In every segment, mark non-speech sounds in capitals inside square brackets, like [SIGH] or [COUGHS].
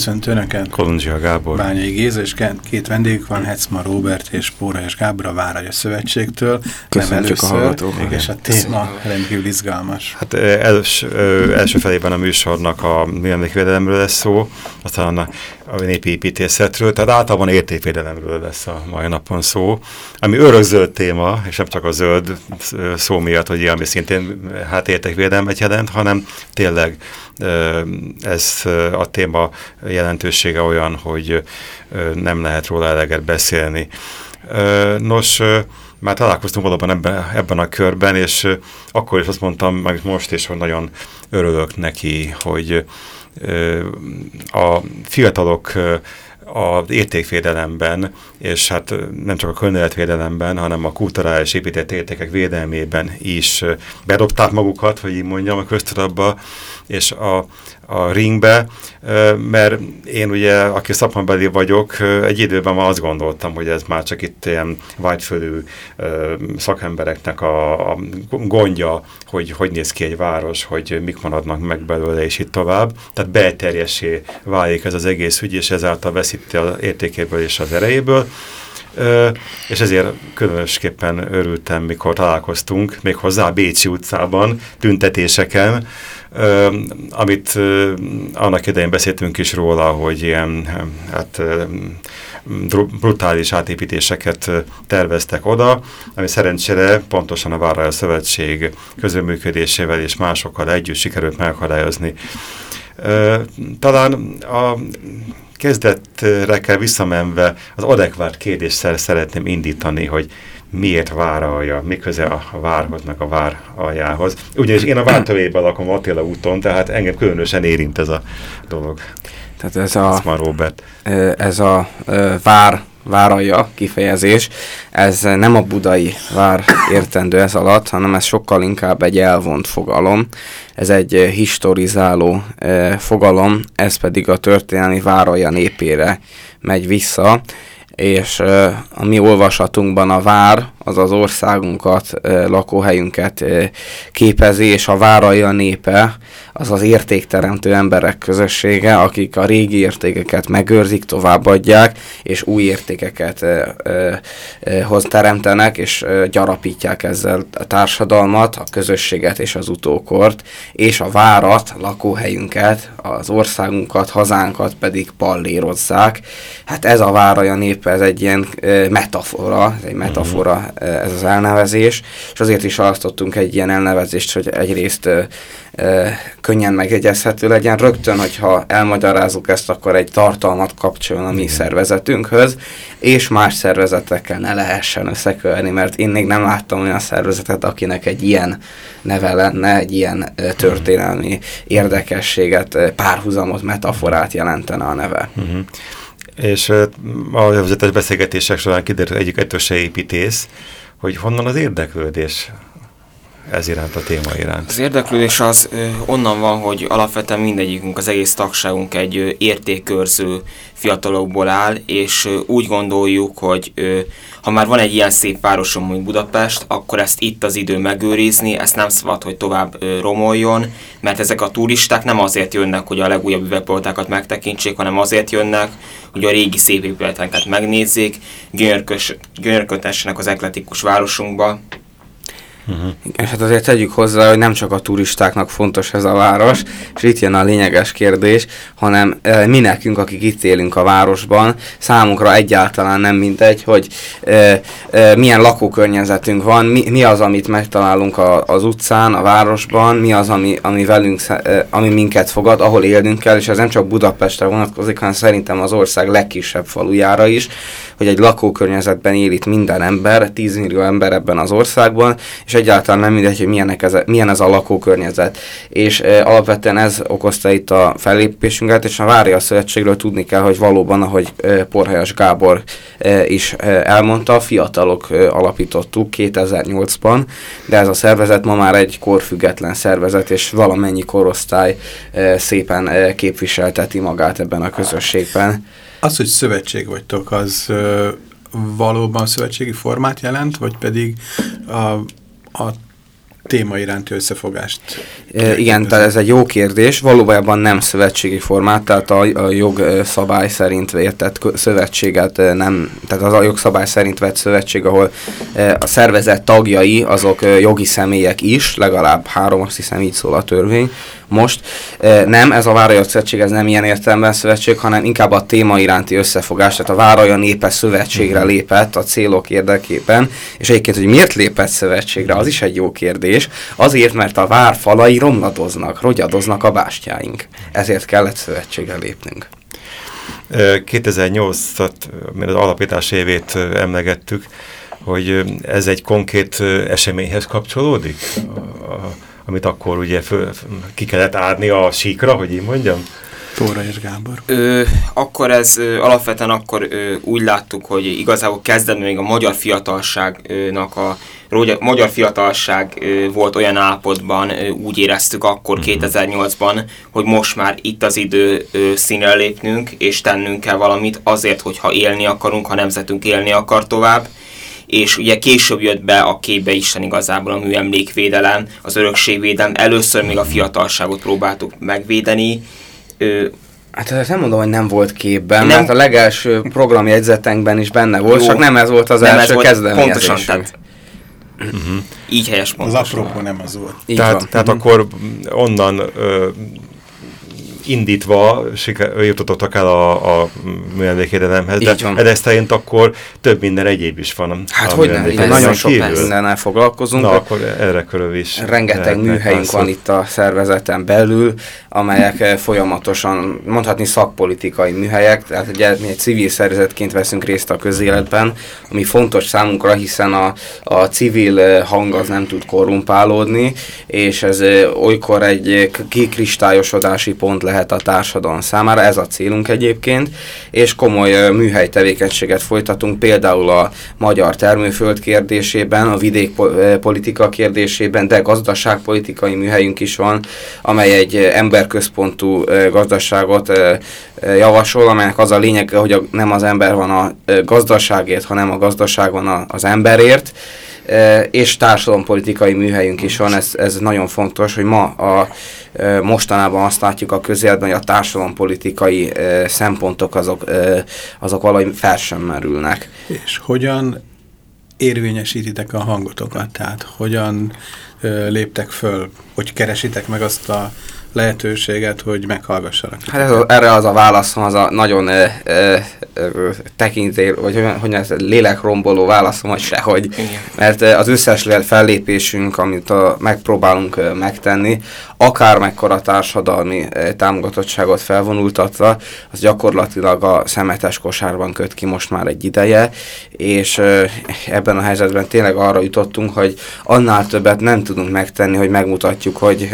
Köszöntő Önöket! Kolundzsia Gábor. Bányai Géza, és két vendégük van, Hetszma Róbert és Póra és Gábor a Váragya Szövetségtől. Köszöntjük a hallgatókat. És a téma rendkívül izgalmas. Hát els, első felében a műsornak a műemlékvédelemről lesz szó, aztán a, a népi építészetről, tehát általában értékvédelemről lesz a mai napon szó, ami örökzöld téma, és nem csak a zöld szó miatt, hogy ami szintén hát értékvédelmet jelent, hanem tényleg ez a téma jelentősége olyan, hogy nem lehet róla eleget beszélni. Nos, már találkoztunk valóban ebben, ebben a körben, és akkor is azt mondtam, meg most is, hogy nagyon örülök neki, hogy a fiatalok az értékvédelemben, és hát nem csak a környezetvédelemben, hanem a kulturális épített értékek védelmében is bedobták magukat, hogy így mondjam, a köztudatba, és a, a ringbe, mert én ugye, aki szakmabeli vagyok, egy időben már azt gondoltam, hogy ez már csak itt ilyen vágyfölű szakembereknek a, a gondja, hogy hogy néz ki egy város, hogy mik maradnak meg belőle, és itt tovább. Tehát belterjesé válik ez az egész ügy, és ezáltal veszíti az értékéből és az erejéből. és ezért különösképpen örültem, mikor találkoztunk, még hozzá Bécsi utcában, tüntetéseken, amit annak idején beszéltünk is róla, hogy ilyen hát, brutális átépítéseket terveztek oda, ami szerencsére pontosan a Várrája Szövetség közreműködésével és másokkal együtt sikerült megakadályozni. Talán a kezdetre kell visszamenve az adekvát kérdéssel szeretném indítani, hogy miért vár alja, mi köze a várhoznak a vár aljához. Ugyanis én a vártövében lakom Attila úton, tehát engem különösen érint ez a dolog. Tehát ez a, Robert. ez a vár váralja kifejezés, ez nem a budai vár értendő ez alatt, hanem ez sokkal inkább egy elvont fogalom. Ez egy historizáló fogalom, ez pedig a történelmi váralja népére megy vissza, és a mi olvasatunkban a vár az az országunkat, lakóhelyünket képezi, és a váralja népe az az értékteremtő emberek közössége, akik a régi értékeket megőrzik, továbbadják, és új értékeket hoz teremtenek, és gyarapítják ezzel a társadalmat, a közösséget és az utókort, és a várat, lakóhelyünket, az országunkat, hazánkat pedig pallérozzák. Hát ez a váralja népe, ez egy ilyen metafora, ez egy metafora ez az elnevezés, és azért is választottunk egy ilyen elnevezést, hogy egyrészt ö, ö, könnyen megjegyezhető legyen. Rögtön, hogyha elmagyarázzuk ezt, akkor egy tartalmat kapcsoljon a mi szervezetünkhöz, és más szervezetekkel ne lehessen összekölni, mert én még nem láttam olyan szervezetet, akinek egy ilyen neve lenne, egy ilyen ö, történelmi érdekességet, párhuzamot, metaforát jelentene a neve. Uh mhm. -huh. És a vezetes beszélgetések során kiderült egyik ettől se építész, hogy honnan az érdeklődés ez iránt a téma iránt? Az érdeklődés az onnan van, hogy alapvetően mindegyikünk, az egész tagságunk egy ö, értékkörző fiatalokból áll, és úgy gondoljuk, hogy ha már van egy ilyen szép városom, mint Budapest, akkor ezt itt az idő megőrizni, ezt nem szabad, hogy tovább romoljon, mert ezek a turisták nem azért jönnek, hogy a legújabb üvegpoltákat megtekintsék, hanem azért jönnek, hogy a régi szép épületeket megnézzék, gyönyörködhessenek az ekletikus városunkba, Uh-huh. És hát azért tegyük hozzá, hogy nem csak a turistáknak fontos ez a város, és itt jön a lényeges kérdés, hanem e, mi nekünk, akik itt élünk a városban, számunkra egyáltalán nem mindegy, hogy e, e, milyen lakókörnyezetünk van, mi, mi az, amit megtalálunk a, az utcán, a városban, mi az, ami, ami velünk, e, ami minket fogad, ahol élnünk kell, és ez nem csak Budapestre vonatkozik, hanem szerintem az ország legkisebb falujára is, hogy egy lakókörnyezetben él itt minden ember, 10 millió ember ebben az országban, és egyáltalán nem mindegy, hogy milyenek ez, milyen ez a lakókörnyezet. És e, alapvetően ez okozta itt a fellépésünket, és a Vária Szövetségről tudni kell, hogy valóban, ahogy e, Porhelyas Gábor e, is e, elmondta, fiatalok e, alapítottuk 2008-ban, de ez a szervezet ma már egy korfüggetlen szervezet, és valamennyi korosztály e, szépen e, képviselteti magát ebben a közösségben. Az, hogy szövetség vagytok, az ö, valóban szövetségi formát jelent, vagy pedig a, a téma iránti összefogást. E, igen, tehát ez egy jó kérdés. Valójában nem szövetségi formát, tehát a, a jogszabály szerint értett szövetséget nem, tehát az a jogszabály szerint vett szövetség, ahol a szervezet tagjai azok jogi személyek is, legalább három, azt hiszem így szól a törvény, most. Nem, ez a Váraja Szövetség, ez nem ilyen értelemben szövetség, hanem inkább a téma iránti összefogás, tehát a Váraja népe szövetségre lépett a célok érdekében, és egyébként, hogy miért lépett szövetségre, az is egy jó kérdés. Azért, mert a vár falai romladoznak, rogyadoznak a bástyáink. Ezért kellett szövetségre lépnünk. 2008 az alapítás évét emlegettük, hogy ez egy konkrét eseményhez kapcsolódik? A amit akkor ugye föl, ki kellett árni a síkra, hogy így mondjam? Tóra és Gábor. Ö, akkor ez ö, alapvetően akkor ö, úgy láttuk, hogy igazából kezdetben még a magyar fiatalságnak a a magyar fiatalság ö, volt olyan állapotban, ö, úgy éreztük akkor mm -hmm. 2008-ban, hogy most már itt az idő ö, színre lépnünk, és tennünk kell valamit azért, hogyha élni akarunk, ha nemzetünk élni akar tovább és ugye később jött be a képbe Isten igazából a műemlékvédelem, az örökségvédelem, először még a fiatalságot próbáltuk megvédeni, Hát ezt nem mondom, hogy nem volt képben, nem, mert a legelső programjegyzetenkben is benne volt, jó, csak nem ez volt az nem első kezdeményezésünk. Pontosan, tehát uh-huh. így helyes pontosan. Az apropó nem az volt. Így tehát, van. tehát uh-huh. akkor onnan ö, indítva jutottak el a, a műemlékvédelemhez, de ez szerint akkor több minden egyéb is van. Hát hogy nem, nagyon sok mindennel foglalkozunk. Na, akkor erre körül is. Rengeteg műhelyünk van itt a szervezeten belül, amelyek eh, folyamatosan, mondhatni szakpolitikai műhelyek, tehát ugye mi egy civil szervezetként veszünk részt a közéletben, ami fontos számunkra, hiszen a, a civil eh, hang az nem tud korrumpálódni, és ez eh, olykor egy kikristályosodási pont lehet lehet a társadalom számára, ez a célunk egyébként, és komoly műhely tevékenységet folytatunk, például a magyar termőföld kérdésében, a vidékpolitika kérdésében, de gazdaságpolitikai műhelyünk is van, amely egy emberközpontú gazdaságot javasol, amelynek az a lényeg, hogy nem az ember van a gazdaságért, hanem a gazdaság van az emberért, és társadalompolitikai műhelyünk is van, ez, ez nagyon fontos, hogy ma a, mostanában azt látjuk a közéletben, hogy a társadalompolitikai szempontok azok, azok valahogy fel sem merülnek. És hogyan érvényesítitek a hangotokat? Tehát hogyan léptek föl, hogy keresitek meg azt a lehetőséget, hogy meghallgassanak. Hát ez erre az a válaszom, az a nagyon e, e, tekintély, vagy hogy, hogy ez lélekromboló válaszom, hogy sehogy. Igen. Mert az összes fellépésünk, amit a, megpróbálunk megtenni, akár mekkora társadalmi támogatottságot felvonultatva, az gyakorlatilag a szemetes kosárban köt ki most már egy ideje, és ebben a helyzetben tényleg arra jutottunk, hogy annál többet nem tudunk megtenni, hogy megmutatjuk, hogy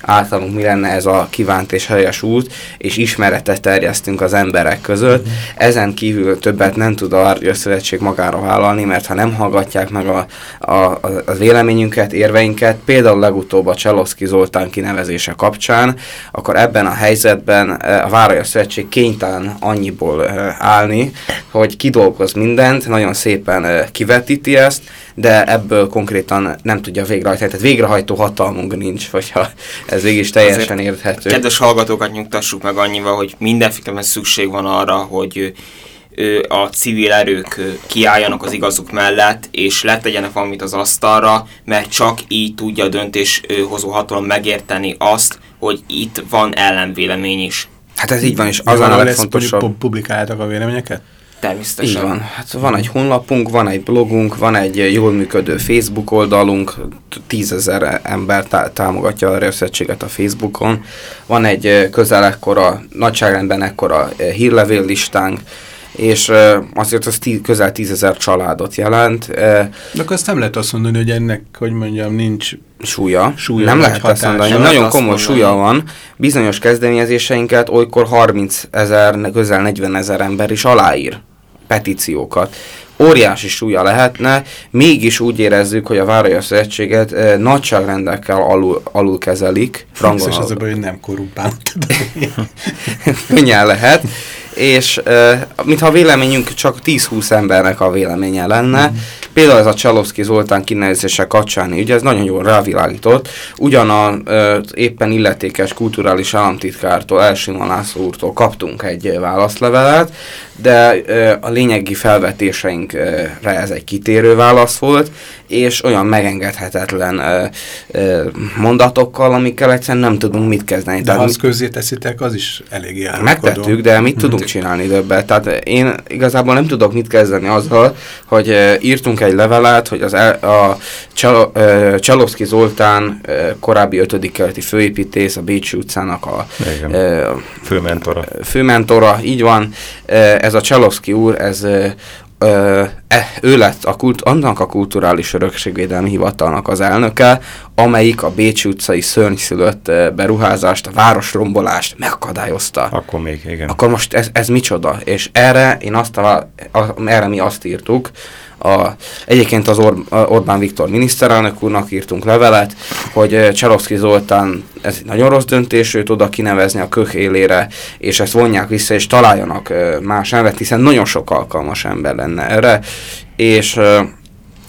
általunk mi lenne ez a kívánt és helyes út, és ismeretet terjesztünk az emberek között. Ezen kívül többet nem tud a Szövetség magára vállalni, mert ha nem hallgatják meg a, a, a véleményünket, érveinket, például legutóbb a Cseloszki Zoltán kinevezése kapcsán, akkor ebben a helyzetben a Váraja Szövetség kénytelen annyiból állni, hogy kidolgoz mindent, nagyon szépen kivetíti ezt, de ebből konkrétan nem tudja végrehajtani. Tehát végrehajtó hatalmunk nincs, hogyha ez végig is teljesen Azért érthető. Kedves hallgatókat nyugtassuk meg annyival, hogy mindenféleképpen szükség van arra, hogy a civil erők kiálljanak az igazuk mellett, és letegyenek valamit az asztalra, mert csak így tudja a döntéshozó hatalom megérteni azt, hogy itt van ellenvélemény is. Hát ez így van, és az a legfontosabb. Publikáltak a véleményeket? Természetesen. Így van. Hát van egy honlapunk, van egy blogunk, van egy jól működő Facebook oldalunk, tízezer ember tá támogatja a részegységet a Facebookon. Van egy közel ekkora, nagyságrendben ekkora hírlevél listánk, és azért az tí, közel tízezer családot jelent. De akkor azt nem lehet azt mondani, hogy ennek, hogy mondjam, nincs súlya. súlya nem lehet azt mondani, hogy nagyon komoly mondani. súlya van. Bizonyos kezdeményezéseinket olykor 30 ezer, közel 40 ezer ember is aláír petíciókat óriási súlya lehetne, mégis úgy érezzük, hogy a Várai Szövetséget e, nagyságrendekkel alul, alul kezelik. És az a baj, hogy nem korrumpált. [LAUGHS] Könnyen lehet és e, mintha a véleményünk csak 10-20 embernek a véleménye lenne. Mm. Például ez a Csalovszki Zoltán kinevezése Kacsáni ügy, ez nagyon jól rávilágított. Ugyan a e, éppen illetékes kulturális államtitkártól, Elsimon László úrtól kaptunk egy válaszlevelet, de a lényegi felvetéseinkre ez egy kitérő válasz volt, és olyan megengedhetetlen mondatokkal, amikkel egyszerűen nem tudunk mit kezdeni. De Tehát, ha azt közé teszitek, az is elég járkodó. Megtettük, de mit tudunk csinálni többet. Tehát én igazából nem tudok mit kezdeni azzal, hogy írtunk egy levelet, hogy az el, a Csal, Csalovszki Zoltán korábbi ötödik keleti főépítész, a Bécsi utcának a uh, főmentora. Főmentora, így van. Ez a Csalovszki úr, ez uh, ö, e, ő lett a kult, annak a kulturális örökségvédelmi hivatalnak az elnöke, amelyik a Bécsi utcai szörnyszülött beruházást, a városrombolást megakadályozta. Akkor még, igen. Akkor most ez, ez micsoda? És erre, én azt a, a, erre mi azt írtuk, a, egyébként az Or, Orbán Viktor miniszterelnök úrnak írtunk levelet, hogy Csarovszki Zoltán, ez egy nagyon rossz döntés, őt oda kinevezni a köh élére, és ezt vonják vissza, és találjanak más embert, hiszen nagyon sok alkalmas ember lenne erre, és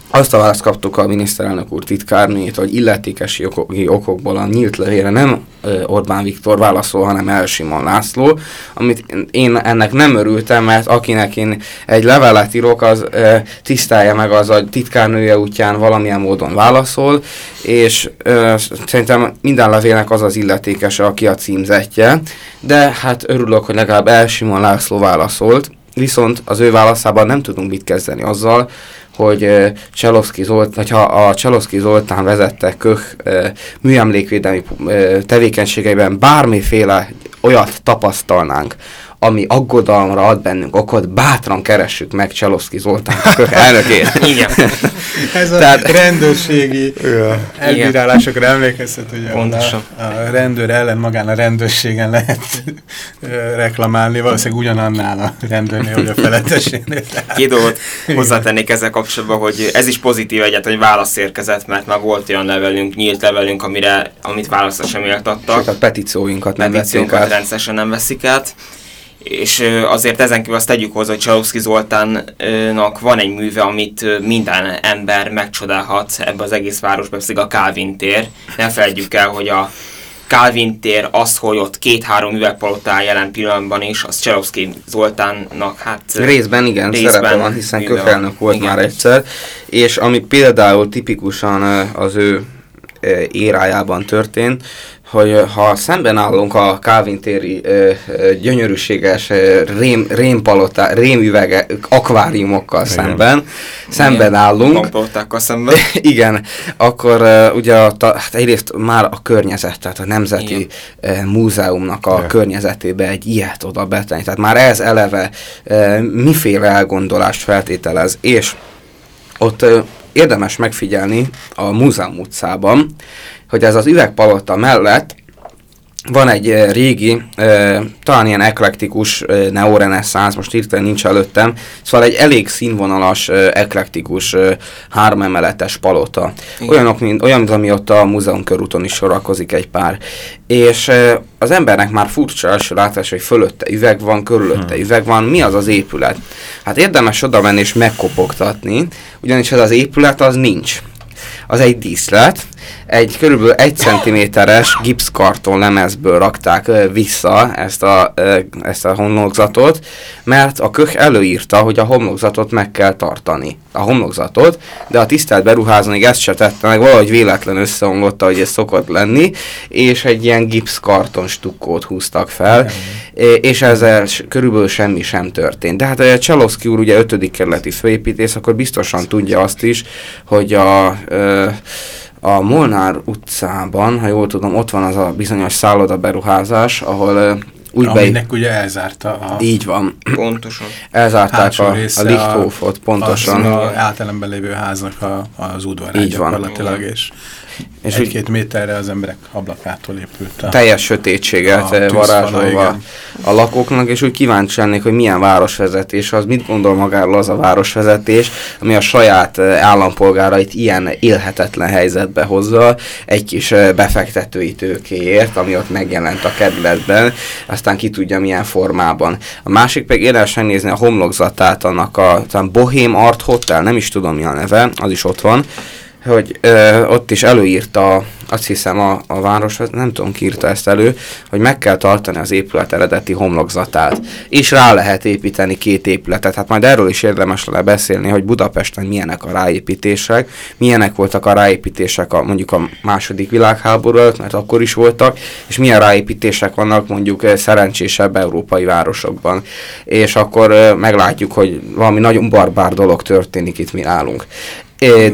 azt a választ kaptuk a miniszterelnök úr titkárnőjét, hogy illetékesi jogi okokból a nyílt levére nem Orbán Viktor válaszol, hanem Elsimon László, amit én ennek nem örültem, mert akinek én egy levelet írok, az e, tisztelje meg az a titkárnője útján valamilyen módon válaszol, és e, szerintem minden levélnek az az illetékese, aki a címzetje, de hát örülök, hogy legalább Elsimon László válaszolt, viszont az ő válaszában nem tudunk mit kezdeni azzal, hogy Cselovszki Zolt, hogyha a Cselovszki Zoltán vezette Köh műemlékvédelmi tevékenységeiben bármiféle olyat tapasztalnánk, ami aggodalomra ad bennünk okot, bátran keressük meg Cselovszki Zoltán [LAUGHS] elnökét. Igen. [LAUGHS] Ez a Tehát, rendőrségi elbírálásokra emlékeztet, hogy Pontosan. a, a rendőr ellen magán a rendőrségen lehet reklamálni, valószínűleg ugyanannál a rendőrnél, hogy a felettesénél. Két dolgot hozzátennék ezzel kapcsolatban, hogy ez is pozitív egyáltalán, hogy válasz érkezett, mert már volt olyan levelünk, nyílt levelünk, amire, amit válaszra sem adtak. Sőt, a petícióinkat nem veszik át. rendszeresen nem veszik át és azért ezen kívül azt tegyük hozzá, hogy Csalowski Zoltánnak van egy műve, amit minden ember megcsodálhat ebbe az egész városban, ez a Calvin tér. Ne felejtjük el, hogy a Calvin tér, az, hogy ott két-három üvegpalota jelen pillanatban is, az Csalowski Zoltánnak hát... Részben igen, részben szerepe van, hiszen kökelnök volt igen. már egyszer, és ami például tipikusan az ő érájában történt, hogy ha szemben állunk a Calvin téri ö, ö, gyönyörűséges ö, rém, rémpalota, rémüvege, akváriumokkal igen. szemben, szemben igen, állunk. szemben. [LAUGHS] igen, akkor ö, ugye a, hát egyrészt már a környezet, tehát a Nemzeti ö, Múzeumnak a igen. környezetébe egy ilyet oda betenni. Tehát már ez eleve ö, miféle elgondolást feltételez, és ott ö, érdemes megfigyelni a Múzeum utcában, hogy ez az üvegpalota mellett van egy uh, régi, uh, talán ilyen eklektikus uh, neoreneszánsz, most írtani nincs előttem, szóval egy elég színvonalas, eklektikus háromemeletes palota. Olyanok, mint, olyan, mint ami ott a múzeum körúton is sorakozik egy pár. És az embernek már furcsa első látás, hogy fölötte üveg van, körülötte hmm. üveg van, mi az az épület? Hát érdemes oda menni és megkopogtatni, ugyanis ez az épület az nincs. Az egy díszlet, egy körülbelül egy centiméteres gipszkarton lemezből rakták vissza ezt a, ezt a homlokzatot, mert a kök előírta, hogy a homlokzatot meg kell tartani. A homlokzatot, de a tisztelt beruházó még ezt se tette meg, valahogy véletlen összeomlotta, hogy ez szokott lenni, és egy ilyen gipszkarton stukkót húztak fel, és ezzel körülbelül semmi sem történt. De hát Csalowski úr ugye ötödik kerületi főépítész, akkor biztosan tudja azt is, hogy a, a a Molnár utcában, ha jól tudom, ott van az a bizonyos szálloda beruházás, ahol Úgy Aminek be... ugye elzárta a... Így van. Pontosan. Elzárták a, a Lichthofot, pontosan. Az általámban lévő háznak a, az udvarát Így van. és és Egy-két méterre az emberek ablakától épült. A, teljes sötétséget a varázsolva a lakóknak, és úgy kíváncsi lennék, hogy milyen városvezetés az, mit gondol magáról az a városvezetés, ami a saját állampolgárait ilyen élhetetlen helyzetbe hozza, egy kis befektetői tőkéért, ami ott megjelent a kedveletben, aztán ki tudja milyen formában. A másik pedig érdemes megnézni a homlokzatát annak a Bohém Art Hotel, nem is tudom mi a neve, az is ott van, hogy ö, ott is előírta, azt hiszem a, a város, nem tudom ki írta ezt elő, hogy meg kell tartani az épület eredeti homlokzatát, és rá lehet építeni két épületet. Hát majd erről is érdemes lenne beszélni, hogy Budapesten milyenek a ráépítések, milyenek voltak a ráépítések a, mondjuk a második világháború előtt, mert akkor is voltak, és milyen ráépítések vannak mondjuk szerencsésebb európai városokban. És akkor meglátjuk, hogy valami nagyon barbár dolog történik itt mi nálunk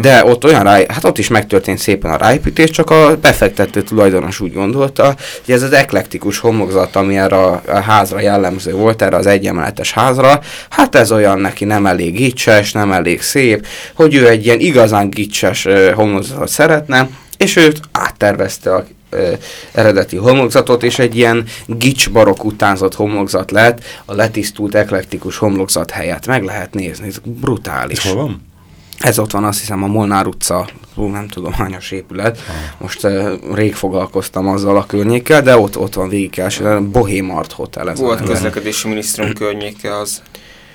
de ott olyan rá, hát ott is megtörtént szépen a ráépítés, csak a befektető tulajdonos úgy gondolta, hogy ez az eklektikus homlokzat, ami erre a házra jellemző volt, erre az egyemeletes házra, hát ez olyan neki nem elég gicses, nem elég szép, hogy ő egy ilyen igazán gicses homlokzatot szeretne, és őt áttervezte a eredeti homlokzatot, és egy ilyen gics barok utánzott homlokzat lett, a letisztult eklektikus homlokzat helyett. Meg lehet nézni, ez brutális. És hol van? Ez ott van azt hiszem a Molnár utca, nem tudom hányos épület. Most uh, rég foglalkoztam azzal a környékkel, de ott, ott van végig kell, Bohém Art Hotel. Ez Volt közlekedési minisztrum környéke az.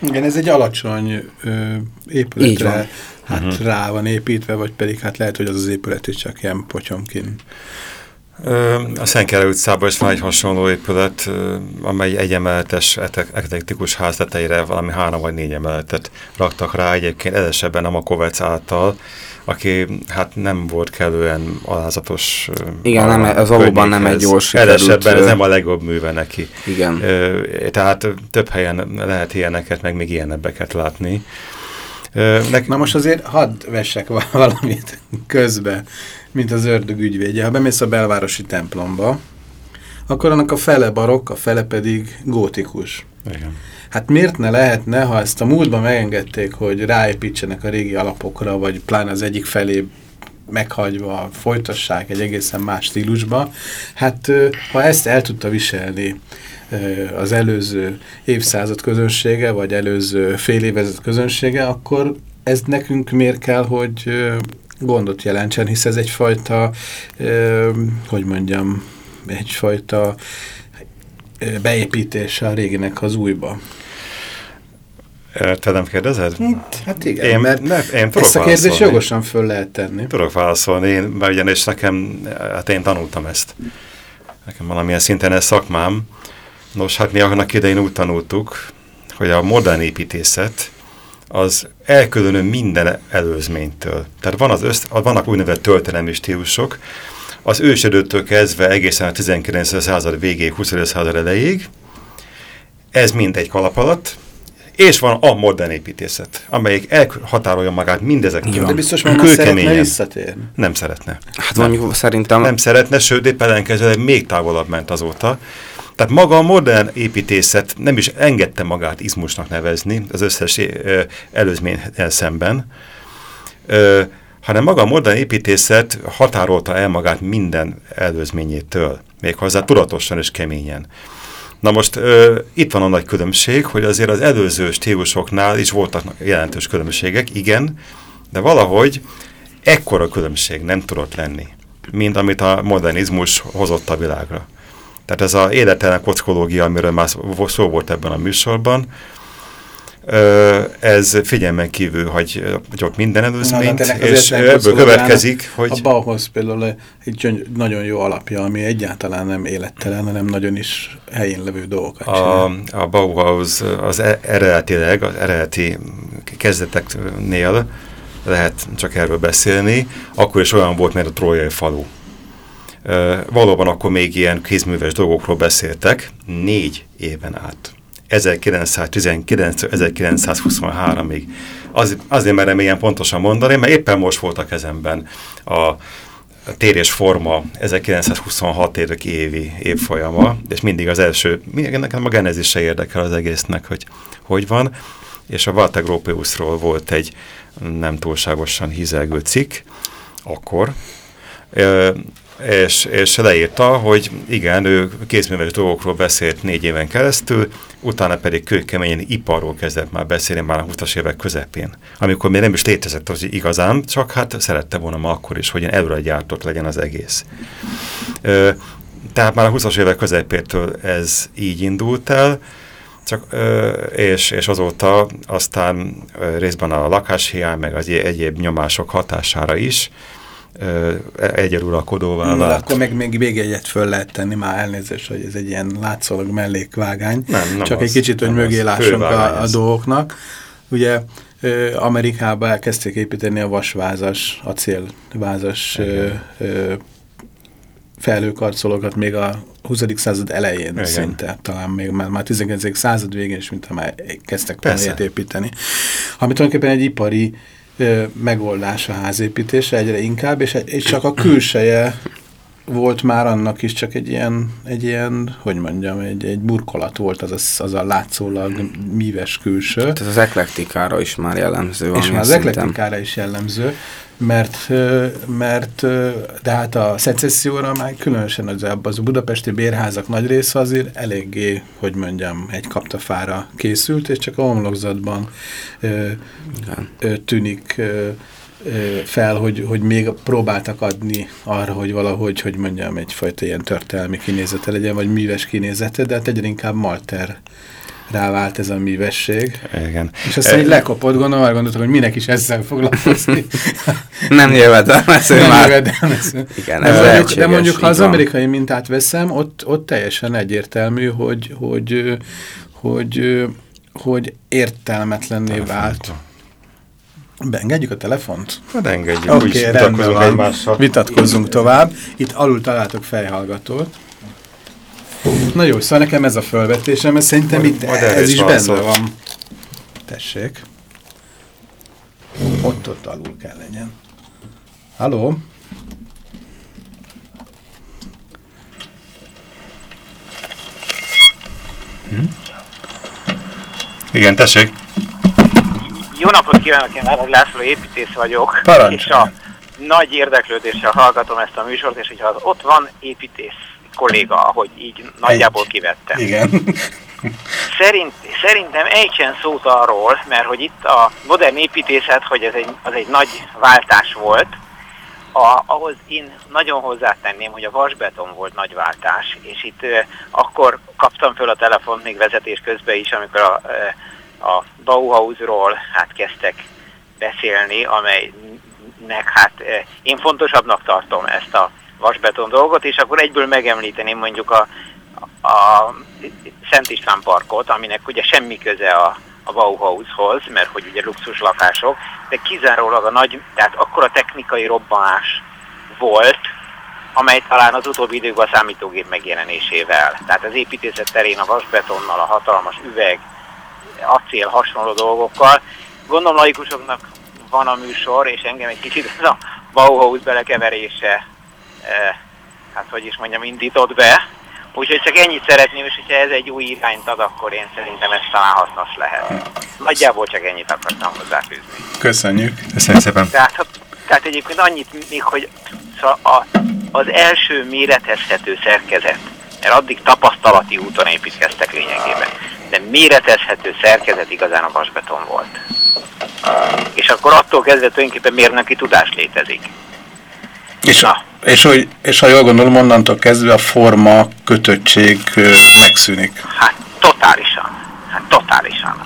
Igen, ez egy alacsony ö, épületre hát uh mhm. -huh. rá van építve, vagy pedig hát lehet, hogy az az épület is csak ilyen potyomkin a Szentkere utcában is van egy hasonló épület, amely egy emeletes eklektikus ház tetejére valami három vagy négy emeletet raktak rá, egyébként edesebben a Makovec által, aki hát nem volt kellően alázatos. Igen, nem, ez valóban nem egy sikerült. Edesebben ez nem a legjobb műve neki. Igen. Tehát több helyen lehet ilyeneket, meg még ilyenebbeket látni. Na most azért hadd vessek [LAUGHS] valamit közbe mint az ördög ügyvédje. Ha bemész a belvárosi templomba, akkor annak a fele barokk, a fele pedig gótikus. Igen. Hát miért ne lehetne, ha ezt a múltban megengedték, hogy ráépítsenek a régi alapokra, vagy pláne az egyik felé meghagyva folytassák egy egészen más stílusba, hát ha ezt el tudta viselni az előző évszázad közönsége, vagy előző fél évezet közönsége, akkor ez nekünk miért kell, hogy gondot jelentsen, hisz ez egyfajta, hogy mondjam, egyfajta beépítése a réginek az újba. Te nem kérdezed? Hát igen, én, mert ne, én ezt a kérdést jogosan föl lehet tenni. Tudok válaszolni, én, mert ugyanis nekem, hát én tanultam ezt. Nekem valamilyen szinten ez szakmám. Nos, hát mi annak idején úgy tanultuk, hogy a modern építészet az elkülönül minden előzménytől. Tehát van az össz, vannak úgynevezett történelmi stílusok, az ősödőtől kezdve egészen a 19. század végéig, 20. század elejéig, ez mind egy kalap alatt, és van a modern építészet, amelyik elhatárolja magát mindezektől. De biztos már szeretne visszatérni. Nem szeretne. Hát nem. mondjuk szerintem... Nem szeretne, sőt éppen ellenkezőleg még távolabb ment azóta. Tehát maga a modern építészet nem is engedte magát izmusnak nevezni az összes előzménnyel szemben, hanem maga a modern építészet határolta el magát minden előzményétől, méghozzá tudatosan és keményen. Na most ö, itt van a nagy különbség, hogy azért az előző stílusoknál is voltak jelentős különbségek, igen, de valahogy ekkora különbség nem tudott lenni, mint amit a modernizmus hozott a világra. Tehát ez az életelen kockológia, amiről már szó volt ebben a műsorban, ez figyelmen kívül hogy hagyok minden előzményt, Na, és ebből következik, hogy... A Bauhaus például egy nagyon jó alapja, ami egyáltalán nem élettelen, hanem nagyon is helyén levő dolgokat a, a Bauhaus az e- eredetileg, az eredeti kezdeteknél lehet csak erről beszélni, akkor is olyan volt, mint a trójai falu valóban akkor még ilyen kézműves dolgokról beszéltek, négy éven át. 1919-1923-ig. Az, azért merem ilyen pontosan mondani, mert éppen most volt a kezemben a tér és forma 1926 évek évi évfolyama, és mindig az első, nekem a genezise érdekel az egésznek, hogy hogy van, és a Walter Gropiusról volt egy nem túlságosan hízelgő cikk, akkor, és, és leírta, hogy igen, ő kézműves dolgokról beszélt négy éven keresztül, utána pedig kőkeményen iparról kezdett már beszélni már a 20-as évek közepén, amikor még nem is létezett az igazán, csak hát szerette volna ma akkor is, hogy ilyen előre gyártott legyen az egész. Ö, tehát már a 20-as évek közepétől ez így indult el, csak, ö, és, és azóta aztán ö, részben a lakáshiány, meg az egyéb nyomások hatására is, egyeduralkodóvá vált. Akkor meg még még egyet föl lehet tenni, már elnézést, hogy ez egy ilyen látszólag mellékvágány. Nem, nem Csak az, egy kicsit, hogy mögé lássunk a, a dolgoknak. Ugye Amerikában elkezdték építeni a vasvázas, acélvázas felhőkarcolókat még a 20. század elején Igen. szinte, talán még már, már 19. század végén is, mint már kezdtek panelt építeni. Ami tulajdonképpen egy ipari megoldás a házépítése egyre inkább, és, és csak a külseje volt már annak is csak egy ilyen, egy ilyen hogy mondjam, egy, egy burkolat volt az a, az a látszólag míves külső. Tehát az eklektikára is már jellemző. És már az eklektikára is jellemző, mert, mert de hát a szecesszióra már különösen az, az a budapesti bérházak nagy része azért eléggé, hogy mondjam, egy kaptafára készült, és csak a homlokzatban ö, ö, tűnik ö, fel, hogy, hogy még próbáltak adni arra, hogy valahogy, hogy mondjam, egyfajta ilyen történelmi kinézete legyen, vagy műves kinézete, de hát egyre inkább malter rávált ez a művesség. Igen. És aztán e, lekopott, gondolom, már gondoltam, hogy minek is ezzel foglalkozni. [LAUGHS] nem jövedelmező nem már. Jövedelmező. Igen, ez de, mondjuk, de mondjuk, ha az amerikai mintát veszem, ott, ott teljesen egyértelmű, hogy, hogy, hogy, hogy értelmetlenné vált. Beengedjük a telefont? Hát engedjük, okay, rendben van. Vitatkozzunk tovább. Itt alul találtok fejhallgatót. Na jó, szóval nekem ez a felvetésem, mert szerintem itt ez is benne van. Tessék. Ott, ott alul kell legyen. Halló? Hm? Igen, tessék. Jó napot kívánok, én Várag László építész vagyok. Parancs. És a nagy érdeklődéssel hallgatom ezt a műsort, és hogyha ott van építész kolléga, ahogy így nagyjából kivettem. Igen. [LAUGHS] Szerint, szerintem ejtsen szót arról, mert hogy itt a modern építészet, hogy ez egy, az egy nagy váltás volt, a, ahhoz én nagyon hozzátenném, hogy a vasbeton volt nagy váltás, és itt ö, akkor kaptam föl a telefont még vezetés közben is, amikor a, ö, a Bauhausról hát kezdtek beszélni, amelynek hát ö, én fontosabbnak tartom ezt a vasbeton dolgot, és akkor egyből megemlíteném mondjuk a, a Szent István parkot, aminek ugye semmi köze a, a Bauhaushoz, mert hogy ugye luxus lakások, de kizárólag a nagy, tehát akkor a technikai robbanás volt, amely talán az utóbbi időkben a számítógép megjelenésével. Tehát az építészet terén a vasbetonnal, a hatalmas üveg, acél hasonló dolgokkal. Gondolom laikusoknak van a műsor, és engem egy kicsit ez a Bauhaus belekeverése hát hogy is mondjam, indított be. Úgyhogy csak ennyit szeretném, és hogyha ez egy új irányt ad, akkor én szerintem ez talán hasznos lehet. Nagyjából csak ennyit akartam hozzáfűzni. Köszönjük. Köszönjük szépen. Tehát, tehát egyébként annyit még, hogy szóval a, az első méretezhető szerkezet, mert addig tapasztalati úton építkeztek lényegében, de méretezhető szerkezet igazán a vasbeton volt. És akkor attól kezdve tulajdonképpen mérnöki tudás létezik. És, Na. és, hogy, és ha jól gondolom, onnantól kezdve a forma kötöttség megszűnik. Hát totálisan. Hát totálisan.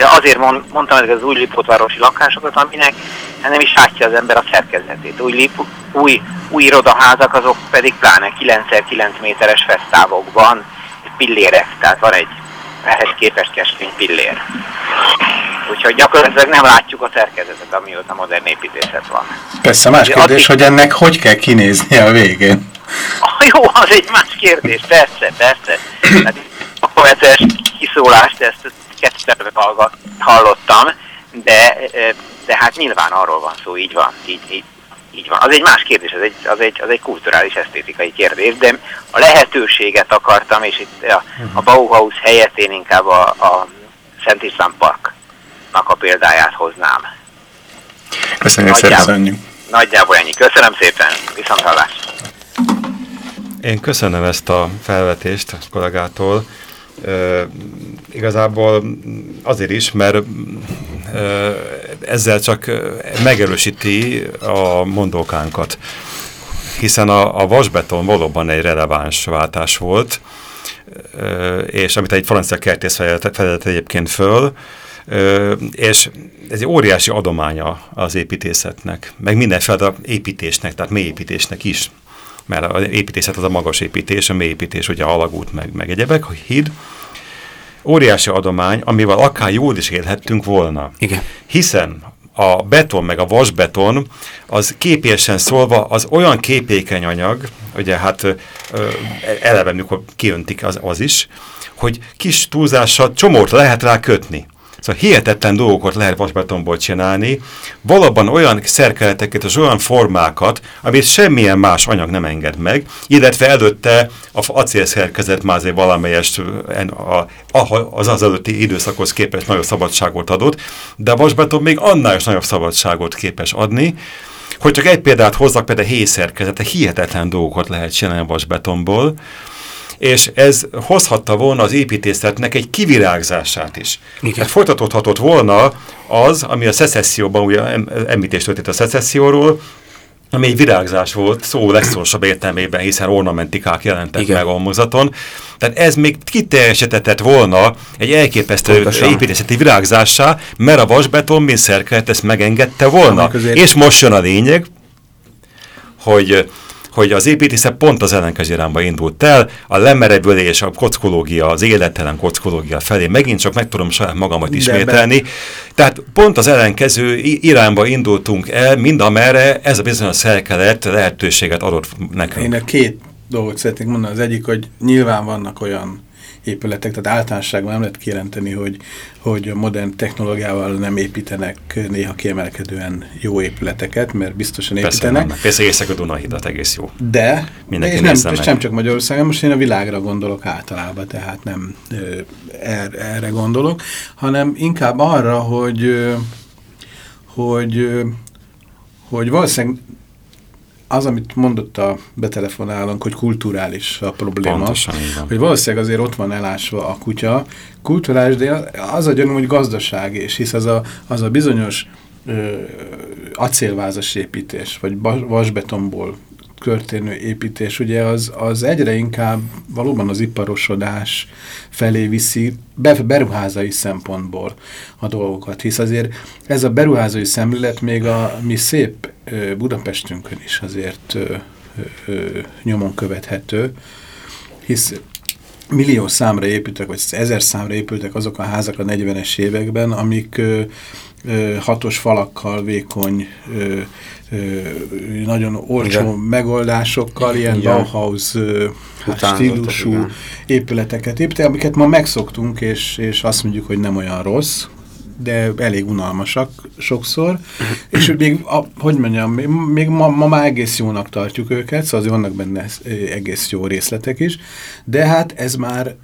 Azért mond, mondtam ezeket az új lipótvárosi lakásokat, aminek hát nem is látja az ember a szerkezetét. Új, lip, új, új irodaházak azok pedig pláne 9x9 méteres fesztávokban pillérek, tehát van egy ehhez képest keskeny pillér. Úgyhogy gyakorlatilag nem látjuk a szerkezetet, amióta modern építészet van. Persze, más kérdés, addig... hogy ennek hogy kell kinézni a végén? [LAUGHS] Ah, jó, az egy más kérdés, persze, persze. Hát, a poetes kiszólást, ezt kettőt hallottam, de, de hát nyilván arról van szó, így van, így, így, így van. Az egy más kérdés, az egy, az egy, az egy kulturális esztétikai kérdés, de a lehetőséget akartam, és itt a, a Bauhaus helyett én inkább a, a Szent István Parknak a példáját hoznám. Köszönjük szépen. Nagyjából ennyi. Köszönöm szépen. Viszont hallás. Én köszönöm ezt a felvetést a kollégától. Uh, igazából azért is, mert uh, ezzel csak megerősíti a mondókánkat. Hiszen a, a vasbeton valóban egy releváns váltás volt, és amit egy francia kertész fedett egyébként föl, és ez egy óriási adománya az építészetnek, meg mindenféle építésnek, tehát mélyépítésnek is mert az építészet az a magas építés, a mély építés, ugye alagút, meg, meg egyebek, a híd, óriási adomány, amivel akár jól is élhettünk volna. Igen. Hiszen a beton, meg a vasbeton, az képésen szólva az olyan képékeny anyag, ugye hát eleve, mikor kiöntik az, az is, hogy kis túlzással csomót lehet rá kötni. Szóval hihetetlen dolgokat lehet vasbetonból csinálni, valóban olyan szerkeleteket és olyan formákat, amit semmilyen más anyag nem enged meg, illetve előtte az acélszerkezet már azért valamelyest az az előtti időszakhoz képest nagyobb szabadságot adott, de a vasbeton még annál is nagyobb szabadságot képes adni, hogy csak egy példát hozzak, például hészerkezete, hihetetlen dolgokat lehet csinálni a vasbetonból, és ez hozhatta volna az építészetnek egy kivirágzását is. Igen. Hát folytatódhatott volna az, ami a szecesszióban, ugye említést történt a szecesszióról, ami egy virágzás volt, szó legszorosabb értelmében, hiszen ornamentikák jelentek Igen. meg a mozaton. Tehát ez még kiteljesítetett volna egy elképesztő Pontosan. építészeti virágzássá, mert a vasbeton, mint szerkelet, ezt megengedte volna. És most jön a lényeg, hogy hogy az építészet pont az ellenkező irányba indult el, a lemerebülés, a kockológia, az élettelen kockológia felé. Megint csak meg tudom saját magamat ismételni. Tehát pont az ellenkező irányba indultunk el, mind amerre ez a bizonyos szerkelet lehetőséget adott nekünk. Én a két dolgot szeretnék mondani. Az egyik, hogy nyilván vannak olyan épületek, tehát általánosságban nem lehet kijelenteni, hogy, hogy modern technológiával nem építenek néha kiemelkedően jó épületeket, mert biztosan építenek. Persze, Persze észak a Dunahidat egész jó. De, Mindenki és nem, és nem csak Magyarországon, most én a világra gondolok általában, tehát nem er, erre gondolok, hanem inkább arra, hogy, hogy, hogy valószínűleg az, amit mondott a betelefonálónk, hogy kulturális a probléma, Pontosan, hogy valószínűleg azért ott van elásva a kutya, kulturális, de az a gyanúm, hogy gazdaság, és hisz az a, az a bizonyos ö, acélvázas építés, vagy vasbetonból történő építés, ugye az, az egyre inkább valóban az iparosodás felé viszi be, beruházai szempontból a dolgokat, hisz azért ez a beruházai szemlélet még a mi szép Budapestünkön is azért nyomon követhető, hisz millió számra épültek, vagy ezer számra épültek azok a házak a 40-es években, amik ö, ö, hatos falakkal, vékony, ö, nagyon olcsó Igen. megoldásokkal, Igen. ilyen Igen. Bauhaus hát stílusú épületeket építettek, amiket ma megszoktunk, és, és azt mondjuk, hogy nem olyan rossz, de elég unalmasak sokszor, [COUGHS] és még, a, hogy mondjam, még ma, ma már egész jónak tartjuk őket, szóval vannak benne egész jó részletek is, de hát ez már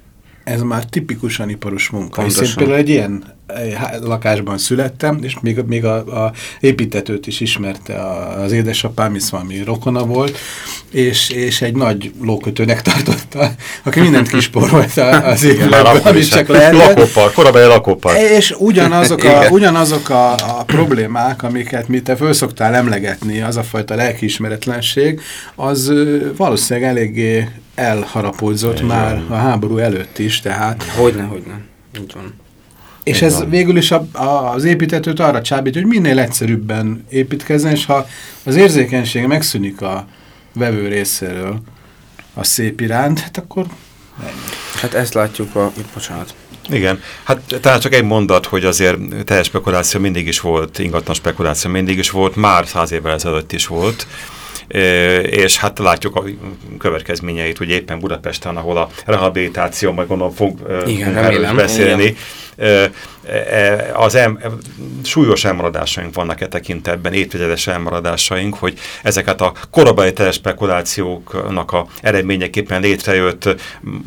ez már tipikusan iparos munka. Pontosan. Én például egy ilyen lakásban születtem, és még, még a, a építetőt is ismerte az édesapám, hisz valami rokona volt, és, és egy nagy lókötőnek tartotta, aki mindent kisporolt az épületben, amit csak lehetett. Lakópark, korabeli lakópark. És ugyanazok, a, ugyanazok a, a problémák, amiket mi te föl szoktál emlegetni, az a fajta lelkiismeretlenség, az valószínűleg eléggé elharapódzott már a háború előtt is, tehát... Hogyne, hogyne. Így van. És ez van. végül is a, a, az építetőt arra csábít, hogy minél egyszerűbben építkezzen, és ha az érzékenység megszűnik a vevő részéről a szép iránt, hát akkor. Hát ezt látjuk a... Bocsánat. Igen, hát talán csak egy mondat, hogy azért teljes spekuláció mindig is volt, ingatlan spekuláció mindig is volt, már száz évvel ezelőtt is volt, és hát látjuk a következményeit, hogy éppen Budapesten, ahol a rehabilitáció, majd gondolom fog Igen, remélem, beszélni, igen. Az em, súlyos elmaradásaink vannak e tekintetben, évtizedes elmaradásaink, hogy ezeket a korabeli telespekulációknak a eredményeképpen létrejött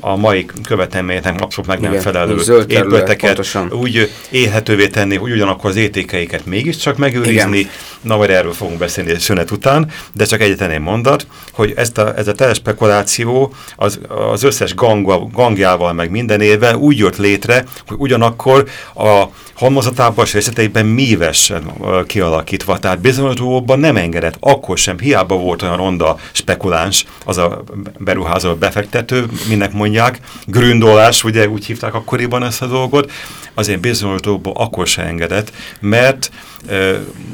a mai követelményeknek abszolút meg nem felelő épületeket úgy élhetővé tenni, hogy ugyanakkor az értékeiket mégiscsak megőrizni. Na, majd erről fogunk beszélni szünet után, de csak egyetlen egy mondat, hogy ezt a, ez a telespekuláció az, az összes gang, gangjával meg minden évvel úgy jött létre, hogy ugyanakkor a halmozatában és részleteiben mívesen kialakítva, tehát bizonyosóban nem engedett, akkor sem, hiába volt olyan ronda spekuláns, az a beruházó befektető, minek mondják, gründolás, ugye úgy hívták akkoriban ezt a dolgot, azért bizonyosóban akkor sem engedett, mert e,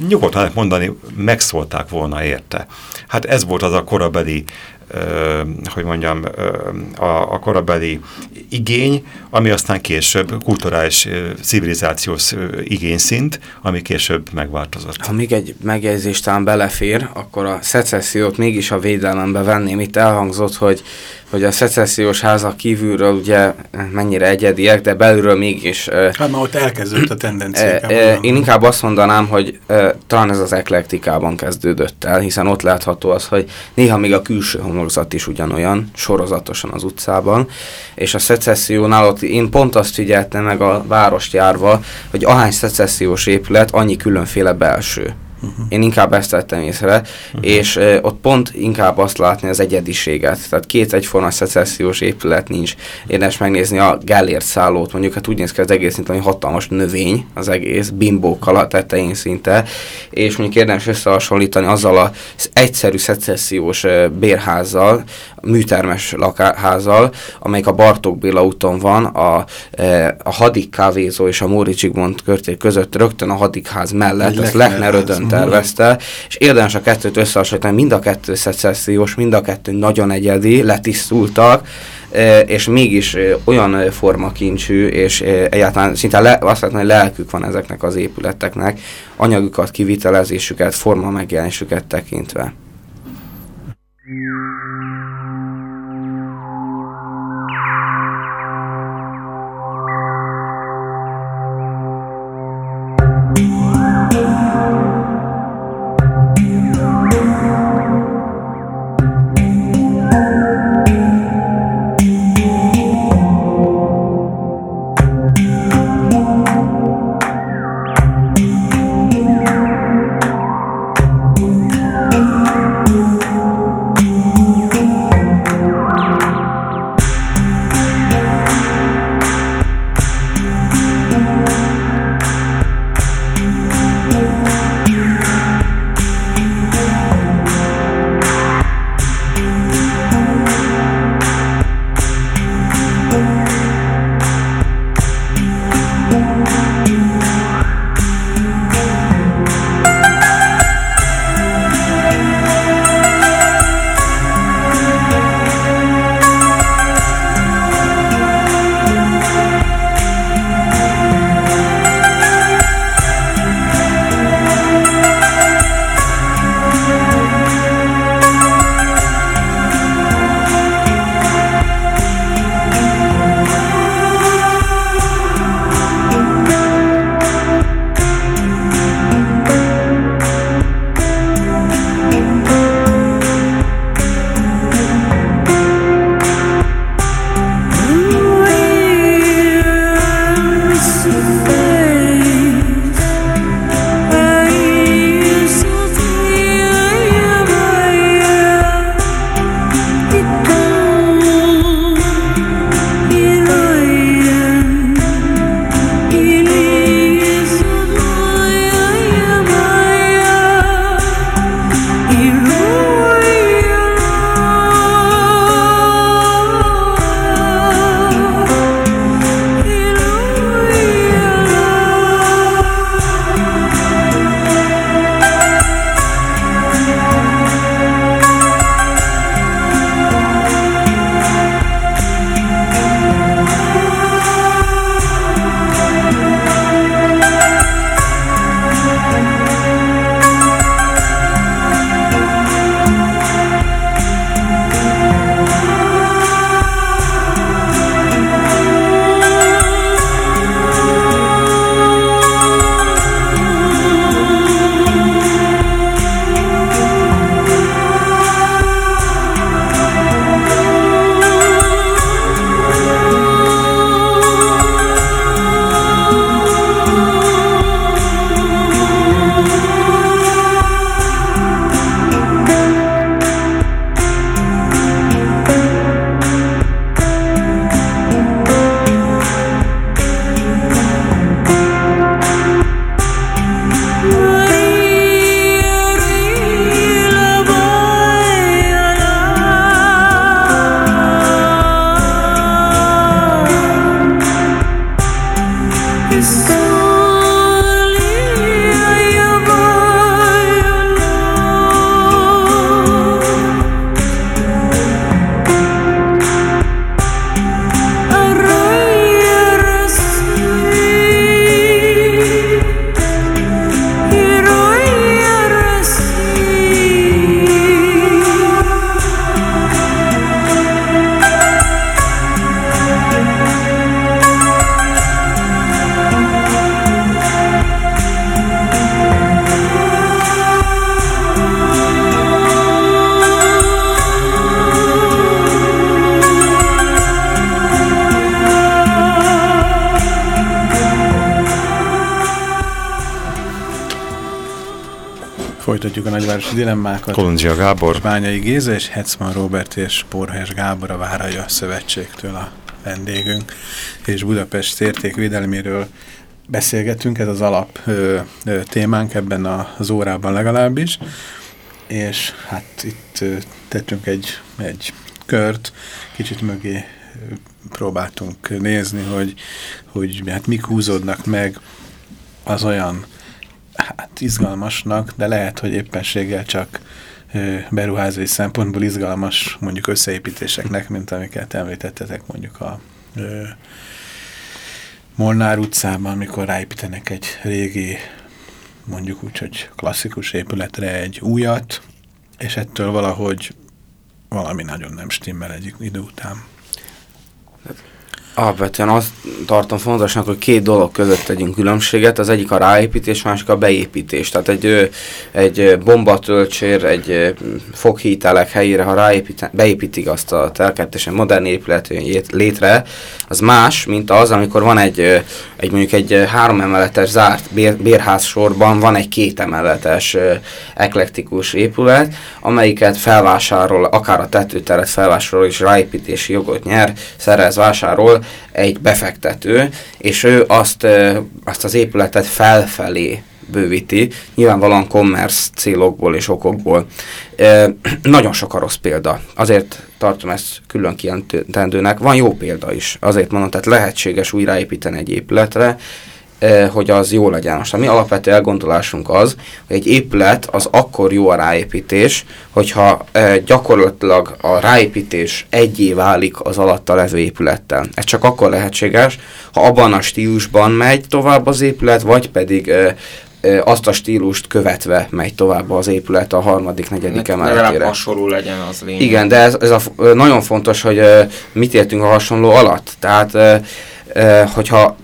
nyugodtan lehet mondani, megszólták volna érte. Hát ez volt az a korabeli hogy mondjam, a, a korabeli igény, ami aztán később kulturális, civilizációs igényszint, ami később megváltozott. Ha még egy megjegyzést talán belefér, akkor a szecessziót mégis a védelembe venném. Itt elhangzott, hogy hogy a szecessziós házak kívülről ugye mennyire egyediek, de belülről mégis... Hát már ott elkezdődött a tendencia. Én inkább azt mondanám, hogy talán ez az eklektikában kezdődött el, hiszen ott látható az, hogy néha még a külső homlokzat is ugyanolyan, sorozatosan az utcában, és a szecessziónál ott én pont azt figyeltem meg a várost járva, hogy ahány szecessziós épület, annyi különféle belső. Uh-huh. Én inkább ezt tettem észre, uh-huh. és uh, ott pont inkább azt látni az egyediséget. Tehát két egyforma szecessziós épület nincs. Érdemes megnézni a Gellért szállót, mondjuk hát úgy néz ki az egész, mint egy hatalmas növény az egész, bimbókkal a tetején szinte, és mondjuk érdemes összehasonlítani azzal az egyszerű szecessziós uh, bérházzal, műtermes lakházzal, amelyik a Bartók Béla úton van, a, a Hadik kávézó és a Móri Csigmond körték között, rögtön a Hadik ház mellett, ezt Lechner Ödön tervezte, és érdemes a kettőt összehasonlítani, mind a kettő szecessziós, mind a kettő nagyon egyedi, letisztultak, és mégis olyan formakincsű, és egyáltalán szinte le, azt lehetne, hogy lelkük van ezeknek az épületeknek, anyagukat, kivitelezésüket, forma megjelenésüket tekintve. Folytatjuk a nagyvárosi dilemmákat. Kolundzsia Gábor. Bányai Géza és Hetzman Robert és Porhes Gábor a Váralja Szövetségtől a vendégünk. És Budapest értékvédelméről beszélgetünk, ez az alap ö, ö, témánk ebben az órában legalábbis. És hát itt ö, tettünk egy, egy kört, kicsit mögé próbáltunk nézni, hogy, hogy hát mik húzódnak meg az olyan hát izgalmasnak, de lehet, hogy éppenséggel csak beruházói szempontból izgalmas mondjuk összeépítéseknek, mint amiket említettetek mondjuk a ö, Molnár utcában, amikor ráépítenek egy régi, mondjuk úgy, hogy klasszikus épületre egy újat, és ettől valahogy valami nagyon nem stimmel egy idő után. Alapvetően azt tartom fontosnak, hogy két dolog között tegyünk különbséget, az egyik a ráépítés, másik a beépítés. Tehát egy, egy bombatölcsér, egy foghítelek helyére, ha beépítik azt a telkettesen modern épület létre, az más, mint az, amikor van egy, egy mondjuk egy három emeletes zárt bér, bérház sorban, van egy két emeletes eklektikus épület, amelyiket felvásárol, akár a tetőteret felvásárol és ráépítési jogot nyer, szerez, vásárol, egy befektető, és ő azt, azt az épületet felfelé bővíti, nyilvánvalóan commerce célokból és okokból. E, nagyon sok a rossz példa. Azért tartom ezt külön kijelentendőnek. Van jó példa is. Azért mondom, tehát lehetséges újraépíteni egy épületre, hogy az jó legyen. Most a mi alapvető elgondolásunk az, hogy egy épület az akkor jó a ráépítés, hogyha gyakorlatilag a ráépítés egyé válik az alatta levő épülettel. Ez csak akkor lehetséges, ha abban a stílusban megy tovább az épület, vagy pedig azt a stílust követve megy tovább az épület a harmadik, negyedik emeletére. Legalább hasonló legyen az lényeg. Igen, de ez, ez a, nagyon fontos, hogy mit értünk a hasonló alatt. Tehát hogyha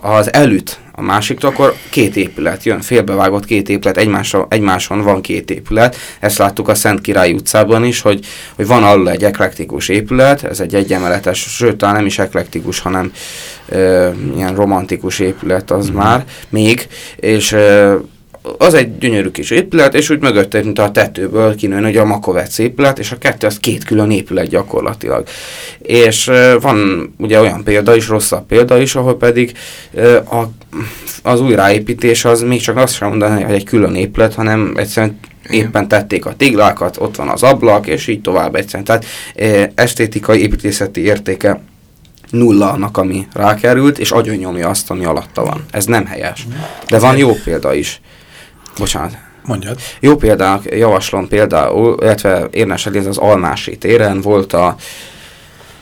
az elüt a másiktól, akkor két épület jön, félbevágott két épület, egymáson, egymáson van két épület. Ezt láttuk a Szent Király utcában is, hogy, hogy van alul egy eklektikus épület, ez egy egyemeletes, sőt, talán nem is eklektikus, hanem ö, ilyen romantikus épület az mm. már még, és ö, az egy gyönyörű kis épület, és úgy mögötte, mint a tetőből kinőn, hogy a Makovec épület, és a kettő az két külön épület gyakorlatilag. És van ugye olyan példa is, rosszabb példa is, ahol pedig a, az újraépítés az még csak azt sem mondani, hogy egy külön épület, hanem egyszerűen éppen tették a téglákat, ott van az ablak, és így tovább egyszerűen. Tehát esztétikai, építészeti értéke nulla annak, ami rákerült, és agyonnyomja azt, ami alatta van. Ez nem helyes. De van jó példa is. Bocsánat. Mondjad. Jó példának javaslom például, illetve érdemes ez az Almási téren volt a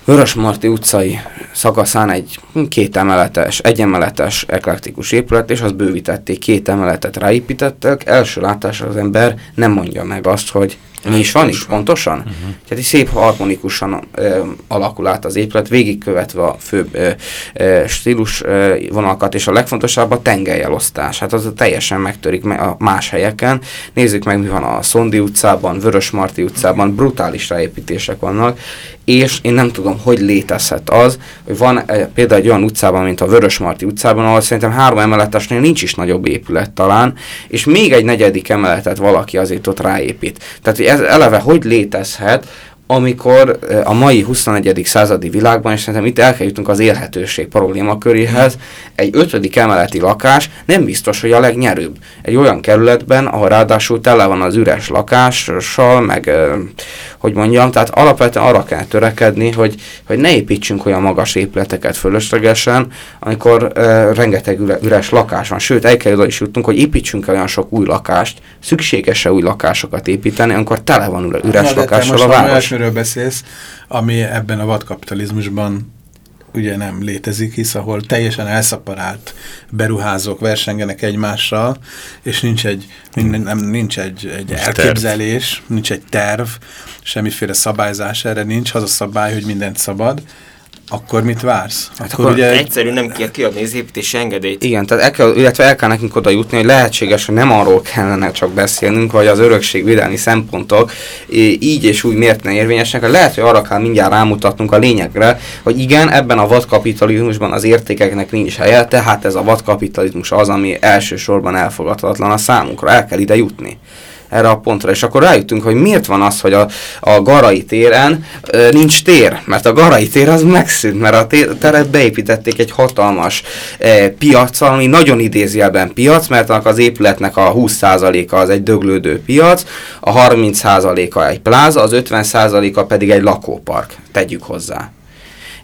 Vörösmarty utcai szakaszán egy két emeletes, egy emeletes eklektikus épület, és azt bővítették, két emeletet ráépítettek, első látásra az ember nem mondja meg azt, hogy mi is van is, pontosan? Uh-huh. Tehát egy szép harmonikusan ö, alakul át az épület, végigkövetve a főbb ö, ö, stílus ö, vonalakat, és a legfontosabb a tengelyelosztás. Hát az teljesen megtörik a más helyeken. Nézzük meg, mi van a Szondi utcában, Vörösmarty utcában, brutális ráépítések vannak, és én nem tudom, hogy létezhet az, hogy van e, például egy olyan utcában, mint a Vörösmarty utcában, ahol szerintem három emeletesnél nincs is nagyobb épület talán, és még egy negyedik emeletet valaki azért ott ráépít. Tehát, hogy ez eleve hogy létezhet, amikor a mai 21. századi világban, és szerintem itt el kell jutnunk az élhetőség problémaköréhez, egy ötödik emeleti lakás nem biztos, hogy a legnyerőbb. Egy olyan kerületben, ahol ráadásul tele van az üres lakással, meg hogy mondjam, tehát alapvetően arra kell törekedni, hogy, hogy ne építsünk olyan magas épületeket fölöslegesen, amikor uh, rengeteg üres lakás van. Sőt, el kell oda is jutnunk, hogy építsünk olyan sok új lakást, szükséges-e új lakásokat építeni, amikor tele van üres lakással a város. Olyasmiről beszélsz, ami ebben a vadkapitalizmusban ugye nem létezik, hisz ahol teljesen elszaparált beruházók versengenek egymással, és nincs egy, nem, nincs egy, egy elképzelés, terv. nincs egy terv, semmiféle szabályzás erre nincs, az a szabály, hogy mindent szabad, akkor mit vársz? Hát akkor, akkor ugye... egyszerű nem kell kiadni az építési engedélyt. Igen, tehát el kell, illetve el kell nekünk oda jutni, hogy lehetséges, hogy nem arról kellene csak beszélnünk, hogy az örökségvédelmi szempontok így és úgy miért ne érvényesek. Lehet, hogy arra kell mindjárt rámutatnunk a lényegre, hogy igen, ebben a vadkapitalizmusban az értékeknek nincs helye, tehát ez a vadkapitalizmus az, ami elsősorban elfogadhatatlan a számunkra. El kell ide jutni. Erre a pontra. És akkor rájutunk, hogy miért van az, hogy a, a Garai téren ö, nincs tér. Mert a Garai tér az megszűnt, mert a teret beépítették egy hatalmas e, piacsal, ami nagyon idézjelben piac, mert az épületnek a 20%-a az egy döglődő piac, a 30%-a egy pláza, az 50%-a pedig egy lakópark, tegyük hozzá.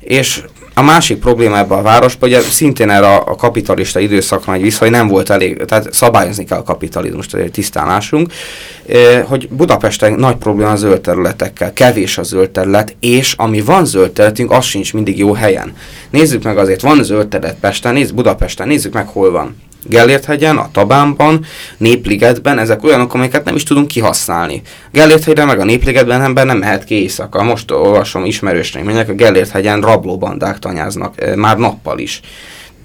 És a másik probléma ebben a városban, hogy szintén erre a kapitalista időszakra megy vissza, hogy nem volt elég, tehát szabályozni kell a kapitalizmust, hogy tisztán lássunk, hogy Budapesten nagy probléma a zöld területekkel, kevés a zöld terület, és ami van zöld területünk, az sincs mindig jó helyen. Nézzük meg azért, van zöld terület Pesten, nézz Budapesten, nézzük meg hol van. Gellérthegyen, a Tabánban, Népligetben, ezek olyanok, amiket nem is tudunk kihasználni. Gellérthegyre meg a Népligetben ember nem mehet ki éjszaka. Most olvasom ismerős remények, a Gellérthegyen rablóbandák tanyáznak, e, már nappal is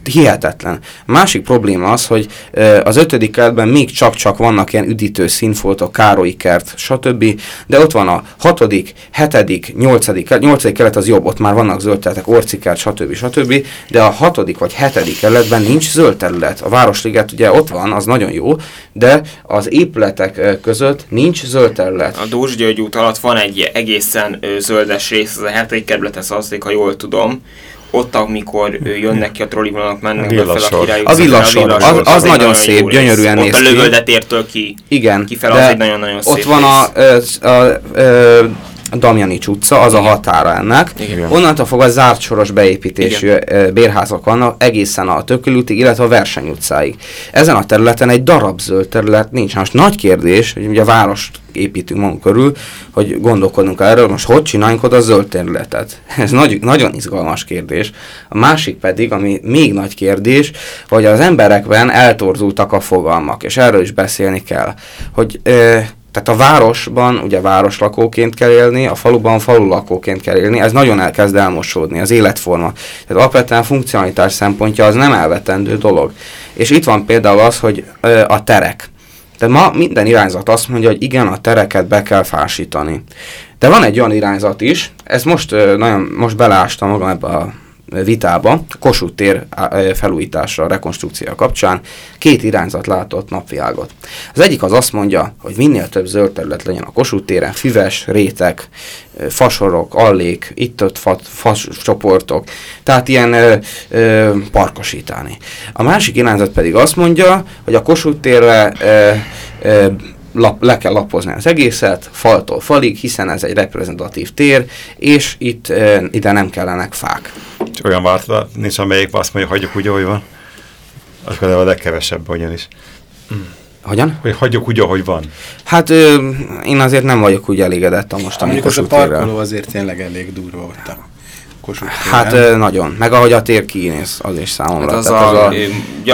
hihetetlen. Másik probléma az, hogy az ötödik kertben még csak-csak vannak ilyen üdítő színfoltok, Károlyi kert, stb. De ott van a hatodik, hetedik, nyolcadik, nyolcadik kelet az jobb, ott már vannak zöld területek, orcikert, stb. stb. De a hatodik vagy hetedik kerületben nincs zöld terület. A Városliget ugye ott van, az nagyon jó, de az épületek között nincs zöld terület. A Dózs György út alatt van egy egészen zöldes rész, az a hetedik kerület, ez az, ha jól tudom, ott, amikor jönnek ki a trollivonatok, mennek be fel a királyok. A villasor, az, az, az nagyon szép, rész. gyönyörűen néz ki. Ott a lövöldetértől ki, Igen, kifel, az egy nagyon-nagyon szép Ott van a, a, a, a a Damjanics utca, az a határa ennek. Igen. Onnantól fogva zárt soros beépítésű Igen. bérházak vannak egészen a Tökülútig, illetve a Verseny utcáig. Ezen a területen egy darab zöld terület nincs. Most nagy kérdés, hogy ugye a várost építünk magunk körül, hogy gondolkodunk erről, most hogy csináljunk oda a zöld területet. [LAUGHS] Ez nagy, nagyon izgalmas kérdés. A másik pedig, ami még nagy kérdés, hogy az emberekben eltorzultak a fogalmak, és erről is beszélni kell, hogy tehát a városban ugye városlakóként kell élni, a faluban falulakóként kell élni, ez nagyon elkezd elmosódni, az életforma. Tehát alapvetően funkcionalitás szempontja az nem elvetendő dolog. És itt van például az, hogy ö, a terek. De ma minden irányzat azt mondja, hogy igen, a tereket be kell fásítani. De van egy olyan irányzat is, ez most ö, nagyon, most beleástam magam ebbe a vitába, Kossuth tér felújításra, rekonstrukciója kapcsán két irányzat látott napvilágot. Az egyik az azt mondja, hogy minél több zöld terület legyen a Kossuth téren, füves, rétek, fasorok, allék, itt-ott fa, fas csoportok, tehát ilyen ö, ö, parkosítani. A másik irányzat pedig azt mondja, hogy a Kossuth térre ö, ö, lap, le kell lapozni az egészet, faltól falig, hiszen ez egy reprezentatív tér, és itt e, ide nem kellenek fák. És olyan változat nincs, amelyik azt mondja, hagyjuk úgy, ahogy van? Az például a legkevesebb ugyanis. Hogyan? Hogy hagyjuk úgy, ahogy van. Hát ö, én azért nem vagyok úgy elégedett a mostani Amikor a parkoló azért tényleg elég durva volt. Kossuth Hát ö, nagyon. Meg ahogy a tér kinéz, az is számomra. Hát az, a, a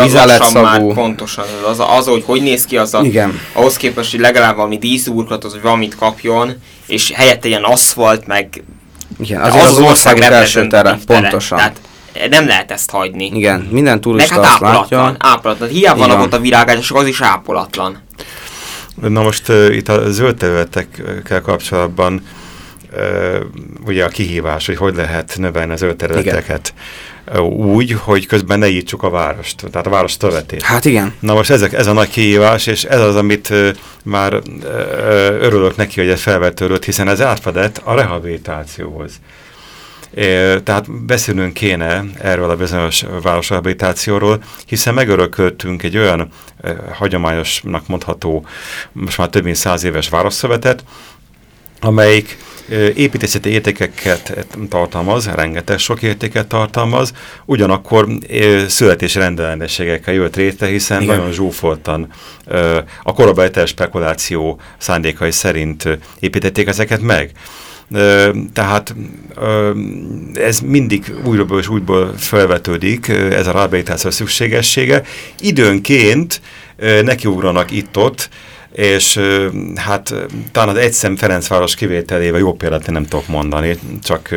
vizeletszagú. Pontosan, az, az, hogy hogy néz ki, az a, Igen. ahhoz képest, hogy legalább valami díszúrkat, hogy valamit kapjon, és helyette ilyen aszfalt, meg igen, azért az, az, az ország első tere, pontosan. Tehát nem lehet ezt hagyni. Igen, minden turista Meg hát ápolatlan, látja. ápolatlan. Hiába vannak ott a virágások, az is ápolatlan. Na most uh, itt a zöld területekkel kapcsolatban ugye a kihívás, hogy hogy lehet növelni az zöld területeket úgy, hogy közben ne írtsuk a várost, tehát a város területét. Hát igen. Na most ezek, ez a nagy kihívás, és ez az, amit már örülök neki, hogy ez felvetődött, hiszen ez átfedett a rehabilitációhoz. É, tehát beszélnünk kéne erről a bizonyos városrehabilitációról, hiszen megörököltünk egy olyan e, hagyományosnak mondható, most már több mint száz éves városszövetet, amelyik építészeti értékeket tartalmaz, rengeteg sok értéket tartalmaz, ugyanakkor születési rendellenességekkel jött réte, hiszen Igen. nagyon zsúfoltan a korabeli spekuláció szándékai szerint építették ezeket meg. Tehát ez mindig újra és újból felvetődik, ez a rehabilitáció szükségessége. Időnként nekiugranak itt-ott, és hát talán az egyszem Ferencváros kivételével jó példát nem tudok mondani, csak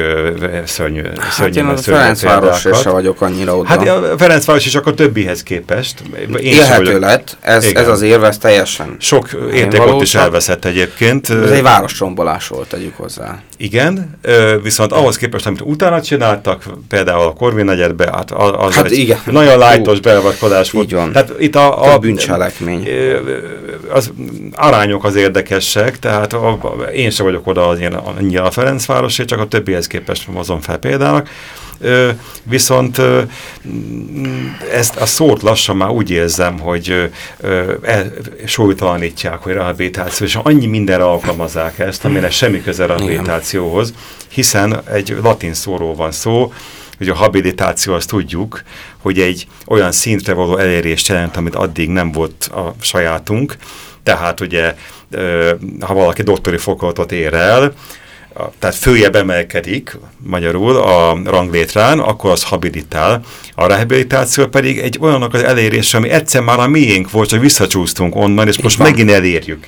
szörnyű, hát én a Ferencváros se vagyok annyira oda. Hát a Ferencváros is akkor többihez képest. Én Élhető lett, ez, ez az érve, ez teljesen. Sok érték ott is elveszett egyébként. Ez egy városrombolás volt, tegyük hozzá. Igen, viszont ahhoz képest, amit utána csináltak, például a Korvin negyedbe, hát az hát igen. nagyon lájtos beavatkozás volt. Így van. Tehát itt a, a, a bűncselekmény. Az arányok az érdekesek, tehát a, én sem vagyok oda az ilyen, annyira a Ferencvárosé, csak a többihez képest mozom fel példának. Ö, viszont ö, ezt a szót lassan már úgy érzem, hogy el, súlytalanítják, hogy rehabilitáció, és annyi mindenre alkalmazzák ezt, amire semmi köze rehabilitációhoz, hiszen egy latin szóról van szó, hogy a habilitáció azt tudjuk, hogy egy olyan szintre való elérést jelent, amit addig nem volt a sajátunk, tehát ugye, ha valaki doktori fokozatot ér el, tehát följebb emelkedik magyarul a ranglétrán, akkor az habilitál. A rehabilitáció pedig egy olyannak az elérése, ami egyszer már a miénk volt, hogy visszacsúsztunk onnan, és most megint elérjük.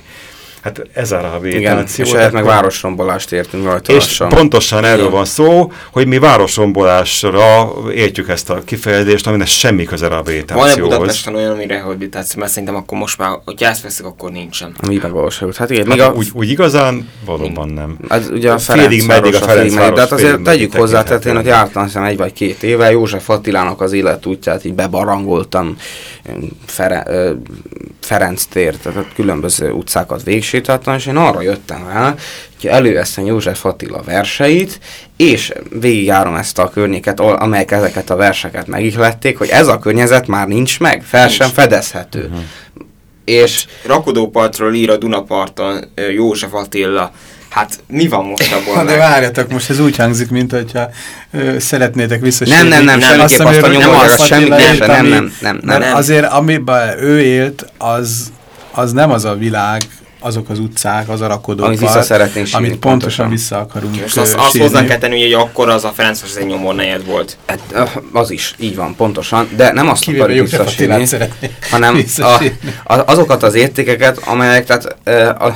Hát ez a rehabilitáció. Igen, és ehhez meg városrombolást értünk rajta. És lassan. pontosan erről Igen. van szó, hogy mi városrombolásra értjük ezt a kifejezést, aminek semmi köze rehabilitációhoz. Van-e Budapesten olyan, ami rehabilitáció, mert szerintem akkor most már, hogy ezt veszik, akkor nincsen. Mi megvalósult. Hát igen, hát a... úgy, úgy, igazán valóban nem. Ez ugye a félig meddig a Ferenc De hát azért tegyük hozzá, tehát én, hogy hiszem egy vagy két éve, József Attilának az életútját így bebarangoltam Fere, Ferenc tér, tehát különböző utcákat végsétáltam, és én arra jöttem el, hogy előveszem József Attila verseit, és végigjárom ezt a környéket, amelyek ezeket a verseket megihlették, hogy ez a környezet már nincs meg, fel nincs. sem fedezhető. Uh-huh. És Rakodópartról ír a Dunaparton József Attila, Hát mi van most [LAUGHS] abból? de várjatok, most ez úgy hangzik, mint hogyha ö, szeretnétek visszasírni. Nem, nem, nem, nem, azt, azt a nem, az, semmi, nem, nem, nem, nem, nem, nem. Azért, amiben ő élt, az, az nem az a világ, azok az utcák, az a rakodók, amit, vissza szeretnénk sírni, amit pontosan, pontosan. vissza akarunk És azt, azt hozzá kell tenni, hogy akkor az a Ferenc az egy nyomor negyed volt. Hát, az is, így van, pontoson, de nem azt Kivéve akarjuk visszasírni, hanem a, a, azokat az értékeket, amelyek, tehát a,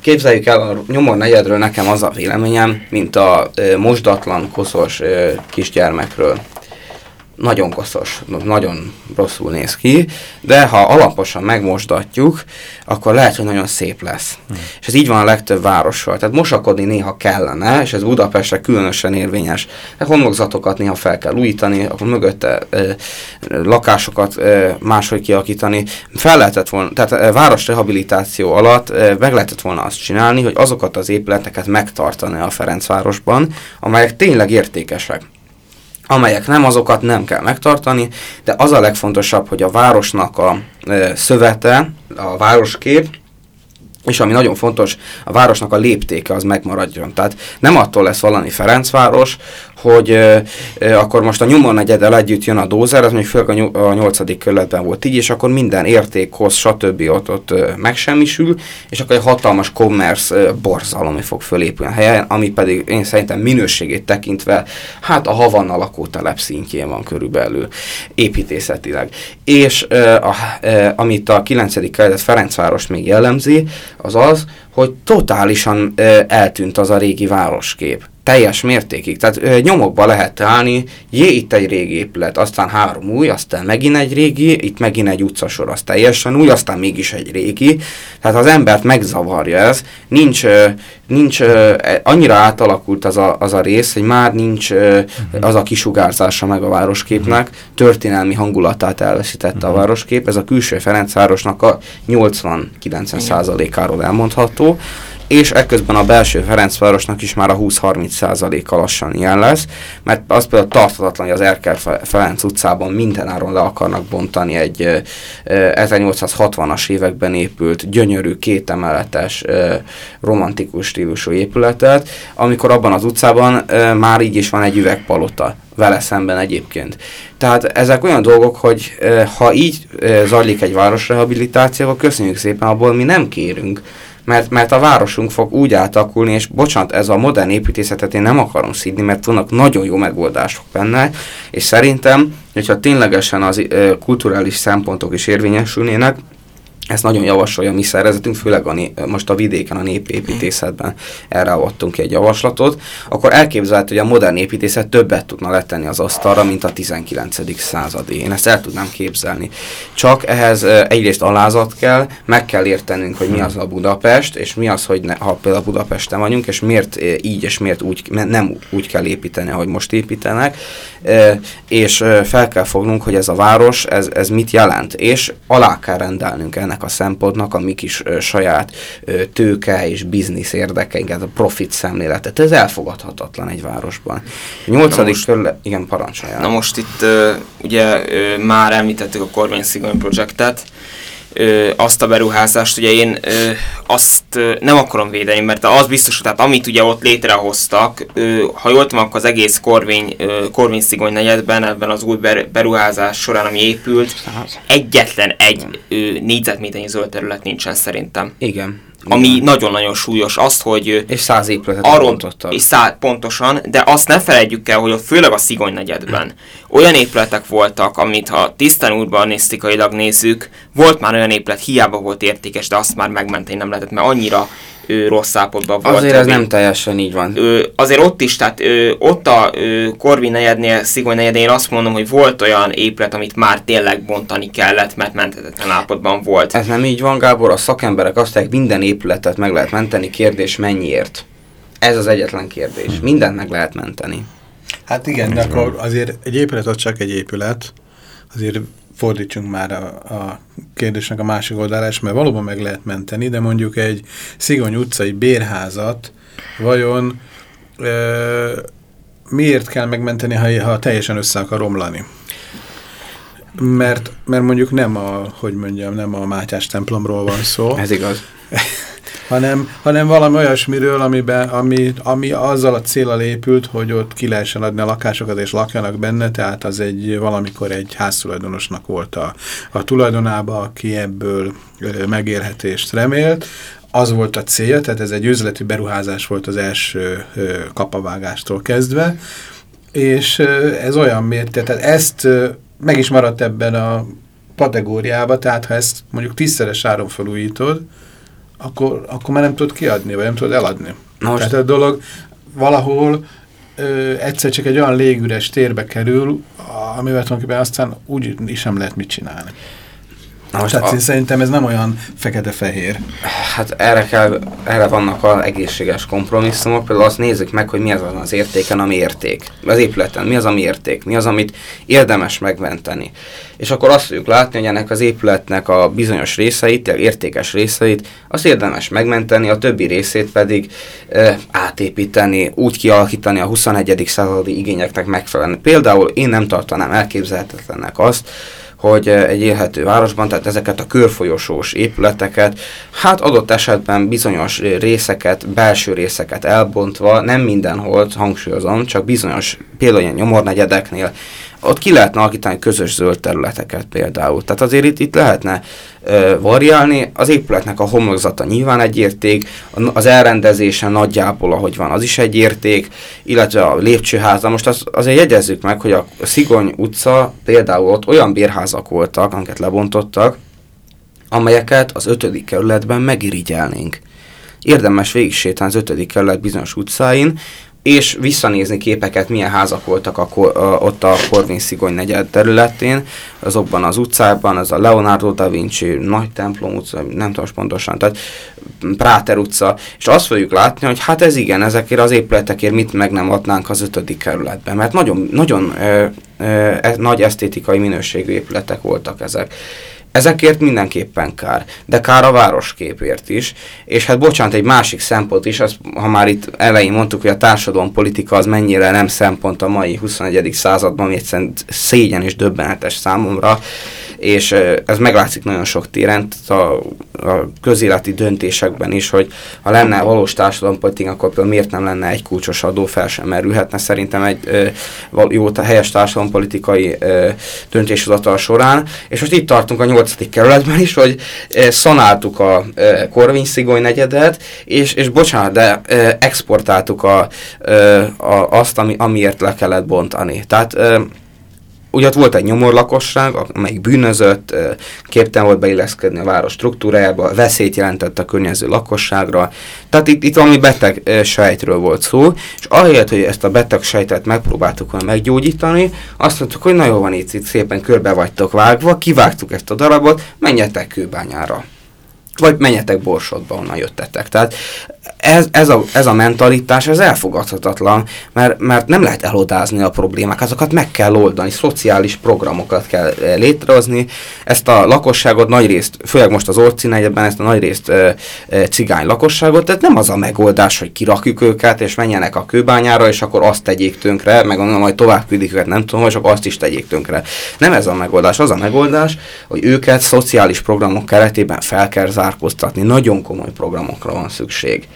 Képzeljük el, a nyomor negyedről nekem az a véleményem, mint a e, mosdatlan, koszos e, kisgyermekről nagyon koszos, nagyon rosszul néz ki, de ha alaposan megmosdatjuk, akkor lehet, hogy nagyon szép lesz. Hmm. És ez így van a legtöbb várossal. Tehát mosakodni néha kellene, és ez Budapestre különösen érvényes. Hát homlokzatokat néha fel kell újítani, akkor mögötte e, lakásokat e, máshogy kialakítani. Fel lehetett volna, tehát e, városrehabilitáció alatt e, meg lehetett volna azt csinálni, hogy azokat az épületeket megtartani a Ferencvárosban, amelyek tényleg értékesek amelyek nem, azokat nem kell megtartani, de az a legfontosabb, hogy a városnak a szövete, a városkép, és ami nagyon fontos, a városnak a léptéke az megmaradjon. Tehát nem attól lesz valami Ferencváros, hogy ö, akkor most a nyomon negyeddel együtt jön a dózer, az még főleg a, nyolcadik kerületben volt így, és akkor minden értékhoz, stb. ott, ott megsemmisül, és akkor egy hatalmas commerce borzalom fog fölépülni a helyen, ami pedig én szerintem minőségét tekintve, hát a Havanna lakótelep szintjén van körülbelül építészetileg. És ö, a, ö, amit a 9. kerület Ferencváros még jellemzi, az az, hogy totálisan ö, eltűnt az a régi városkép teljes mértékig. Tehát ö, nyomokba lehet állni, jé, itt egy régi épület, aztán három új, aztán megint egy régi, itt megint egy utcasor, az teljesen új, aztán mégis egy régi. Tehát az embert megzavarja ez, nincs, ö, nincs ö, annyira átalakult az a, az a rész, hogy már nincs ö, mhm. az a kisugárzása meg a városképnek, történelmi hangulatát elveszítette a mhm. városkép, ez a külső Ferencvárosnak a 80-90 százalékáról elmondható és ekközben a belső Ferencvárosnak is már a 20-30 a lassan ilyen lesz, mert az például tartatatlan, hogy az Erkel Ferenc utcában mindenáron le akarnak bontani egy 1860-as években épült, gyönyörű, kétemeletes, romantikus stílusú épületet, amikor abban az utcában már így is van egy üvegpalota vele szemben egyébként. Tehát ezek olyan dolgok, hogy ha így zajlik egy városrehabilitáció, akkor köszönjük szépen, abból mi nem kérünk, mert, mert a városunk fog úgy átalakulni, és bocsánat, ez a modern építészetet én nem akarom szídni, mert vannak nagyon jó megoldások benne, és szerintem, hogyha ténylegesen az ö, kulturális szempontok is érvényesülnének, ezt nagyon javasolja a mi szervezetünk, főleg a most a vidéken, a népépítészetben erre avattunk egy javaslatot, akkor elképzelhető, hogy a modern építészet többet tudna letenni az asztalra, mint a 19. századi. Én ezt el tudnám képzelni. Csak ehhez egyrészt alázat kell, meg kell értenünk, hogy mi az a Budapest, és mi az, hogy ne, ha például Budapesten vagyunk, és miért így, és miért úgy, nem úgy kell építeni, ahogy most építenek, és fel kell fognunk, hogy ez a város, ez, ez mit jelent, és alá kell rendelnünk ennek ennek a szempontnak a mi kis ö, saját ö, tőke és biznisz érdekeinket, a profit szemléletet. Ez elfogadhatatlan egy városban. Nyolcadik körle... Igen, parancsolja. Na most itt ö, ugye ö, már említettük a Szigony projektet, ö, azt a beruházást, ugye én ö, azt ö, nem akarom védeni, mert az biztos, hogy tehát amit ugye ott létrehoztak, ö, ha jól tudom, akkor az egész Korvény, ö, Korvény Szigony negyedben, ebben az új beruházás során, ami épült, egyetlen egy ö, négyzetméternyi zöld terület nincsen szerintem. Igen ami nagyon-nagyon súlyos. Azt, hogy... És száz épületet arról, és száz, pontosan, de azt ne felejtjük el, hogy főleg a Szigony negyedben olyan épületek voltak, amit ha tisztán urbanisztikailag nézzük, volt már olyan épület, hiába volt értékes, de azt már megmenteni nem lehetett, mert annyira ő, rossz állapotban volt. Azért ez nem teljesen így van. Ő, azért ott is, tehát ő, ott a Korvin negyednél, Szigoly negyednél azt mondom, hogy volt olyan épület, amit már tényleg bontani kellett, mert menthetetlen állapotban volt. Ez nem így van, Gábor, a szakemberek azt mondják, minden épületet meg lehet menteni, kérdés mennyiért? Ez az egyetlen kérdés. Mindent meg lehet menteni. Hát igen, de akkor azért egy épület az csak egy épület, azért fordítsunk már a, a kérdésnek a másik oldalára, mert valóban meg lehet menteni, de mondjuk egy Szigony utcai bérházat vajon ö, miért kell megmenteni, ha, ha teljesen össze akar romlani? Mert, mert mondjuk nem a, hogy mondjam, nem a Mátyás templomról van szó. Ez igaz. [LAUGHS] hanem, hanem valami olyasmiről, amiben, ami, ami azzal a célral épült, hogy ott ki lehessen adni a lakásokat, és lakjanak benne, tehát az egy valamikor egy háztulajdonosnak volt a, a tulajdonába, aki ebből megérhetést remélt. Az volt a célja, tehát ez egy üzleti beruházás volt az első kapavágástól kezdve, és ez olyan mérte, tehát ezt meg is maradt ebben a kategóriába, tehát ha ezt mondjuk tízszeres áron felújítod, akkor, akkor már nem tudod kiadni, vagy nem tudod eladni. Most... Tehát a dolog valahol ö, egyszer csak egy olyan légüres térbe kerül, amivel tulajdonképpen aztán úgy is nem lehet mit csinálni. Na most Tehát a... szerintem ez nem olyan fekete-fehér. Hát erre, kell, erre vannak az egészséges kompromisszumok, például azt nézzük meg, hogy mi az az értéken, ami érték. Az épületen, mi az, ami érték, mi az, amit érdemes megmenteni. És akkor azt tudjuk látni, hogy ennek az épületnek a bizonyos részeit, a értékes részeit, azt érdemes megmenteni, a többi részét pedig e, átépíteni, úgy kialakítani a 21. századi igényeknek megfelelően. Például én nem tartanám elképzelhetetlennek azt, hogy eh, egy élhető városban, tehát ezeket a körfolyosós épületeket, hát adott esetben bizonyos részeket, belső részeket elbontva, nem mindenhol, hangsúlyozom, csak bizonyos, például ilyen nyomornegyedeknél, ott ki lehetne alakítani közös zöld területeket például. Tehát azért itt, itt lehetne ö, variálni. Az épületnek a homlokzata nyilván egy érték, az elrendezése nagyjából, ahogy van, az is egy érték, illetve a lépcsőháza. Most az, azért jegyezzük meg, hogy a Szigony utca például ott olyan bérházak voltak, amiket lebontottak, amelyeket az ötödik kerületben megirigyelnénk. Érdemes végig sétálni az ötödik kerület bizonyos utcáin, és visszanézni képeket, milyen házak voltak a, a, ott a Corvin Szigony negyed területén, azokban az utcákban, az a Leonardo da Vinci, Nagy Templom utca, nem tudom pontosan, tehát Práter utca, és azt fogjuk látni, hogy hát ez igen, ezekért az épületekért mit meg nem adnánk az ötödik kerületben, mert nagyon, nagyon ö, ö, e, nagy esztétikai minőségű épületek voltak ezek. Ezekért mindenképpen kár, de kár a városképért is, és hát bocsánat, egy másik szempont is, az, ha már itt elején mondtuk, hogy a társadalompolitika az mennyire nem szempont a mai 21. században, ami egyszerűen szégyen és döbbenetes számomra, és ez meglátszik nagyon sok téren, a, a közéleti döntésekben is, hogy ha lenne valós társadalompolitika, akkor például miért nem lenne egy kulcsos adó, fel sem merülhetne. Szerintem egy jó helyes társadalompolitikai döntéshozatal során, és most itt tartunk a 8. kerületben is, hogy szanáltuk a Korvin Szigoly negyedet, és, és bocsánat, de exportáltuk a, a, azt, ami, amiért le kellett bontani. Tehát Ugye ott volt egy nyomorlakosság, amelyik bűnözött, képtelen volt beilleszkedni a város struktúrájába, veszélyt jelentett a környező lakosságra. Tehát itt, itt valami beteg sejtről volt szó, és ahelyett, hogy ezt a beteg sejtet megpróbáltuk volna meggyógyítani, azt mondtuk, hogy na jó van, itt, itt szépen körbe vagytok vágva, kivágtuk ezt a darabot, menjetek kőbányára. vagy menjetek Borsodba, onnan jöttetek. Tehát ez, ez, a, ez a mentalitás, ez elfogadhatatlan, mert, mert nem lehet elodázni a problémák, azokat meg kell oldani, szociális programokat kell eh, létrehozni, ezt a lakosságot nagy részt, főleg most az Orci negyedben ezt a nagy részt e, e, cigány lakosságot, tehát nem az a megoldás, hogy kirakjuk őket, és menjenek a kőbányára, és akkor azt tegyék tönkre, meg onnan majd tovább küldik őket, nem tudom, és akkor azt is tegyék tönkre. Nem ez a megoldás, az a megoldás, hogy őket szociális programok keretében fel kell zárkóztatni, nagyon komoly programokra van szükség.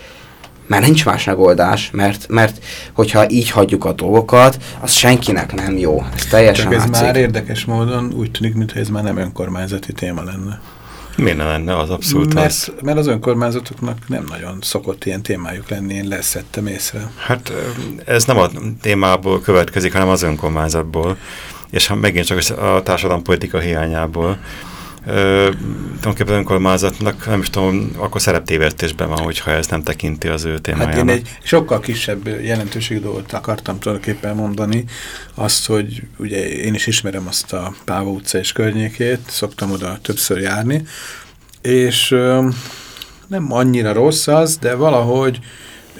Mert nincs más megoldás, mert, mert hogyha így hagyjuk a dolgokat, az senkinek nem jó. Ez teljesen Csak ez látszik. már érdekes módon úgy tűnik, mintha ez már nem önkormányzati téma lenne. Miért ne lenne az abszolút mert, az? Mert az önkormányzatoknak nem nagyon szokott ilyen témájuk lenni, én leszettem észre. Hát ez nem a témából következik, hanem az önkormányzatból, és ha megint csak a társadalompolitika hiányából tulajdonképpen önkormányzatnak, nem is tudom, akkor szereptévesztésben van, hogyha ez nem tekinti az ő témájának. Hát én egy sokkal kisebb jelentőségű dolgot akartam tulajdonképpen mondani, azt, hogy ugye én is ismerem azt a Páva utca és környékét, szoktam oda többször járni, és ö, nem annyira rossz az, de valahogy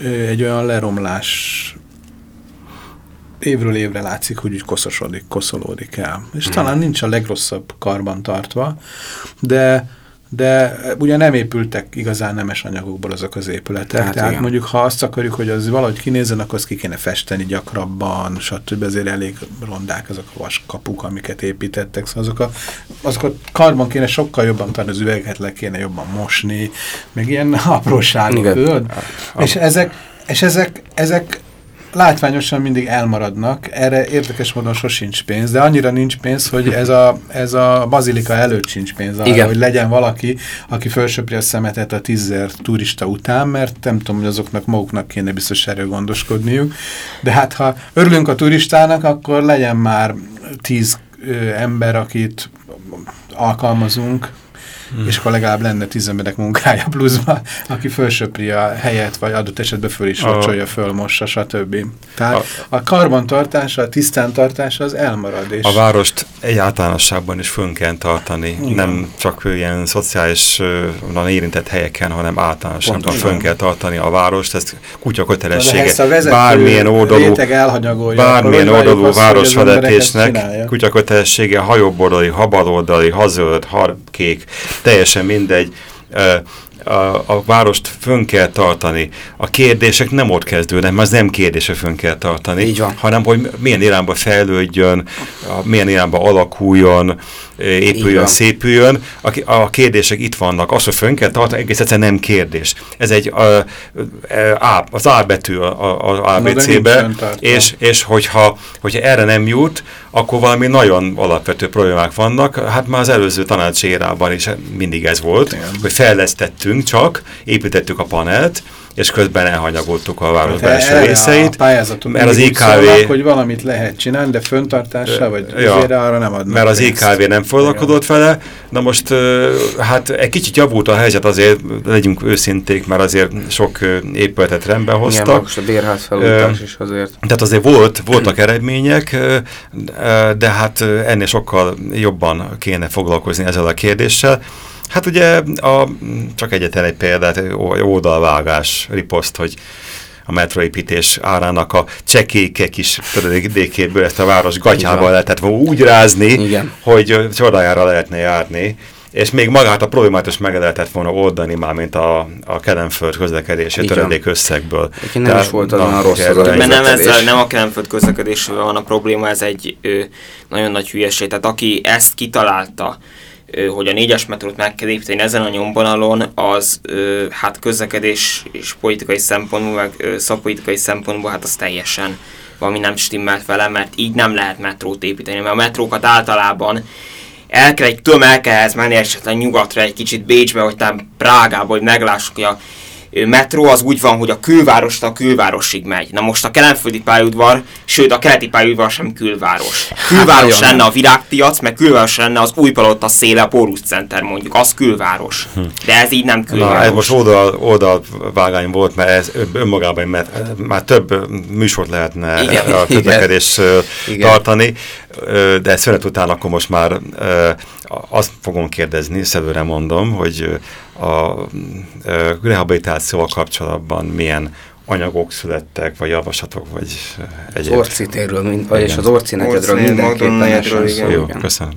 ö, egy olyan leromlás évről évre látszik, hogy úgy koszosodik, koszolódik el. És hmm. talán nincs a legrosszabb karban tartva, de de ugye nem épültek igazán nemes anyagokból azok az épületek. Hát Tehát igen. mondjuk, ha azt akarjuk, hogy az valahogy kinézzen, akkor azt ki kéne festeni gyakrabban, stb. Azért elég rondák azok a vaskapuk, amiket építettek. Szóval azok a, azok a karban kéne sokkal jobban tartani, az üveget le kéne jobban mosni, meg ilyen [LAUGHS] apróságok. És ezek, és ezek, ezek látványosan mindig elmaradnak, erre érdekes módon sosincs pénz, de annyira nincs pénz, hogy ez a, ez a bazilika előtt sincs pénz arra, Igen. hogy legyen valaki, aki felsöpri a szemetet a tízzer turista után, mert nem tudom, hogy azoknak maguknak kéne biztos erről gondoskodniuk, de hát ha örülünk a turistának, akkor legyen már tíz ö, ember, akit alkalmazunk, hmm. és akkor legalább lenne tíz emberek munkája pluszban, aki fölsöpri a helyet, vagy adott esetben föl is locsolja, fölmossa, stb. Tehát a, a karbantartása, a tisztántartása az elmarad. És a várost egy általánosságban is fönn kell tartani, Igen. nem csak ilyen szociális érintett helyeken, hanem általánosságban fönn kell tartani a várost, ez kutya kötelessége. Bármilyen oldalú, bármilyen oldalú városvezetésnek kutya kötelessége hajóboldali, habaloldali, hazöld, harkék, teljesen mindegy, a, a várost fönn kell tartani. A kérdések nem ott kezdődnek, mert az nem kérdése fönn kell tartani, Így van. hanem hogy milyen irányba fejlődjön, milyen irányba alakuljon, épüljön, szépüljön. A, a kérdések itt vannak. Az, hogy fönn kell tartani, egész egyszerűen nem kérdés. Ez egy a, a, az A betű az ABC-be, és, és hogyha, hogyha erre nem jut, akkor valami nagyon alapvető problémák vannak. Hát már az előző tanács érában is mindig ez volt, Igen. hogy fejlesztettünk csak, építettük a panelt, és közben elhanyagoltuk a város hát belső részeit. A mert az IKV... Szólnak, hogy valamit lehet csinálni, de föntartással, vagy ja, arra nem adnak Mert az IKV nem foglalkozott vele. Na most hát egy kicsit javult a helyzet azért, legyünk őszinték, mert azért sok épületet rendben hoztak. Igen, most a bérház felújítás is azért. Tehát azért volt, voltak eredmények, de hát ennél sokkal jobban kéne foglalkozni ezzel a kérdéssel. Hát ugye a, csak egyetlen egy példát, oldalvágás, riposzt, hogy a metroépítés árának a csekéke kis töredékéből ezt a város gatyával lehetett úgy rázni, Igen. hogy csodájára lehetne járni és még magát a problémát is meg lehetett volna oldani már, mint a, a Kelenföld közlekedési töredék összegből. nem Tehát, is volt olyan rossz az Mert nem, ezzel, nem a Kelenföld közlekedésről van a probléma, ez egy ö, nagyon nagy hülyeség. Tehát aki ezt kitalálta, hogy a négyes metrót meg kell építeni ezen a nyomvonalon, az hát közlekedés és politikai szempontból, meg szakpolitikai szempontból, hát az teljesen valami nem stimmelt vele, mert így nem lehet metrót építeni, mert a metrókat általában el kell egy tömeghez menni esetleg nyugatra egy kicsit Bécsbe, vagy talán Prágába, hogy meglássuk, hogy a metró az úgy van, hogy a külvárost a külvárosig megy. Na most a kelenföldi pályaudvar, sőt a keleti pályaudvar sem külváros. Külváros lenne a virágpiac, meg külváros lenne az a széle, a Pórusz Center mondjuk, az külváros. De ez így nem külváros. Na, ez most oldal, oldalvágány volt, mert ez önmagában mert már több műsort lehetne Igen. a [LAUGHS] közlekedés tartani. De szünet után akkor most már azt fogom kérdezni, szedőre mondom, hogy a rehabilitációval kapcsolatban milyen anyagok születtek, vagy javaslatok, vagy egyéb. Az orcitéről, vagyis az orci negyedről mindenképpen Jó, köszönöm.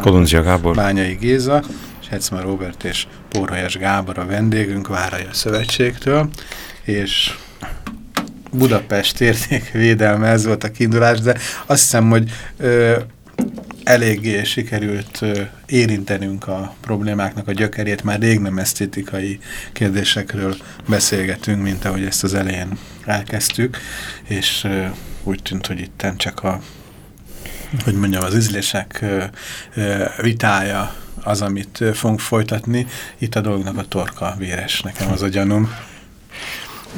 Kolundzsia Gábor. Bányai Géza, Hetszmer Robert és Pórajas Gábor a vendégünk, Váraja Szövetségtől, és Budapest értékvédelme, ez volt a kiindulás, de azt hiszem, hogy ö, eléggé sikerült ö, érintenünk a problémáknak a gyökerét, már rég nem esztétikai kérdésekről beszélgetünk, mint ahogy ezt az elején elkezdtük, és ö, úgy tűnt, hogy itten csak a hogy mondjam, az üzlések vitája az, amit fogunk folytatni. Itt a dolognak a torka véres, nekem az a gyanúm.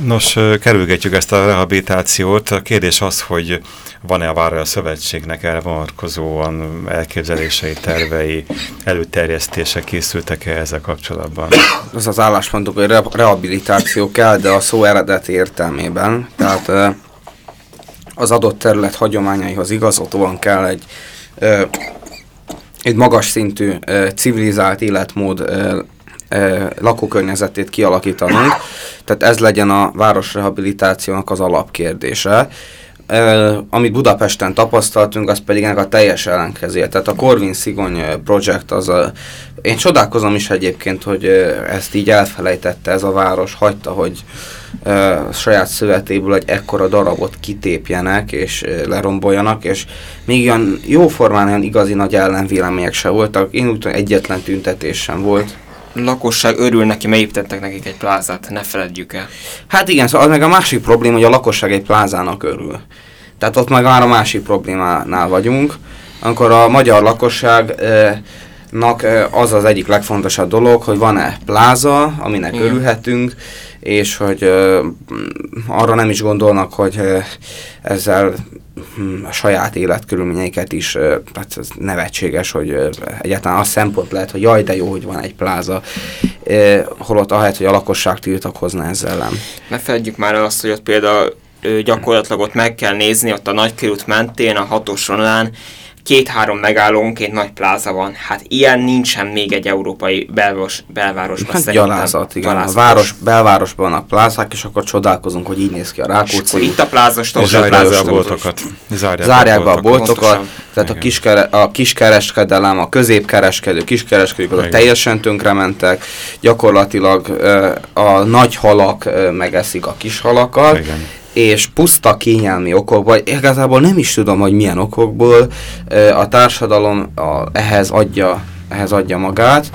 Nos, kerülgetjük ezt a rehabilitációt. A kérdés az, hogy van-e a Vára a Szövetségnek erre vonatkozóan elképzelései, tervei, előterjesztések készültek-e ezzel kapcsolatban? Az az álláspontok, hogy re rehabilitáció kell, de a szó eredeti értelmében. Tehát az adott terület hagyományaihoz igazodóan kell egy, egy magas szintű civilizált életmód lakókörnyezetét kialakítanunk. Tehát ez legyen a városrehabilitációnak az alapkérdése. Amit Budapesten tapasztaltunk, az pedig ennek a teljes ellenkezője. Tehát a Corvin Szigony Project az a... Én csodálkozom is egyébként, hogy ezt így elfelejtette ez a város, hagyta, hogy uh, saját szövetéből egy ekkora darabot kitépjenek és leromboljanak, és még ilyen jóformán olyan igazi nagy ellenvélemények se voltak. Én úgy tudom, egyetlen tüntetés sem volt lakosság örül neki, mert építettek nekik egy plázát, ne feledjük el. Hát igen, szóval az meg a másik probléma, hogy a lakosság egy plázának örül. Tehát ott meg már a másik problémánál vagyunk, amikor a magyar lakosságnak az az egyik legfontosabb dolog, hogy van-e pláza, aminek igen. örülhetünk, és hogy arra nem is gondolnak, hogy ezzel hm, a saját életkörülményeiket is, tehát ez nevetséges, hogy egyáltalán az szempont lehet, hogy jaj, de jó, hogy van egy pláza, holott ahelyett, hogy a lakosság tiltakozna ezzel ellen. Ne feledjük már azt, hogy ott például gyakorlatilag ott meg kell nézni, ott a nagykörút mentén, a hatos vonalán két-három megállónként nagy pláza van. Hát ilyen nincsen még egy európai belváros, belvárosban hát gyalázat, igen. Gyalázatos. A város, belvárosban vannak plázák, és akkor csodálkozunk, hogy így néz ki a Rákóczi. itt a plázas, zárják a boltokat. Zárják, zárják be a boltokat. Pontosan. Tehát a, kiskere, a kiskereskedelem, a középkereskedő, kiskereskedők azok teljesen tönkrementek. Gyakorlatilag a nagy halak megeszik a kis halakat. Igen és puszta kényelmi okokból, igazából nem is tudom, hogy milyen okokból a társadalom a, ehhez, adja, ehhez adja magát,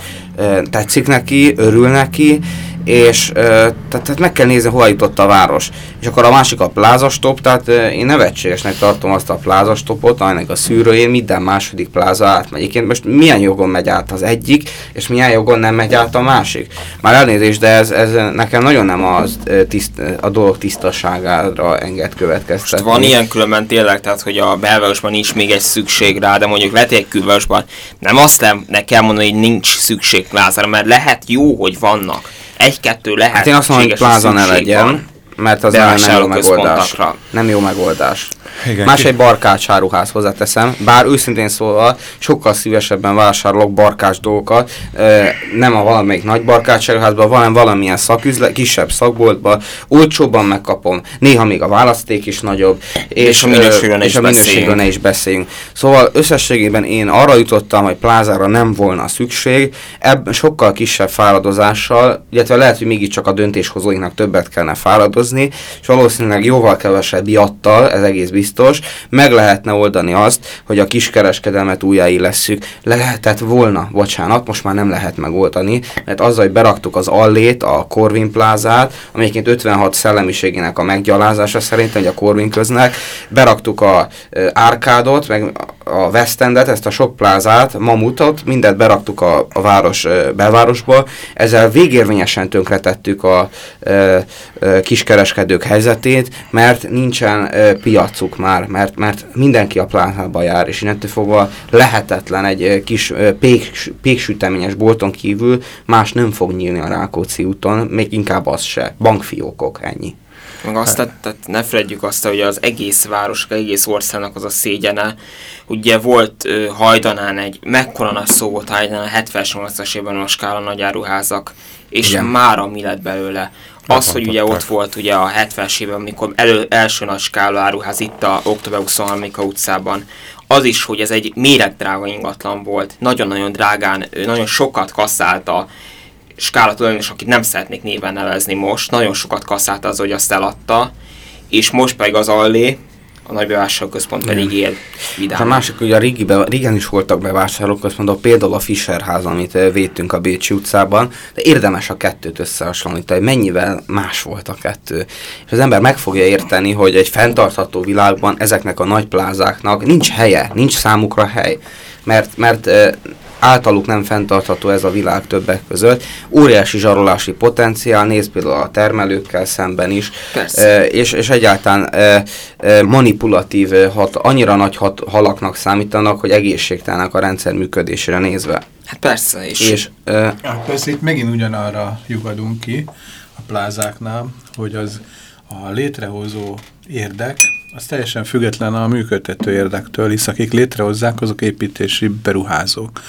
tetszik neki, örül neki, és tehát, tehát meg kell nézni, hol jutott a város. És akkor a másik a plázastop, tehát én nevetségesnek tartom azt a plázastopot, aminek a szűrőjén minden második pláza átmegy. Én most milyen jogon megy át az egyik, és milyen jogon nem megy át a másik? Már elnézést, de ez, ez nekem nagyon nem az, tiszt, a dolog tisztaságára enged következtetni. Most van ilyen különben tényleg, tehát hogy a belvárosban nincs még egy szükség rá, de mondjuk lehet egy külvárosban nem azt nem, ne kell mondani, hogy nincs szükség plázára, mert lehet jó, hogy vannak egy-kettő lehet. Hát én azt mondom, hogy pláza ne legyen, mert az nem jó megoldás. Nem jó megoldás. Igen, Más egy barkács áruház hozzáteszem, bár őszintén szólva sokkal szívesebben vásárolok barkács dolgokat, nem a valamelyik nagy barkács áruházban, hanem valamilyen szaküzlet, kisebb szakboltban, olcsóbban megkapom, néha még a választék is nagyobb, és, és a minőségről ne, is, minőségről ne is beszéljünk. Szóval összességében én arra jutottam, hogy plázára nem volna szükség, ebben sokkal kisebb fáradozással, illetve lehet, hogy mégiscsak a döntéshozóinknak többet kellene fáradozni, és valószínűleg jóval kevesebb jattal, ez egész biztos, biztos, meg lehetne oldani azt, hogy a kiskereskedelmet újjáélesszük. Le lehetett volna, bocsánat, most már nem lehet megoldani, mert azzal, hogy beraktuk az Allét, a Corvin plázát, amelyiként 56 szellemiségének a meggyalázása szerint, hogy a Corvin köznek, beraktuk a Árkádot, meg a West Endet, ezt a sok plázát, Mamutot, mindet beraktuk a, a város belvárosba, ezzel végérvényesen tönkretettük a a, a kiskereskedők helyzetét, mert nincsen a, piacuk már, mert, mert mindenki a plázába jár, és innentől fogva lehetetlen egy kis pék, péksüteményes bolton kívül más nem fog nyílni a Rákóczi úton, még inkább az se. Bankfiókok, ennyi. Meg azt, tehát, tehát ne felejtjük azt, hogy az egész város, az egész országnak az a szégyene. Ugye volt uh, hajdanán egy, mekkora nagy szó volt hajdanán, 70-80-as évben a skála nagyáruházak, és Igen. mára mi lett belőle. Az, hogy ugye ott volt ugye a 70-es évben, amikor elő, első nagy skála áruház itt a Október 23 utcában, az is, hogy ez egy méretdrága ingatlan volt, nagyon-nagyon drágán, nagyon sokat kasszálta skála tulajdonos, akit nem szeretnék néven nevezni most, nagyon sokat kasszálta az, hogy azt eladta, és most pedig az Allé, a nagy bevásárlóközpont pedig él vidám. A másik, hogy a régiben, régen is voltak bevásárlóközpontok, például a Fischer ház, amit védtünk a Bécsi utcában, de érdemes a kettőt összehasonlítani, mennyivel más volt a kettő. És az ember meg fogja érteni, hogy egy fenntartható világban ezeknek a nagy plázáknak nincs helye, nincs számukra hely. Mert, mert általuk nem fenntartható ez a világ többek között. Óriási zsarolási potenciál, néz például a termelőkkel szemben is, e, és, és egyáltalán e, e, manipulatív, hat, annyira nagy hat, halaknak számítanak, hogy egészségtelenek a rendszer működésére nézve. Hát persze is. És, e, hát persze itt megint ugyanarra lyukadunk ki a plázáknál, hogy az a létrehozó érdek, az teljesen független a működtető érdektől, hisz akik létrehozzák, azok építési beruházók.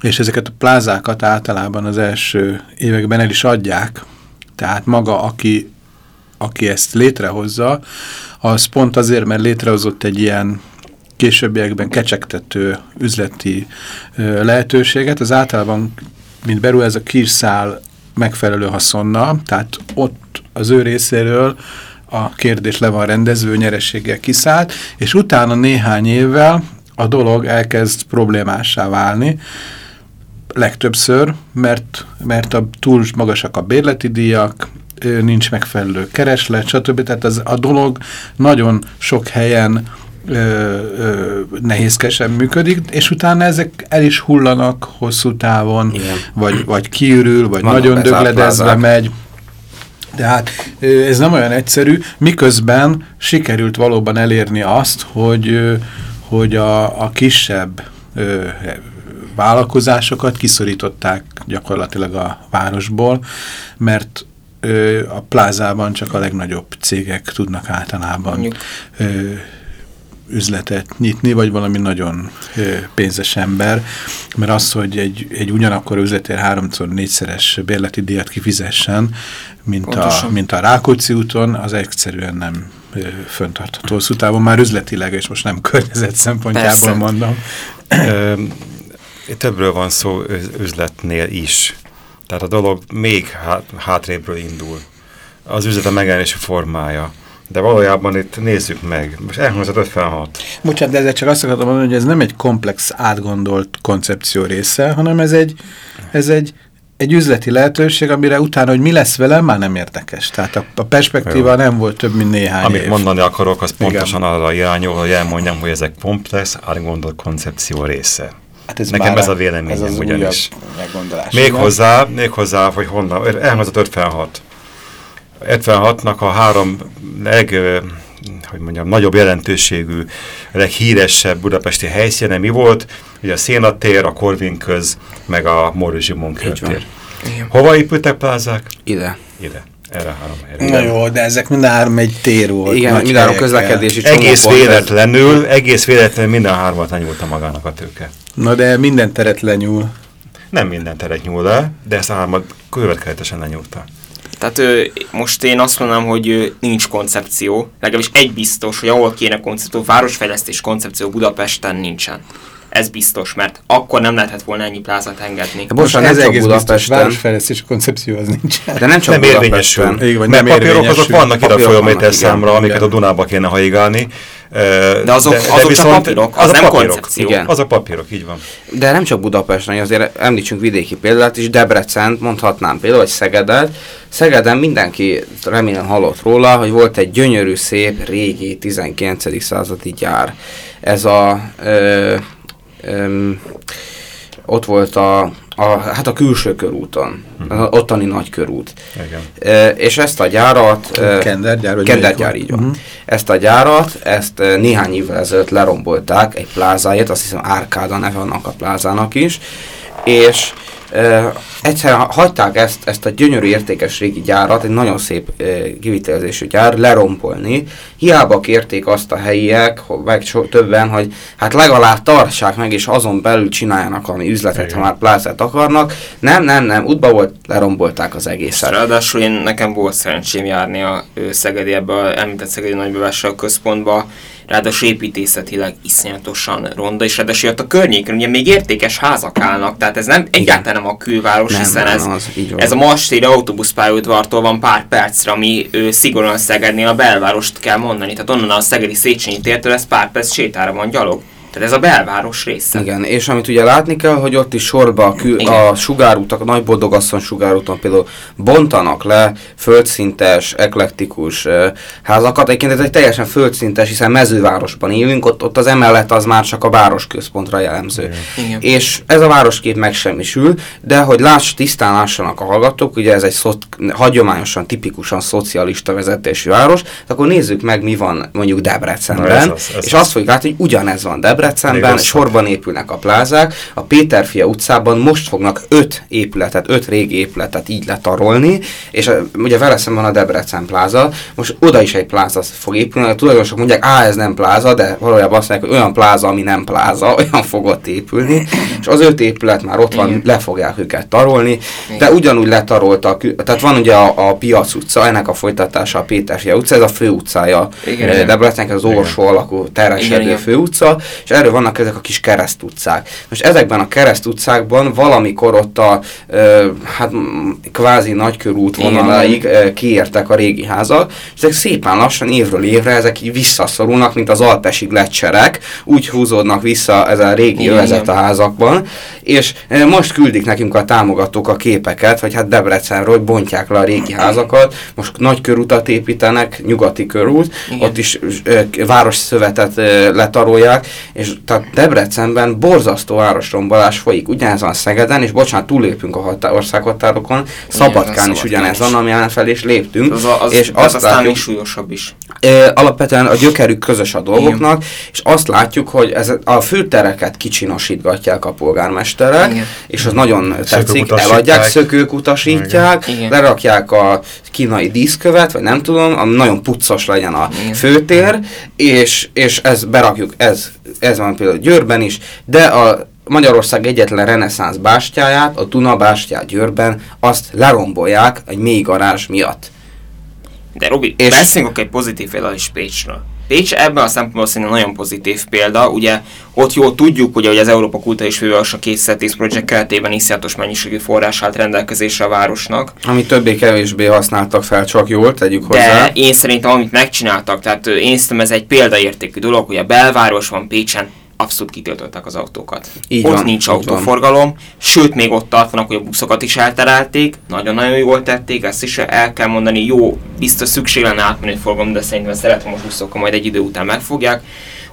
És ezeket a plázákat általában az első években el is adják, tehát maga, aki, aki ezt létrehozza, az pont azért, mert létrehozott egy ilyen későbbiekben kecsegtető üzleti lehetőséget, az általában, mint beruházó, kiszál megfelelő haszonnal, tehát ott az ő részéről a kérdés le van rendező, nyerességgel kiszállt, és utána néhány évvel a dolog elkezd problémássá válni, legtöbbször, mert, mert a túl magasak a bérleti díjak, nincs megfelelő kereslet, stb. Tehát az, a dolog nagyon sok helyen ö, ö, nehézkesen működik, és utána ezek el is hullanak hosszú távon, Igen. vagy, vagy kiürül, vagy Van nagyon dögledezve megy. Tehát ez nem olyan egyszerű, miközben sikerült valóban elérni azt, hogy, hogy a, a kisebb vállalkozásokat kiszorították gyakorlatilag a városból, mert a plázában csak a legnagyobb cégek tudnak általában üzletet nyitni, vagy valami nagyon pénzes ember, mert az, hogy egy, egy ugyanakkor üzletér háromszor, négyszeres bérleti díjat kifizessen, mint a, mint a Rákóczi úton, az egyszerűen nem föntartható. Hosszú távon már üzletileg, és most nem környezet szempontjából Persze. mondom. Többről van szó üzletnél is. Tehát a dolog még hát, hátrébről indul. Az üzlet a megjelenési formája. De valójában itt nézzük meg. Most elhangzott 56. Bocsánat, de ezzel csak azt akartam mondani, hogy ez nem egy komplex, átgondolt koncepció része, hanem ez egy, ez egy, egy üzleti lehetőség, amire utána, hogy mi lesz velem, már nem érdekes. Tehát a, a perspektíva Jó. nem volt több, mint néhány Amit év. mondani akarok, az pontosan Igen. arra irányul, hogy elmondjam, hogy ezek komplex, átgondolt koncepció része. Hát ez Nekem ez a véleményem ez ugyanis. Még hozzá, még hozzá, hogy honnan, elhangzott 56. 56-nak a három leg, hogy mondjam, nagyobb jelentőségű, leghíresebb budapesti helyszíne mi volt? Ugye a Szénatér, a Korvin köz, meg a Mórő Zsimon körtér. Hova épültek plázák? Ide. Ide. Erre három helyre. Na jó, de ezek mind három egy tér volt. Igen, mind három közlekedési Egész véletlenül, egész véletlenül minden hármat lenyúlta magának a tőke. Na de minden teret lenyúl. Nem minden teret nyúl le, de ezt a hármat következetesen lenyúlta. Tehát ö, most én azt mondom, hogy nincs koncepció, legalábbis egy biztos, hogy ahol kéne koncepció, városfejlesztés koncepció Budapesten nincsen. Ez biztos, mert akkor nem lehetett volna ennyi plázat engedni. De most ez egész Budapesten. Városfejlesztés koncepció az nincsen. De nem csak nem Budapesten. Érvényesül. Mert papírok azok vannak ide a folyóméter számra, amiket a Dunába kéne haigálni. De azok, de, azok de viszont, csak papírok, az, az nem papírok, koncepció. Igen. Az a papírok, így van. De nem csak Budapesten, azért említsünk vidéki példát is, Debrecen, mondhatnám például, vagy Szegedet. Szegeden mindenki remélem hallott róla, hogy volt egy gyönyörű, szép, régi 19. századi gyár. Ez a... Ö, ö, ott volt a a, hát a külső körúton, hmm. az ottani nagy körút. Igen. E, és ezt a gyárat... Kendergyár? Kendergyár, így van. Uh -huh. Ezt a gyárat, ezt néhány évvel ezelőtt lerombolták egy plázáját, azt hiszem Árkáda neve annak a plázának is, és egyszerűen hagyták ezt, ezt a gyönyörű értékes régi gyárat, egy nagyon szép e, kivitelezésű gyár, lerompolni. Hiába kérték azt a helyiek, meg so, többen, hogy hát legalább tartsák meg, és azon belül csináljanak valami üzletet, Igen. ha már plázát akarnak. Nem, nem, nem, útba volt, lerombolták az egészet. Ráadásul én nekem volt szerencsém járni a Szegedi ebbe a említett Szegedi Nagybevásárló Központba, ráadásul építészetileg iszonyatosan ronda, és ráadásul ott a környéken ugye még értékes házak állnak, tehát ez nem egyáltalán nem a külváros, nem, hiszen ez, az, ez a Mastéri autóbuszpályaudvartól van pár percre, ami ő, szigorúan Szegednél a belvárost kell mondani, tehát onnan a Szegedi Széchenyi tértől ez pár perc sétára van gyalog. Tehát ez a belváros része. Igen, és amit ugye látni kell, hogy ott is sorba a, kül, a sugárutak, a nagy boldogasszony sugárúton például bontanak le földszintes, eklektikus uh, házakat. Egyébként ez egy teljesen földszintes, hiszen mezővárosban élünk, ott, ott az emellett az már csak a városközpontra jellemző. Igen. És ez a városkép megsemmisül, de hogy láss, tisztán lássanak a hallgatók, ugye ez egy szott, hagyományosan, tipikusan szocialista vezetésű város, akkor nézzük meg, mi van mondjuk Debrecenben, ez az, ez és az. azt fogjuk látni, hogy ugyanez van Debrecen, Debrecenben sorban épülnek a plázák, a Péterfia utcában most fognak öt épületet, öt régi épületet így letarolni, és ugye vele szemben a Debrecen pláza, most oda is egy pláza fog épülni, a tulajdonosok mondják, á, ez nem pláza, de valójában azt mondják, hogy olyan pláza, ami nem pláza, [LAUGHS] olyan fog ott épülni, és az öt épület már ott van, Igen. le fogják őket tarolni, Igen. de ugyanúgy letaroltak, tehát van ugye a, a Piac utca, ennek a folytatása a Péterfia utca, ez a fő utcája Igen. Debrecen, ez az orsó alakú teresedő fő utca, és erről vannak ezek a kis keresztutcák. Most ezekben a keresztutcákban valamikor ott a ö, hát kvázi nagykörút vonaláig ö, kiértek a régi házak, és ezek szépen lassan évről évre ezek így visszaszorulnak, mint az alpesi gletszerek, úgy húzódnak vissza ez a régi övezet a házakban, és ö, most küldik nekünk a támogatók a képeket, hogy hát Debrecenről bontják le a régi házakat, most nagykörutat építenek, nyugati körút, Igen. ott is ö, város szövetet ö, letarolják, és tehát Debrecenben borzasztó városrombolás folyik, ugyanez van Szegeden, és bocsánat, túlépünk a hatá országhatárokon, Szabadkán is ugyanez van, ami fel is léptünk, az, az, és az azt látjuk, súlyosabb is. E, alapvetően a gyökerük közös a dolgoknak, Igen. és azt látjuk, hogy ez a főtereket kicsinosítgatják a polgármesterek, Igen. és az nagyon tetszik, eladják, szökők utasítják, Igen. lerakják a kínai díszkövet, vagy nem tudom, ami nagyon puccos legyen a Igen. főtér, és, és ez berakjuk, ez ez van például Győrben is, de a Magyarország egyetlen reneszánsz bástyáját, a Duna bástyát Győrben, azt lerombolják egy mély garázs miatt. De Robi, és beszéljünk egy pozitív példa is Pécsről. Pécs ebben a szempontból szerintem nagyon pozitív példa. Ugye ott jól tudjuk, ugye, hogy az Európa Kulta és Főváros a 2010 projekt keretében iszonyatos mennyiségű forrás állt rendelkezésre a városnak. Ami többé-kevésbé használtak fel, csak jól tegyük hozzá. De én szerintem, amit megcsináltak, tehát én szerintem ez egy példaértékű dolog, hogy a belváros van Pécsen abszolút kitiltották az autókat. Így ott van, nincs autóforgalom, van. sőt még ott tartanak, hogy a buszokat is elterelték, nagyon-nagyon jól tették, ezt is el kell mondani, jó, biztos szükség lenne átmenő forgalom, de szerintem szeretem a buszokkal majd egy idő után megfogják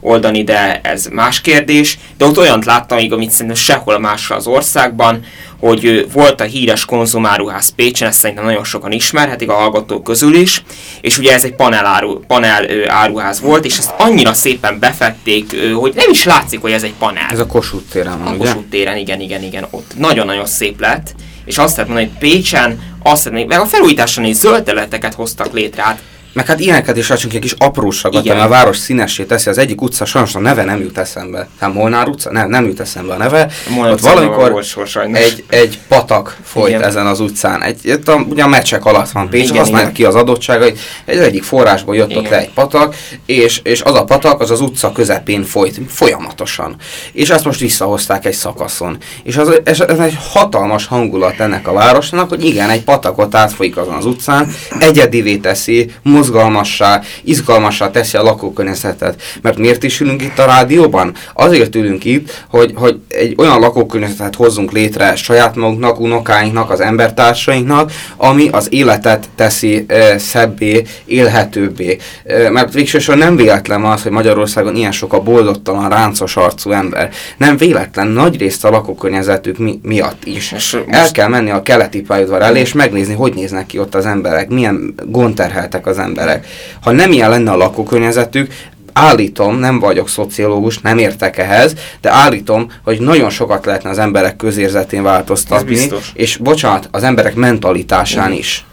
oldani, de ez más kérdés. De ott olyant láttam még, amit szerintem sehol másra az országban, hogy volt a híres konzumáruház Pécsen, ezt szerintem nagyon sokan ismerhetik a hallgatók közül is, és ugye ez egy panel, áru, panel áruház volt, és ezt annyira szépen befették, hogy nem is látszik, hogy ez egy panel. Ez a Kossuth téren van, A Kossuth téren, igen, igen, igen, ott nagyon-nagyon szép lett, és azt lehet mondani, hogy Pécsen, azt lehet, meg a felújításon is zöld területeket hoztak létre, hát meg hát ilyeneket is látsunk, egy kis apróságot, ami a város színessé teszi. Az egyik utca sajnos a neve nem jut eszembe. Hát Molnár utca? Nem, nem jut eszembe a neve. Molnár ott valamikor egy, egy patak folyt Igen. ezen az utcán. Egy, itt a, ugye a meccsek alatt van Pécs, Igen, használják ki az adottságai. Egy egyik forrásból jött Igen. ott le egy patak, és, és az a patak az az utca közepén folyt folyamatosan. És ezt most visszahozták egy szakaszon. És az, ez, ez egy hatalmas hangulat ennek a városnak, hogy igen, egy patakot átfolyik azon az utcán, egyedivé teszi, mozgalmassá, izgalmassá teszi a lakókörnyezetet. Mert miért is ülünk itt a rádióban? Azért ülünk itt, hogy, hogy egy olyan lakókörnyezetet hozzunk létre saját magunknak, unokáinknak, az embertársainknak, ami az életet teszi e, szebbé, élhetőbbé. E, mert végsősorban nem véletlen az, hogy Magyarországon ilyen sok a boldogtalan, ráncos arcú ember. Nem véletlen nagy részt a lakókörnyezetük mi, miatt is. És El kell menni a keleti pályaudvar elé, és megnézni, hogy néznek ki ott az emberek, milyen gondterheltek az emberek emberek. Ha nem ilyen lenne a lakókörnyezetük, állítom, nem vagyok szociológus, nem értek ehhez, de állítom, hogy nagyon sokat lehetne az emberek közérzetén változtatni, és bocsánat, az emberek mentalitásán Igen. is.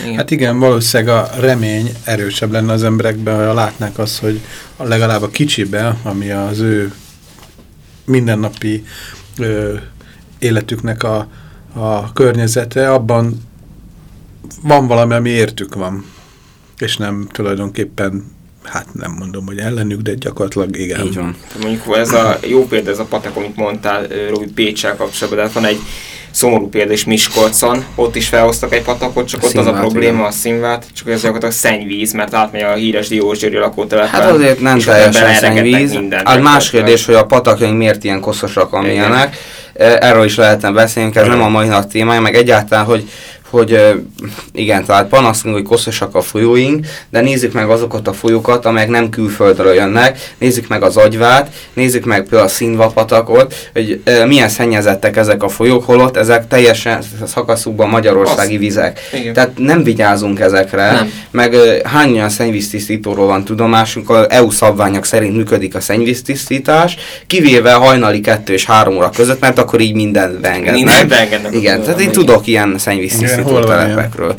Igen. Hát igen, valószínűleg a remény erősebb lenne az emberekben, ha látnák azt, hogy legalább a kicsibe, ami az ő mindennapi ö, életüknek a, a környezete, abban van valami, ami értük van, és nem tulajdonképpen hát nem mondom, hogy ellenük, de gyakorlatilag igen. Így van. Mondjuk ez a jó példa, ez a patek, amit mondtál Robi Pécsel kapcsolatban, de hát van egy szomorú példa is Miskolcon, ott is felhoztak egy patakot, csak a ott az a probléma, igen. a színvát, csak ez gyakorlatilag szennyvíz, mert átmegy a híres Diósgyőri lakótelepen. Hát azért nem teljesen szennyvíz. Minden, az más kérdés, hogy a patakjaink miért ilyen koszosak, amilyenek. Erről is lehetne beszélni, ez nem a mai nap témája, meg egyáltalán, hogy hogy igen, tehát panaszunk, hogy koszosak a folyóink, de nézzük meg azokat a folyókat, amelyek nem külföldről jönnek, nézzük meg az agyvát, nézzük meg például a színvapatakot, hogy milyen szennyezettek ezek a folyók, holott ezek teljesen szakaszukban magyarországi vizek. Igen. Tehát nem vigyázunk ezekre, nem. meg hány olyan szennyvíztisztítóról van tudomásunk, az EU szabványok szerint működik a szennyvíztisztítás, kivéve hajnali 2 és 3 óra között, mert akkor így minden beengednek. Minden beengednek. Igen, tehát én tudok ilyen szennyvíztisztítást tisztító telepekről.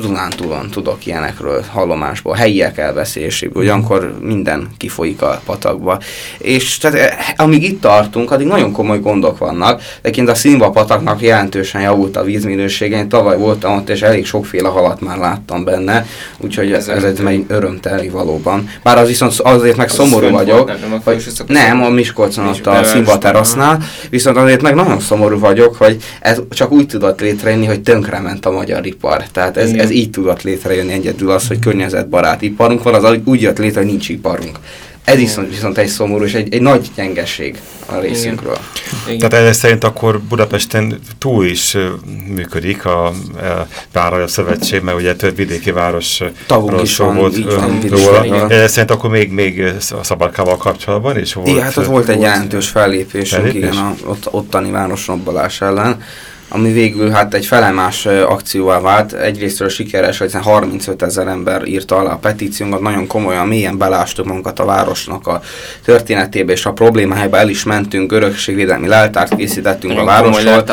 Dunántúlon tudok ilyenekről hallomásból, helyiek elbeszéléséből, olyankor minden kifolyik a patakba. És tehát amíg itt tartunk, addig nagyon komoly gondok vannak, de kint a Színva pataknak jelentősen javult a vízminősége. Én tavaly voltam ott, és elég sokféle halat már láttam benne, úgyhogy ez, ez egy örömteli valóban. Bár az viszont azért meg szomorú vagyok, nem, nem, hogy, nem, a Miskolcon ott a Színva terasznál, viszont azért meg nagyon szomorú vagyok, hogy ez csak úgy tudott létrejönni, hogy tönkrement a magyar ipar. Tehát ez, ez így tudott létrejönni egyedül az, hogy környezetbarát iparunk van, az úgy jött létre, hogy nincs iparunk. Ez viszont, viszont egy szomorú és egy, egy nagy gyengeség a részünkről. Igen. Igen. Tehát ez szerint akkor Budapesten túl is működik a, a Váralja Szövetség, mert ugye több vidéki város is van, volt róla. Ez szerint akkor még, még a Szabadkával kapcsolatban is volt? Igen, hát ott volt egy jelentős fellépésünk, igen, a, ott, ottani városrobbalás ellen ami végül hát egy felemás akcióvá vált. Egyrésztről sikeres, hogy 35 ezer ember írta alá a petíciónkat, nagyon komolyan, mélyen belástuk magunkat a városnak a történetébe, és a problémájába el is mentünk, örökségvédelmi leltárt készítettünk nagyon a városról,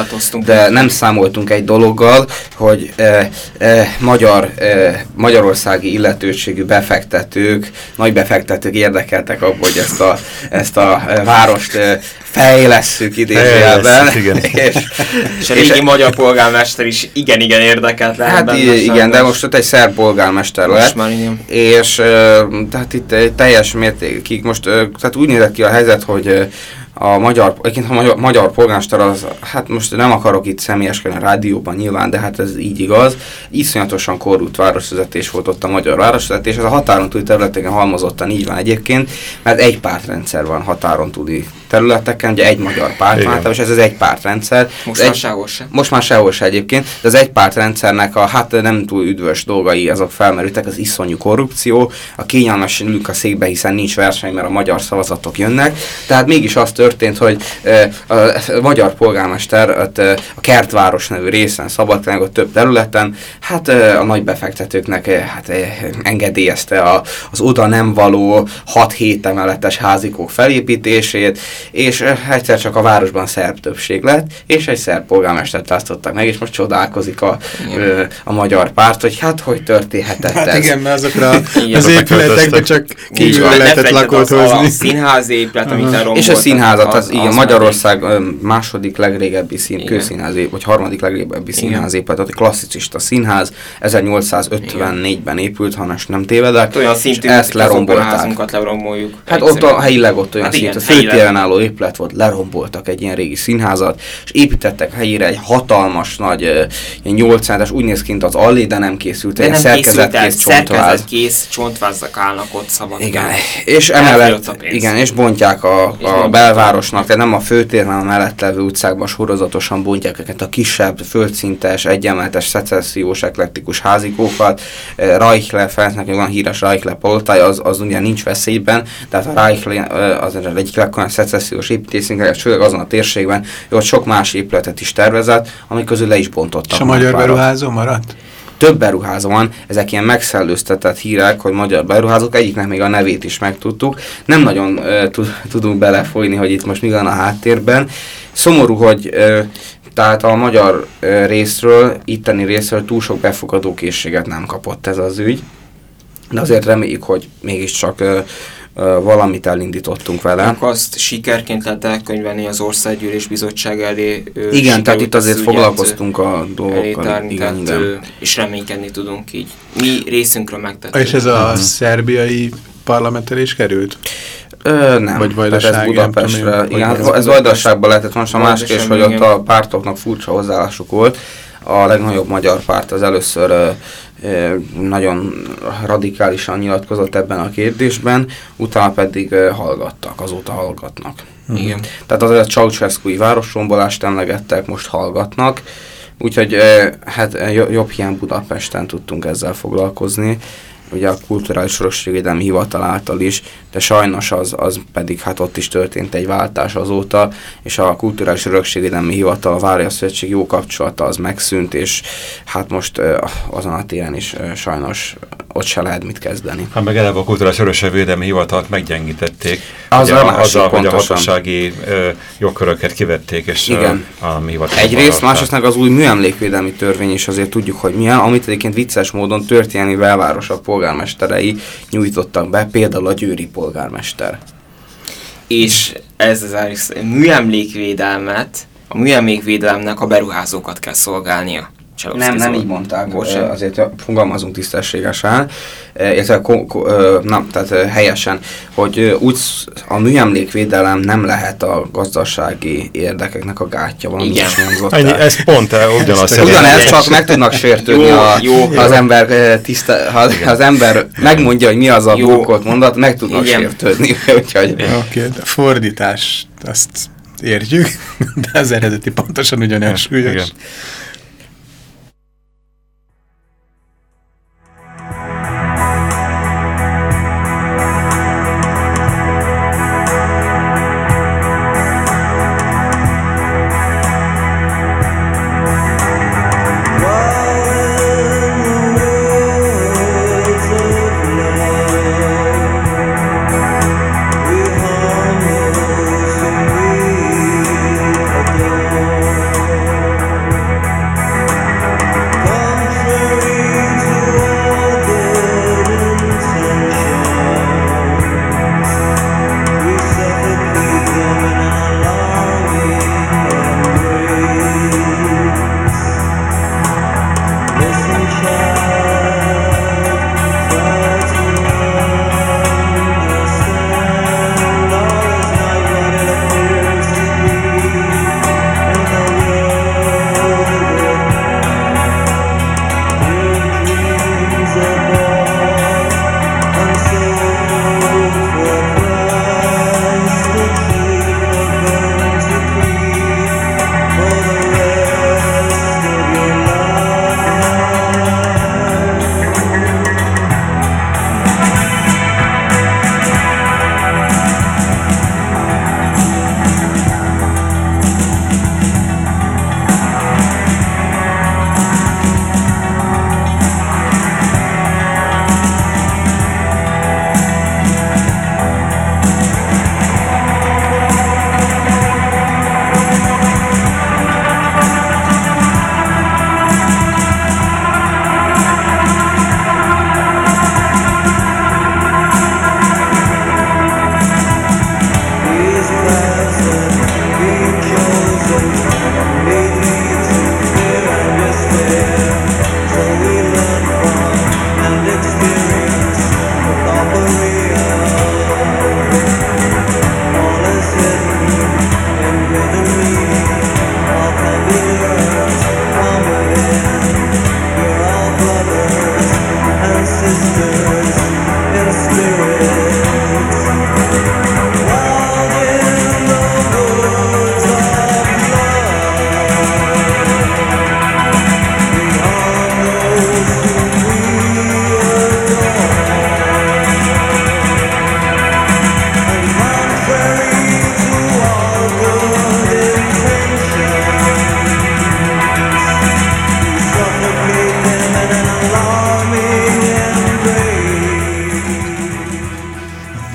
de nem számoltunk egy dologgal, hogy e, e, magyar, e, magyarországi illetőségű befektetők, nagy befektetők érdekeltek abban, hogy ezt a, ezt a várost e, fejlesszük idézőjelben. [LAUGHS] És, és, és régi magyar polgármester is igen-igen érdekelt lehet Hát benne, igen, de most ott egy szerb polgármester most lett. Már igen. És tehát itt teljes mértékig most, tehát úgy nézett ki a helyzet, hogy a magyar, egyébként a magyar, magyar polgármester az, hát most nem akarok itt személyeskedni a rádióban nyilván, de hát ez így igaz, iszonyatosan korrupt városvezetés volt ott a magyar városvezetés, ez a határon túli területeken halmozottan így van egyébként, mert egy pártrendszer van határon túli területeken, ugye egy magyar párt van, és ez az egy pártrendszer. Most már sehol se. Most már sehol se egyébként, de az egy pártrendszernek a hát nem túl üdvös dolgai azok felmerültek, az iszonyú korrupció, a kényelmes ülünk a székbe, hiszen nincs verseny, mert a magyar szavazatok jönnek, tehát mégis az történt, hogy a, a magyar polgármester a Kertváros nevű részen, Szabadkágon több területen, hát a nagy befektetőknek hát engedélyezte a, az oda nem való 6-7 emeletes házikók felépítését, és egyszer csak a városban szerb többség lett, és egy szerb polgármestert választottak meg, és most csodálkozik a, ö, a magyar párt, hogy hát hogy történhetett hát ez. igen, mert azokra [LAUGHS] az épületekben csak kívül lehetett lakót hozni. A színház épület, amit elromboltak. És a színházat, az, az, igen, Magyarország második legrégebbi szín, kőszínház, vagy harmadik legrégebbi színház épület, egy klasszicista színház, 1854-ben épült, ha nem tévedek. Hát olyan szintű, ezt lerombolták. Hát ott a helyileg ott olyan hát szintű, főtéren álló épület volt, leromboltak egy ilyen régi színházat, és építettek helyére egy hatalmas nagy, ilyen 800 úgy néz ki, az allé, de nem készült, de egy szerkezetkész csontváz. kész csontvázzak állnak ott szabad. Igen, és emellett, igen, és bontják a, a belvárosnak, tehát nem a főtér, hanem a mellett levő utcákban sorozatosan bontják őket a kisebb, földszintes, egyenletes, szecessziós, eklektikus házikókat. Reichle, Ferencnek van híres Reichle palotája, az, az ugye nincs veszélyben, tehát a Reichle az egyik legkomolyabb szecessziós építészünk, főleg azon a térségben, hogy ott sok más épületet is tervezett, ami közül le is bontottak. És a magyar beruházó maradt? több beruházó van, ezek ilyen megszellőztetett hírek, hogy magyar beruházók, egyiknek még a nevét is megtudtuk. Nem nagyon uh, tudunk belefolyni, hogy itt most mi van a háttérben. Szomorú, hogy uh, tehát a magyar uh, részről, itteni részről túl sok befogadó készséget nem kapott ez az ügy. De azért reméljük, hogy mégiscsak uh, valamit elindítottunk vele. Akkor azt sikerként lehet elkönyvelni az Országgyűlés Bizottság elé. Igen, tehát itt azért foglalkoztunk a dolgokkal. Tárni, igen, tehát, igen. És reménykedni tudunk így. Mi részünkről megtettük. És ez a uh-huh. szerbiai parlamentre is került? Ö, nem, Vagy Vajdaság, ez Budapestre. Nem tudom, igen, ez Vajdaságban lehetett, most a másik hogy ott a pártoknak furcsa hozzáállásuk volt. A legnagyobb magyar párt az először nagyon radikálisan nyilatkozott ebben a kérdésben, utána pedig hallgattak, azóta hallgatnak. Uh-huh. Igen. Tehát azért a Ceausescu-i városrombolást emlegettek, most hallgatnak, úgyhogy hát jobb hiány Budapesten tudtunk ezzel foglalkozni, ugye a Kulturális Örökségvédelmi Hivatal által is, de sajnos az, az pedig hát ott is történt egy váltás azóta, és a Kulturális Örökségvédelmi Hivatal, a Várja Szövetség jó kapcsolata az megszűnt, és hát most azon a téren is sajnos ott se lehet mit kezdeni. Hát meg eleve a Kulturális Örökségvédelmi Hivatalt meggyengítették, az ugye, a másik, azzal, hogy a hatósági ö, jogköröket kivették, és Igen. a mi hivatal. Egyrészt, másrészt meg az új műemlékvédelmi törvény is azért tudjuk, hogy milyen, amit egyébként vicces módon történelmi belvárosak polgármesterei nyújtottak be, például a győri polgármester. És ez az műemlékvédelmet, a műemlékvédelemnek a beruházókat kell szolgálnia. Nem, nem így mondták, Bocsánat. azért fogalmazunk tisztességesen, illetve nem, tehát helyesen, hogy úgy a műemlékvédelem nem lehet a gazdasági érdekeknek a gátja, valami Igen. Ennyi, ez pont ugyanaz. Ugyanez, csak meg tudnak sértődni, jó, a, jó, az ember tiszta, ha az ember megmondja, hogy mi az a bókolt mondat, meg tudnak Igen. sértődni. [LAUGHS] Úgyhogy... Oké, okay, fordítás, azt értjük, [LAUGHS] de az eredeti pontosan ugyanaz súlyos. Igen.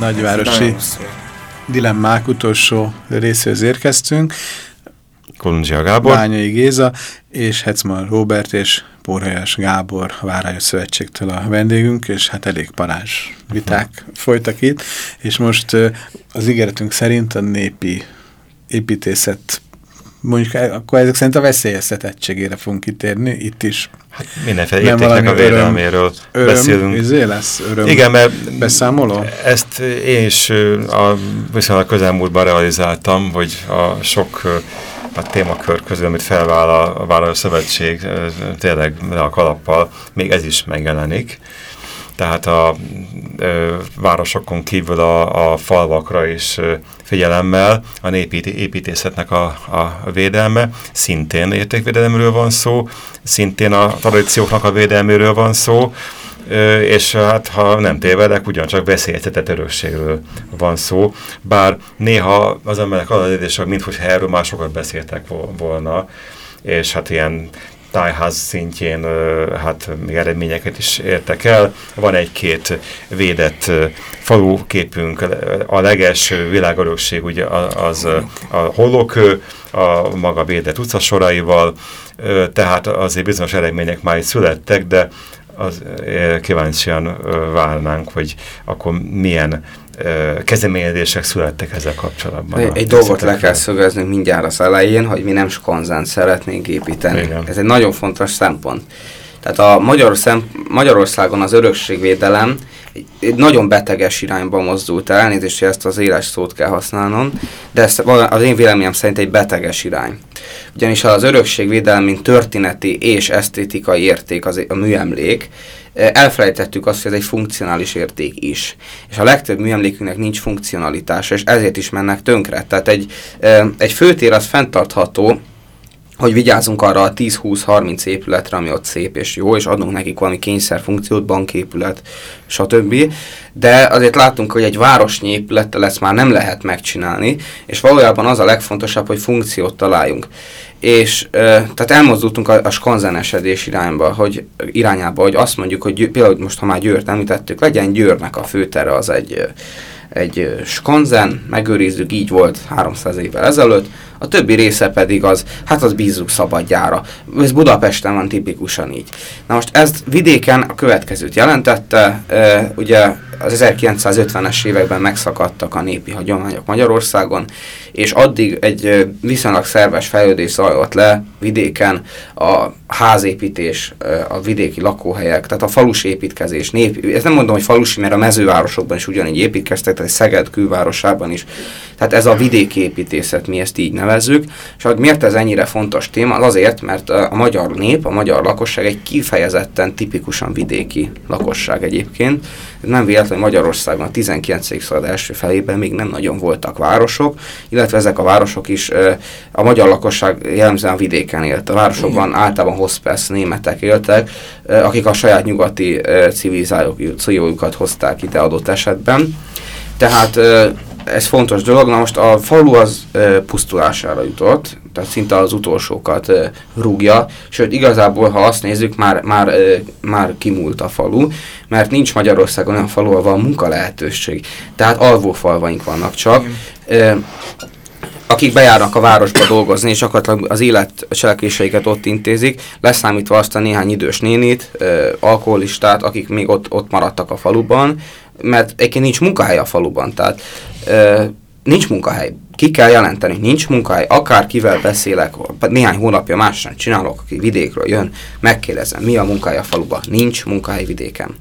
Nagyvárosi dilemmák utolsó részéhez érkeztünk. Kolundzsia Gábor. Bányai Géza, és Hetman Robert, és Porhelyes Gábor Várányos Szövetségtől a vendégünk, és hát elég parázs viták uh -huh. folytak itt, és most az ígéretünk szerint a népi építészet mondjuk akkor ezek szerint a veszélyeztetettségére fogunk kitérni, itt is. Hát mindenféle értéknek a védelméről öröm, beszélünk. Izé lesz öröm Igen, mert beszámoló? Ezt én is a, viszonylag közelmúltban realizáltam, hogy a sok a témakör közül, amit felvállal a, szövetség tényleg a kalappal, még ez is megjelenik tehát a ö, városokon kívül a, a falvakra is ö, figyelemmel a népi építészetnek a, a védelme, szintén értékvédelemről van szó, szintén a tradícióknak a védelméről van szó, ö, és hát ha nem tévedek, ugyancsak veszélyeztetett örökségről van szó, bár néha az emberek adatítések, minthogy erről már sokat beszéltek volna, és hát ilyen tájház szintjén hát még eredményeket is értek el. Van egy-két védett faluképünk, a legelső világörökség ugye az a hollókő, a maga védett utcasoraival, tehát azért bizonyos eredmények már is születtek, de az, kíváncsian várnánk, hogy akkor milyen kezdeményezések születtek ezzel kapcsolatban. Egy, egy dolgot le kell szögeznünk mindjárt az elején, hogy mi nem skonzent szeretnénk építeni. Igen. Ez egy nagyon fontos szempont. Tehát a Magyar szem, Magyarországon az örökségvédelem egy, nagyon beteges irányba mozdult el, elnézést, hogy ezt az éles szót kell használnom, de ez az én véleményem szerint egy beteges irány. Ugyanis az örökségvédelem, mint történeti és esztétikai érték az a műemlék, elfelejtettük azt, hogy ez egy funkcionális érték is. És a legtöbb műemlékünknek nincs funkcionalitása, és ezért is mennek tönkre. Tehát egy, egy főtér az fenntartható, hogy vigyázzunk arra a 10-20-30 épületre, ami ott szép és jó, és adunk nekik valami kényszerfunkciót, banképület, stb. De azért látunk, hogy egy városnyi épülettel ezt már nem lehet megcsinálni, és valójában az a legfontosabb, hogy funkciót találjunk és ö, tehát elmozdultunk a, a skanzenesedés irányba, hogy, irányába, hogy azt mondjuk, hogy például most, ha már Győrt említettük, legyen Győrnek a főtere az egy, egy skanzen, megőrizzük, így volt 300 évvel ezelőtt, a többi része pedig az, hát az bízzuk szabadjára. Ez Budapesten van tipikusan így. Na most ez vidéken a következőt jelentette, ugye az 1950-es években megszakadtak a népi hagyományok Magyarországon, és addig egy viszonylag szerves fejlődés zajlott le vidéken a házépítés, a vidéki lakóhelyek, tehát a falus építkezés. Nép, ezt nem mondom, hogy falusi, mert a mezővárosokban is ugyanígy építkeztek, tehát Szeged külvárosában is. Tehát ez a vidéki építészet, mi ezt így nevezzük. És hogy miért ez ennyire fontos téma? Az azért, mert a magyar nép, a magyar lakosság egy kifejezetten tipikusan vidéki lakosság egyébként. Nem véletlen, hogy Magyarországon a 19. század első felében még nem nagyon voltak városok, illetve ezek a városok is a magyar lakosság jellemzően vidéken élt. A városokban Igen. általában hospesz németek éltek, akik a saját nyugati civilizációjukat hozták ide adott esetben. Tehát ez fontos dolog. Na most a falu az e, pusztulására jutott, tehát szinte az utolsókat e, rúgja, sőt igazából, ha azt nézzük, már, már, e, már kimúlt a falu, mert nincs Magyarországon olyan falu, ahol van munka lehetőség. Tehát alvófalvaink vannak csak. E, akik bejárnak a városba dolgozni, és akkor az élet cselekvéseiket ott intézik, leszámítva azt a néhány idős nénit, e, alkoholistát, akik még ott, ott maradtak a faluban, mert egyébként nincs munkahely a faluban, tehát ö, nincs munkahely. Ki kell jelenteni, nincs munkahely. Akár kivel beszélek, néhány hónapja másan csinálok, aki vidékről jön, megkérdezem, mi a munkahely a faluban. Nincs munkahely vidéken.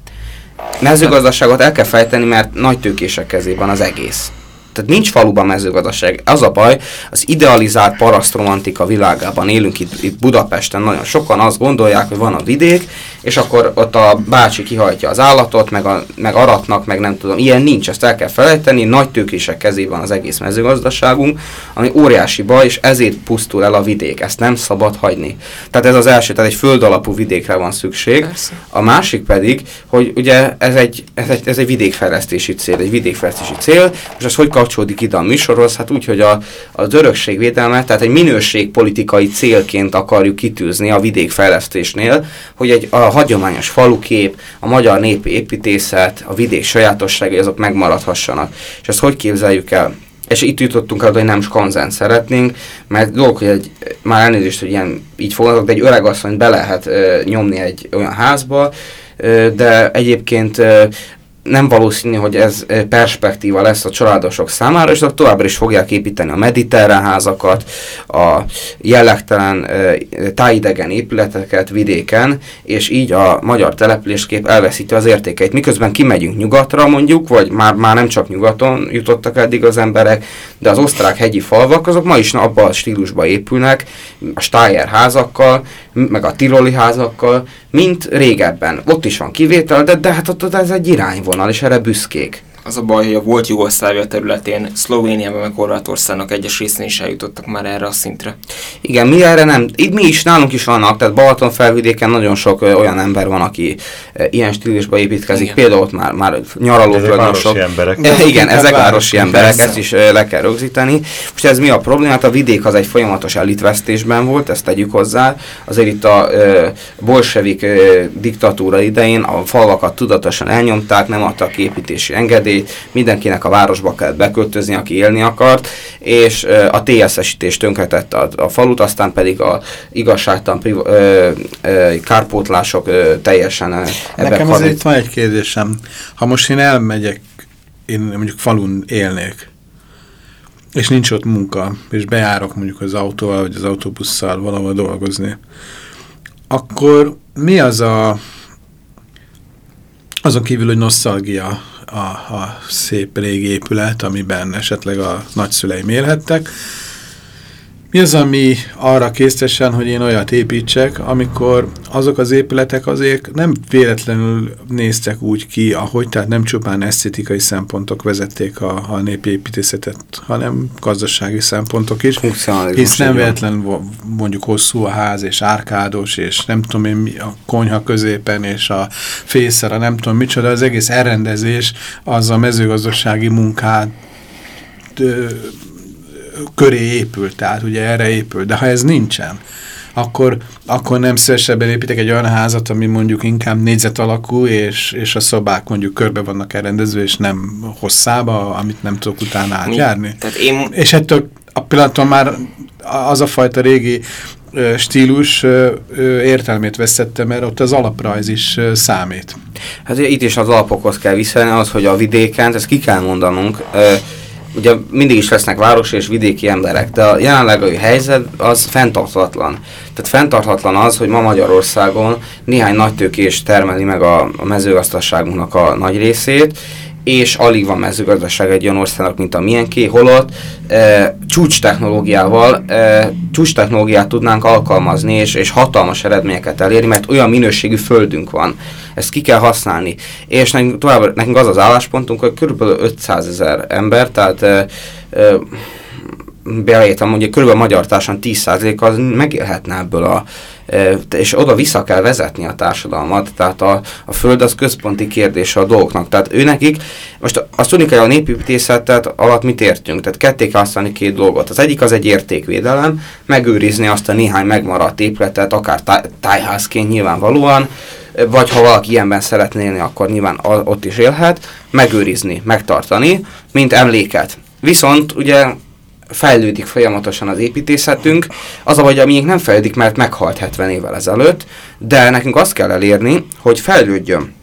Mezőgazdaságot el kell fejteni, mert nagy tőkések kezében az egész. Tehát nincs faluban mezőgazdaság. Az a baj, az idealizált parasztromantika világában élünk itt, itt Budapesten. Nagyon sokan azt gondolják, hogy van a vidék, és akkor ott a bácsi kihajtja az állatot, meg, a, meg aratnak, meg nem tudom. Ilyen nincs, ezt el kell felejteni. Nagy tőkések kezében az egész mezőgazdaságunk, ami óriási baj, és ezért pusztul el a vidék. Ezt nem szabad hagyni. Tehát ez az első, tehát egy földalapú vidékre van szükség. Persze. A másik pedig, hogy ugye ez egy, ez egy, ez egy vidékfejlesztési cél, egy vidékfejlesztési cél, és az hogy kapcsolódik ide a műsorhoz? Hát úgy, hogy a, az örökségvédelme, tehát egy minőségpolitikai célként akarjuk kitűzni a vidékfejlesztésnél, hogy egy a hagyományos falukép, a magyar népi építészet, a vidék sajátosságai azok megmaradhassanak. És ezt hogy képzeljük el? és itt jutottunk el, hogy nem skanzen szeretnénk, mert dolog, hogy egy, már elnézést, hogy ilyen így foglalkozok, de egy öreg asszonyt be lehet ö, nyomni egy olyan házba, ö, de egyébként ö, nem valószínű, hogy ez perspektíva lesz a családosok számára, és továbbra is fogják építeni a mediterrán házakat, a jellegtelen tájidegen épületeket vidéken, és így a magyar településkép elveszíti az értékeit. Miközben kimegyünk nyugatra mondjuk, vagy már, már nem csak nyugaton jutottak eddig az emberek, de az osztrák hegyi falvak, azok ma is abban a stílusban épülnek, a Steyer házakkal, meg a tiroli házakkal, mint régebben. Ott is van kivétel, de, de hát ott ez egy irányvonal, és erre büszkék. Az a baj, hogy a volt Jugoszlávia területén, Szlovéniában meg Horvátországnak egyes részén is eljutottak már erre a szintre. Igen, mi erre nem. Itt mi is, nálunk is vannak, tehát Balaton felvidéken nagyon sok ö, olyan ember van, aki ö, ilyen stílusba építkezik. Igen. Például ott már, már nyaraló nagyon sok. emberek. De, [LAUGHS] igen, ezek városi emberek, ezt is ö, le kell rögzíteni. Most ez mi a probléma? Hát a vidék az egy folyamatos elitvesztésben volt, ezt tegyük hozzá. Azért itt a ö, bolsevik ö, diktatúra idején a falvakat tudatosan elnyomták, nem adtak építési engedélyt, engedélyt, mindenkinek a városba kellett beköltözni, aki élni akart, és a TSZ-esítés tönkretette a, a falut, aztán pedig a igazságtan priv- ö, ö, kárpótlások ö, teljesen ebben Nekem azért van egy kérdésem. Ha most én elmegyek, én mondjuk falun élnék, és nincs ott munka, és bejárok mondjuk az autóval, vagy az autóbusszal valahol dolgozni, akkor mi az a azon kívül, hogy nosztalgia a, a szép régi épület, amiben esetleg a nagyszüleim élhettek. Mi az, ami arra késztesen, hogy én olyat építsek, amikor azok az épületek azért nem véletlenül néztek úgy ki, ahogy, tehát nem csupán esztétikai szempontok vezették a, a népi építészetet, hanem gazdasági szempontok is. Hisz nem véletlenül mondjuk hosszú a ház, és árkádos, és nem tudom én, a konyha középen, és a fészera, nem tudom micsoda, az egész elrendezés az a mezőgazdasági munkát köré épül, tehát ugye erre épül, de ha ez nincsen, akkor, akkor nem szívesebben építek egy olyan házat, ami mondjuk inkább négyzet alakú, és, és a szobák mondjuk körbe vannak elrendezve, és nem hosszába, amit nem tudok utána átjárni. Tehát én... És ettől a pillanaton már az a fajta régi stílus értelmét veszette, mert ott az alaprajz is számít. Hát itt is az alapokhoz kell visszajönni, az, hogy a vidéken, ezt ki kell mondanunk, ugye mindig is lesznek városi és vidéki emberek, de a jelenlegi helyzet az fenntarthatatlan. Tehát fenntarthatatlan az, hogy ma Magyarországon néhány nagytőkés termeli meg a, a mezőgazdaságunknak a nagy részét, és alig van mezőgazdaság egy olyan országnak, mint a miénké, holott e, csúcs technológiával, e, csúcs technológiát tudnánk alkalmazni, és, és hatalmas eredményeket elérni, mert olyan minőségű földünk van. Ezt ki kell használni. És nekünk, tovább, nekünk az az álláspontunk, hogy kb. 500 ezer ember, tehát e, e, beleértem, mondjuk kb. a magyar társadalom 10% az megélhetne ebből a és oda vissza kell vezetni a társadalmat, tehát a, a föld az központi kérdése a dolgoknak. Tehát ő nekik, most azt tudni kell, a népépítészetet alatt mit értünk, tehát ketté kell használni két dolgot. Az egyik az egy értékvédelem, megőrizni azt a néhány megmaradt épületet, akár táj, tájházként nyilvánvalóan, vagy ha valaki ilyenben szeretné élni, akkor nyilván ott is élhet, megőrizni, megtartani, mint emléket. Viszont ugye fejlődik folyamatosan az építészetünk. Az a a miénk nem fejlődik, mert meghalt 70 évvel ezelőtt, de nekünk azt kell elérni, hogy fejlődjön.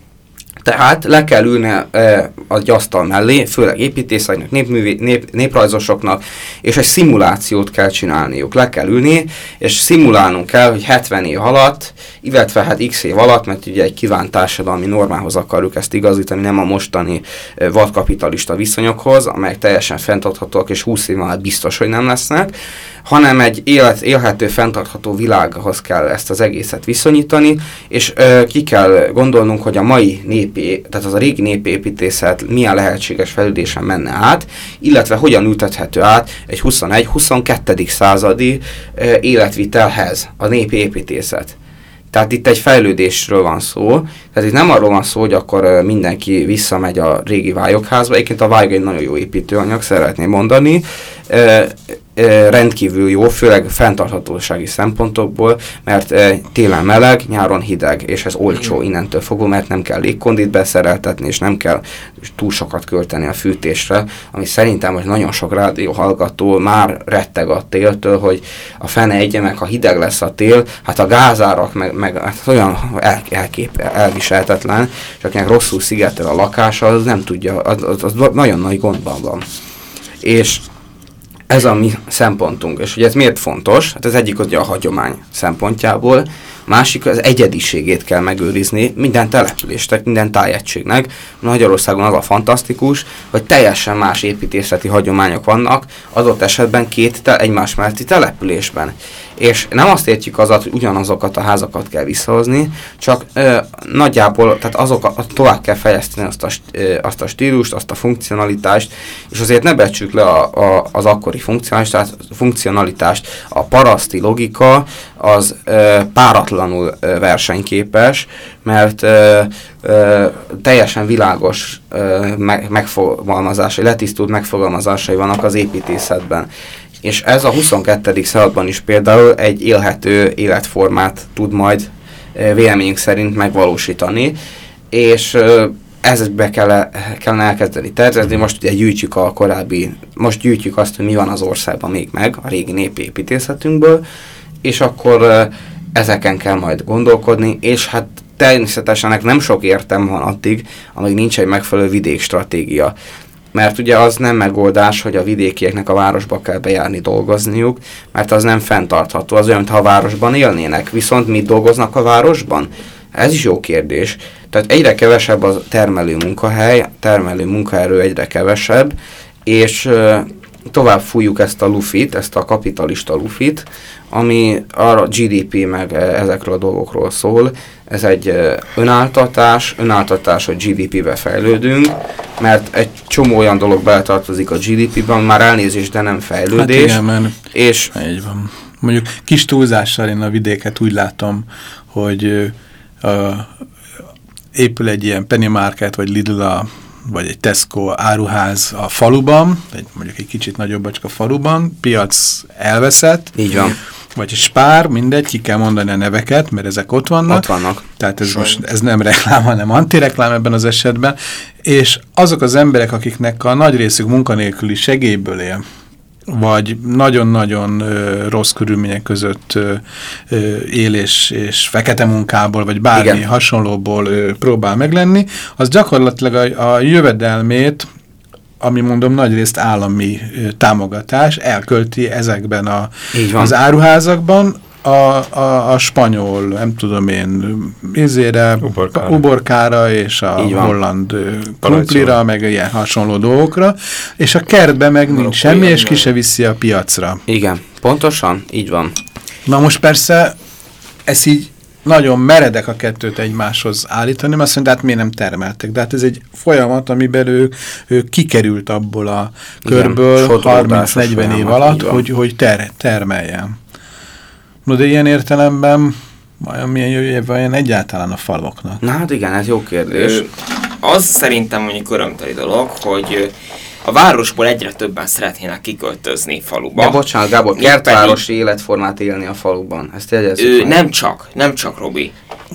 Tehát le kell ülni e, a asztal mellé, főleg építészeknek, népművé, nép, néprajzosoknak, és egy szimulációt kell csinálniuk. Le kell ülni, és szimulálnunk kell, hogy 70 év alatt, illetve hát x év alatt, mert ugye egy kívánt társadalmi normához akarjuk ezt igazítani, nem a mostani e, vadkapitalista viszonyokhoz, amelyek teljesen fenntarthatóak, és 20 év alatt biztos, hogy nem lesznek, hanem egy élet, élhető, fenntartható világhoz kell ezt az egészet viszonyítani, és ö, ki kell gondolnunk, hogy a mai népi, tehát az a régi népépítészet milyen lehetséges fejlődésen menne át, illetve hogyan ültethető át egy 21-22. századi ö, életvitelhez a népi építészet. Tehát itt egy fejlődésről van szó, tehát itt nem arról van szó, hogy akkor mindenki visszamegy a régi vályokházba. Egyébként a vályog egy nagyon jó építőanyag, szeretném mondani rendkívül jó, főleg fenntarthatósági szempontokból, mert télen meleg, nyáron hideg, és ez olcsó innentől fogva, mert nem kell légkondit beszereltetni, és nem kell túl sokat költeni a fűtésre, ami szerintem, hogy nagyon sok rádió hallgató már retteg a téltől, hogy a fene egye meg, ha hideg lesz a tél, hát a gázárak meg, meg hát olyan el, elkép, elviselhetetlen, és akinek rosszul szigetel a lakása, az nem tudja, az, az, az nagyon nagy gondban van. És ez a mi szempontunk. És hogy ez miért fontos? Hát az egyik ugye a hagyomány szempontjából, másik az egyediségét kell megőrizni minden településnek, minden tájegységnek. Magyarországon az a fantasztikus, hogy teljesen más építészeti hagyományok vannak, adott esetben két te egymás melletti településben és nem azt értjük azat, hogy ugyanazokat a házakat kell visszahozni, csak ö, nagyjából, tehát azokat tovább kell fejleszteni azt a, ö, azt a stílust, azt a funkcionalitást, és azért ne becsük le a, a, az akkori funkcionalitást, funkcionalitást. A paraszti logika az ö, páratlanul ö, versenyképes, mert ö, ö, teljesen világos ö, megfogalmazásai, letisztult megfogalmazásai vannak az építészetben. És ez a 22. században is például egy élhető életformát tud majd véleményünk szerint megvalósítani, és ezekbe kell, kellene elkezdeni tervezni. Most ugye gyűjtjük a korábbi, most gyűjtjük azt, hogy mi van az országban még meg, a régi népépítészetünkből, és akkor ezeken kell majd gondolkodni, és hát természetesen nem sok értem van addig, amíg nincs egy megfelelő vidékstratégia mert ugye az nem megoldás, hogy a vidékieknek a városba kell bejárni dolgozniuk, mert az nem fenntartható, az olyan, mintha a városban élnének. Viszont mit dolgoznak a városban? Ez is jó kérdés. Tehát egyre kevesebb a termelő munkahely, termelő munkaerő egyre kevesebb, és tovább fújjuk ezt a lufit, ezt a kapitalista lufit, ami a GDP meg ezekről a dolgokról szól. Ez egy önáltatás, önáltatás, hogy GDP-be fejlődünk, mert egy csomó olyan dolog beletartozik a GDP-ben, már elnézés, de nem fejlődés. Hát igen, mert és így van. Mondjuk kis túlzással én a vidéket úgy látom, hogy uh, épül egy ilyen Penny Market, vagy Lidl a vagy egy Tesco áruház a faluban, egy, mondjuk egy kicsit nagyobb csak a faluban, piac elveszett. Így van. Vagy egy spár, mindegy, ki kell mondani a neveket, mert ezek ott vannak. Ott vannak. Tehát ez Sajnos. most ez nem reklám, hanem antireklám ebben az esetben. És azok az emberek, akiknek a nagy részük munkanélküli segélyből él, vagy nagyon-nagyon rossz körülmények között él és, és fekete munkából, vagy bármi Igen. hasonlóból próbál meglenni, az gyakorlatilag a, a jövedelmét, ami mondom nagyrészt állami támogatás, elkölti ezekben a, az áruházakban, a, a, a spanyol, nem tudom én, izére, uborkára, uborkára és a holland krumplira, meg ilyen hasonló dolgokra, és a kertbe meg nincs semmi, és ki se viszi a piacra. Igen, pontosan, így van. Na most persze, ez így nagyon meredek a kettőt egymáshoz állítani, mert azt mondja, hát miért nem termeltek. De hát ez egy folyamat, amiben ő, ő kikerült abból a körből 30-40 év alatt, hogy, hogy ter, termeljen. No, de ilyen értelemben vajon milyen jövője vajon egyáltalán a falvaknak? Na hát igen, ez jó kérdés. Ö, az szerintem mondjuk örömteli dolog, hogy a városból egyre többen szeretnének kiköltözni faluba. De bocsánat, Gábor, kertvárosi életformát élni a faluban. Ezt jegyezzük Nem csak, nem csak, Robi.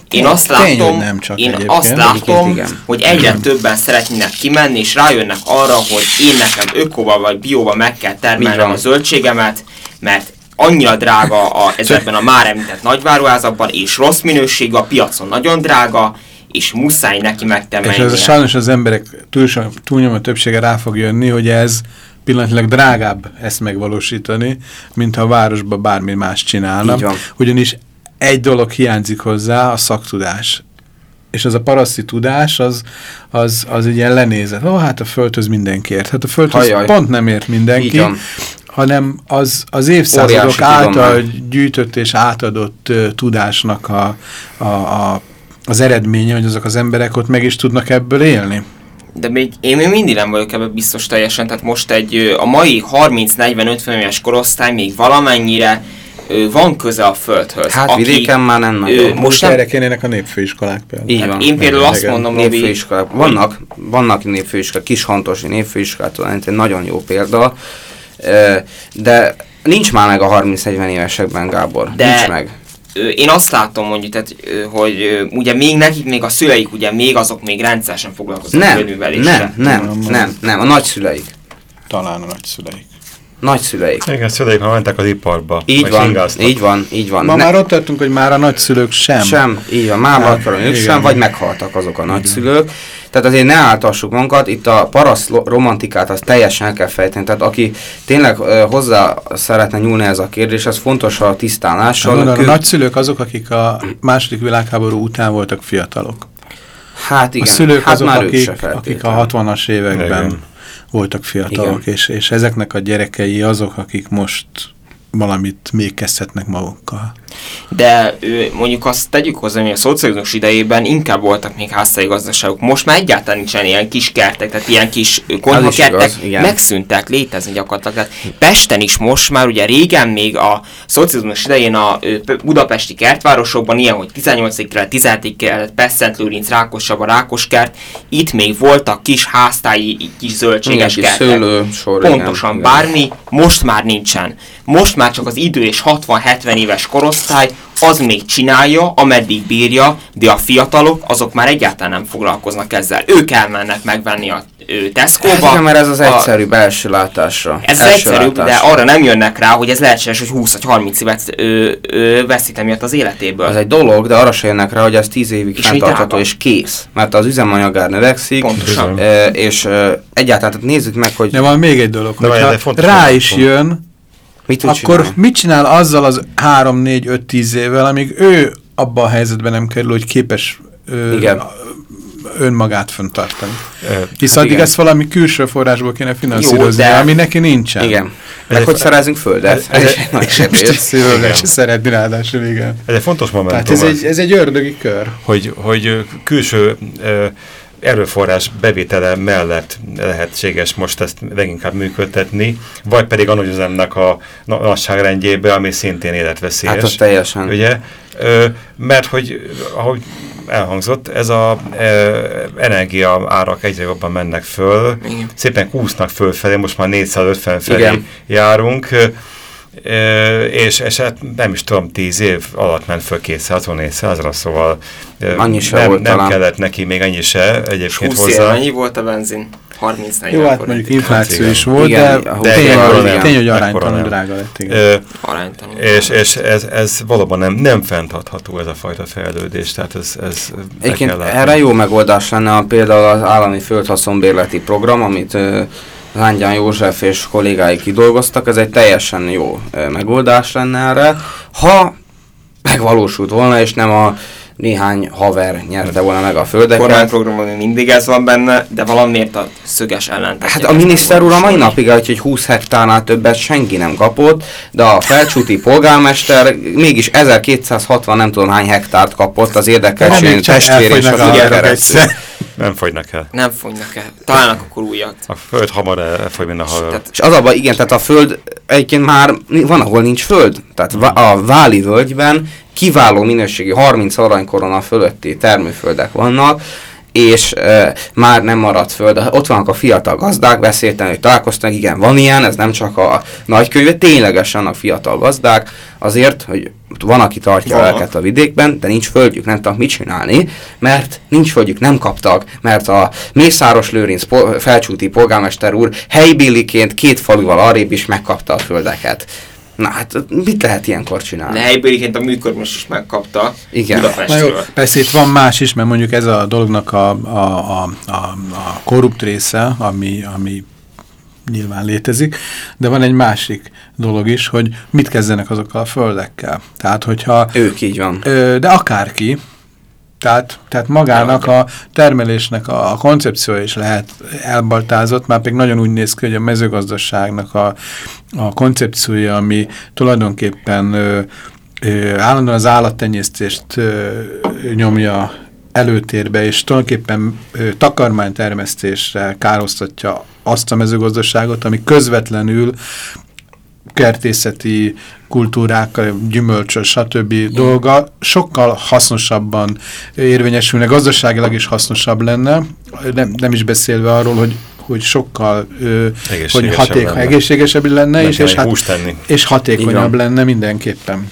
Én azt látom, nem csak én azt látom hogy egyre többen szeretnének kimenni, és rájönnek arra, hogy én nekem ökóba vagy bióba meg kell termelnem a zöldségemet, mert annyira drága a, ezekben a már említett nagyváruházakban, és rossz minőség a piacon nagyon drága, és muszáj neki megtemelni. És ez sajnos az emberek túlnyomó többsége rá fog jönni, hogy ez pillanatilag drágább ezt megvalósítani, mint ha a városban bármi más csinálna. Ugyanis egy dolog hiányzik hozzá, a szaktudás. És az a paraszti tudás, az, az, az egy ilyen lenézet. Ó, hát a földhöz mindenkiért. Hát a földhöz Hajjaj. pont nem ért mindenki hanem az, az évszázadok Óriási által gyűjtött és átadott uh, tudásnak a, a, a, az eredménye, hogy azok az emberek ott meg is tudnak ebből élni. De még én még mindig nem vagyok ebben biztos teljesen, tehát most egy a mai 30-40-50 éves korosztály még valamennyire van köze a földhöz. Hát aki, vidéken már nem nagyon. Most, most nem... erre kénének a népfőiskolák például. Így hát van. Én például azt mondom, hogy... Népfőiskolák. Vannak, vannak népfőiskolák, kishantosi népfőiskolák, egy nagyon jó példa, de nincs már meg a 30-40 évesekben, Gábor. De nincs meg én azt látom mondjuk, tehát, hogy ugye még nekik, még a szüleik, ugye még azok még rendszeresen foglalkoznak nem, Nem, nem, nem, nem, nem, a nagyszüleik. Talán a nagyszüleik. Nagyszüleik. Igen, szüleik már mentek az iparba. Így van, ingáztak. így van, így van. Ma ne... már ott tartunk, hogy már a nagyszülők sem. Sem, így van, már hát, ők sem, vagy meghaltak azok a igen. nagyszülők. Tehát azért ne áltassuk magunkat, itt a paraszt romantikát az teljesen el kell fejteni. Tehát aki tényleg uh, hozzá szeretne nyúlni ez a kérdés, az fontos a tisztálással. Hát, a nagyszülők azok, akik a második világháború után voltak fiatalok. Hát igen. A szülők hát azok, akik, akik a 60-as években igen. Voltak fiatalok, és, és ezeknek a gyerekei azok, akik most valamit még kezdhetnek magukkal. De mondjuk azt tegyük hozzá, hogy a szocializmus idejében inkább voltak még háztai gazdaságok. Most már egyáltalán nincsen ilyen kis kertek, tehát ilyen kis konyhakertek megszűntek létezni gyakorlatilag. Tehát Pesten is most már, ugye régen még a szocializmus idején a budapesti kertvárosokban ilyen, hogy 18 kelet, 17 kelet, Pest Lőrinc, Rákosabb, Rákoskert, itt még voltak kis háztáji, kis zöldséges kertek. Szőlő, sor, Pontosan igen, bármi, most már nincsen. Most már csak az idő és 60-70 éves korosztály az még csinálja, ameddig bírja, de a fiatalok azok már egyáltalán nem foglalkoznak ezzel. Ők elmennek megvenni a Tesco-ba. Hát, mert ez az egyszerű belső látásra. Ez első egyszerű, látásra. de arra nem jönnek rá, hogy ez lehetséges, hogy 20 vagy 30 évet ö, ö, veszít emiatt az életéből. Ez egy dolog, de arra se jönnek rá, hogy ez 10 évig fenntartható és kész. Mert az üzemanyagár növekszik. Pontosan. E, és e, egyáltalán tehát nézzük meg, hogy... De van még egy dolog, hogyha rá is jön, Mit akkor csinál? mit csinál azzal az 3, 4, 5, 10 évvel, amíg ő abba a helyzetben nem kerül, hogy képes ö, Igen. önmagát föntartani. Hisz addig ezt valami külső forrásból kéne finanszírozni, Jó, de... ami neki nincsen. Igen. Meg hogy szerezünk földet? Ez, ez, egy nagy kérdés. szeretni ráadásul, igen. Ez egy fontos momentum. Tehát ez, egy, ez egy ördögi kör. Hogy, hogy külső erőforrás bevétele mellett lehetséges most ezt leginkább működtetni, vagy pedig anonyozemnek a nagyságrendjébe, ami szintén életveszélyes. Hát az teljesen. Ugye? Ö, mert hogy, ahogy elhangzott, ez a e, energia árak egyre jobban mennek föl, Igen. szépen kúsznak fölfelé, most már 450 felé Igen. járunk, és, és hát nem is tudom, 10 év alatt ment föl 200-400-ra, szóval annyi se nem, volt nem talán. kellett neki még annyi se egyébként 20 hozzá. Év, volt a benzin? 30 Jó, hát mondjuk infláció is volt, igen, de, de tény, tény, hogy aránytalanul drága lett. Igen. aránytalanul. És, és ez, ez valóban nem, nem fenntartható ez a fajta fejlődés, tehát ez, ez Egyébként erre jó megoldás lenne a, például az állami földhaszonbérleti program, amit Lángyán József és kollégái kidolgoztak, ez egy teljesen jó megoldás lenne erre, ha megvalósult volna, és nem a néhány haver nyerte volna meg a földeket. Kormányprogramon mindig ez van benne, de valamiért a szöges ellentét. Hát a miniszter úr a mai napig, hogy 20 hektárnál többet senki nem kapott, de a felcsúti polgármester mégis 1260 nem tudom hány hektárt kapott az érdekeltség testvér és a keresztül. Nem fogynak el. Nem fogynak el. Találnak akkor újat. A föld hamar elfogy, mint a hal. Tehát, és az abban, igen, tehát a föld egyébként már van, ahol nincs föld. Tehát a Váli völgyben kiváló minőségi 30 aranykorona fölötti termőföldek vannak, és e, már nem maradt föld. Ott vannak a fiatal gazdák, beszéltem, hogy találkoztak, igen, van ilyen, ez nem csak a nagykönyve, ténylegesen a fiatal gazdák, azért, hogy van, aki tartja Aha. őket a vidékben, de nincs földjük, nem tudnak mit csinálni, mert nincs földjük, nem kaptak, mert a Mészáros Lőrinc po felcsúti polgármester úr helybéliként két faluval arrébb is megkapta a földeket. Na hát mit lehet ilyenkor csinálni? De helybéliként a műkor most is megkapta Igen. Na jó, persze itt van más is, mert mondjuk ez a dolognak a, a, a, a, a korrupt része, ami, ami nyilván létezik, de van egy másik dolog is, hogy mit kezdenek azokkal a földekkel. Tehát, hogyha... Ők így van. Ö, de akárki, tehát, tehát magának a termelésnek a, a koncepciója is lehet elbaltázott, már pedig nagyon úgy néz ki, hogy a mezőgazdaságnak a, a koncepciója, ami tulajdonképpen ö, ö, állandóan az állattenyésztést ö, nyomja előtérbe, és tulajdonképpen ö, takarmánytermesztésre károsztatja azt a mezőgazdaságot, ami közvetlenül kertészeti kultúrákkal, gyümölcsös, stb. dolga sokkal hasznosabban érvényesülne, gazdaságilag is hasznosabb lenne, nem, nem is beszélve arról, hogy hogy sokkal ö, hogy haték, lenne. egészségesebb lenne, és, és, hát, és hatékonyabb lenne mindenképpen.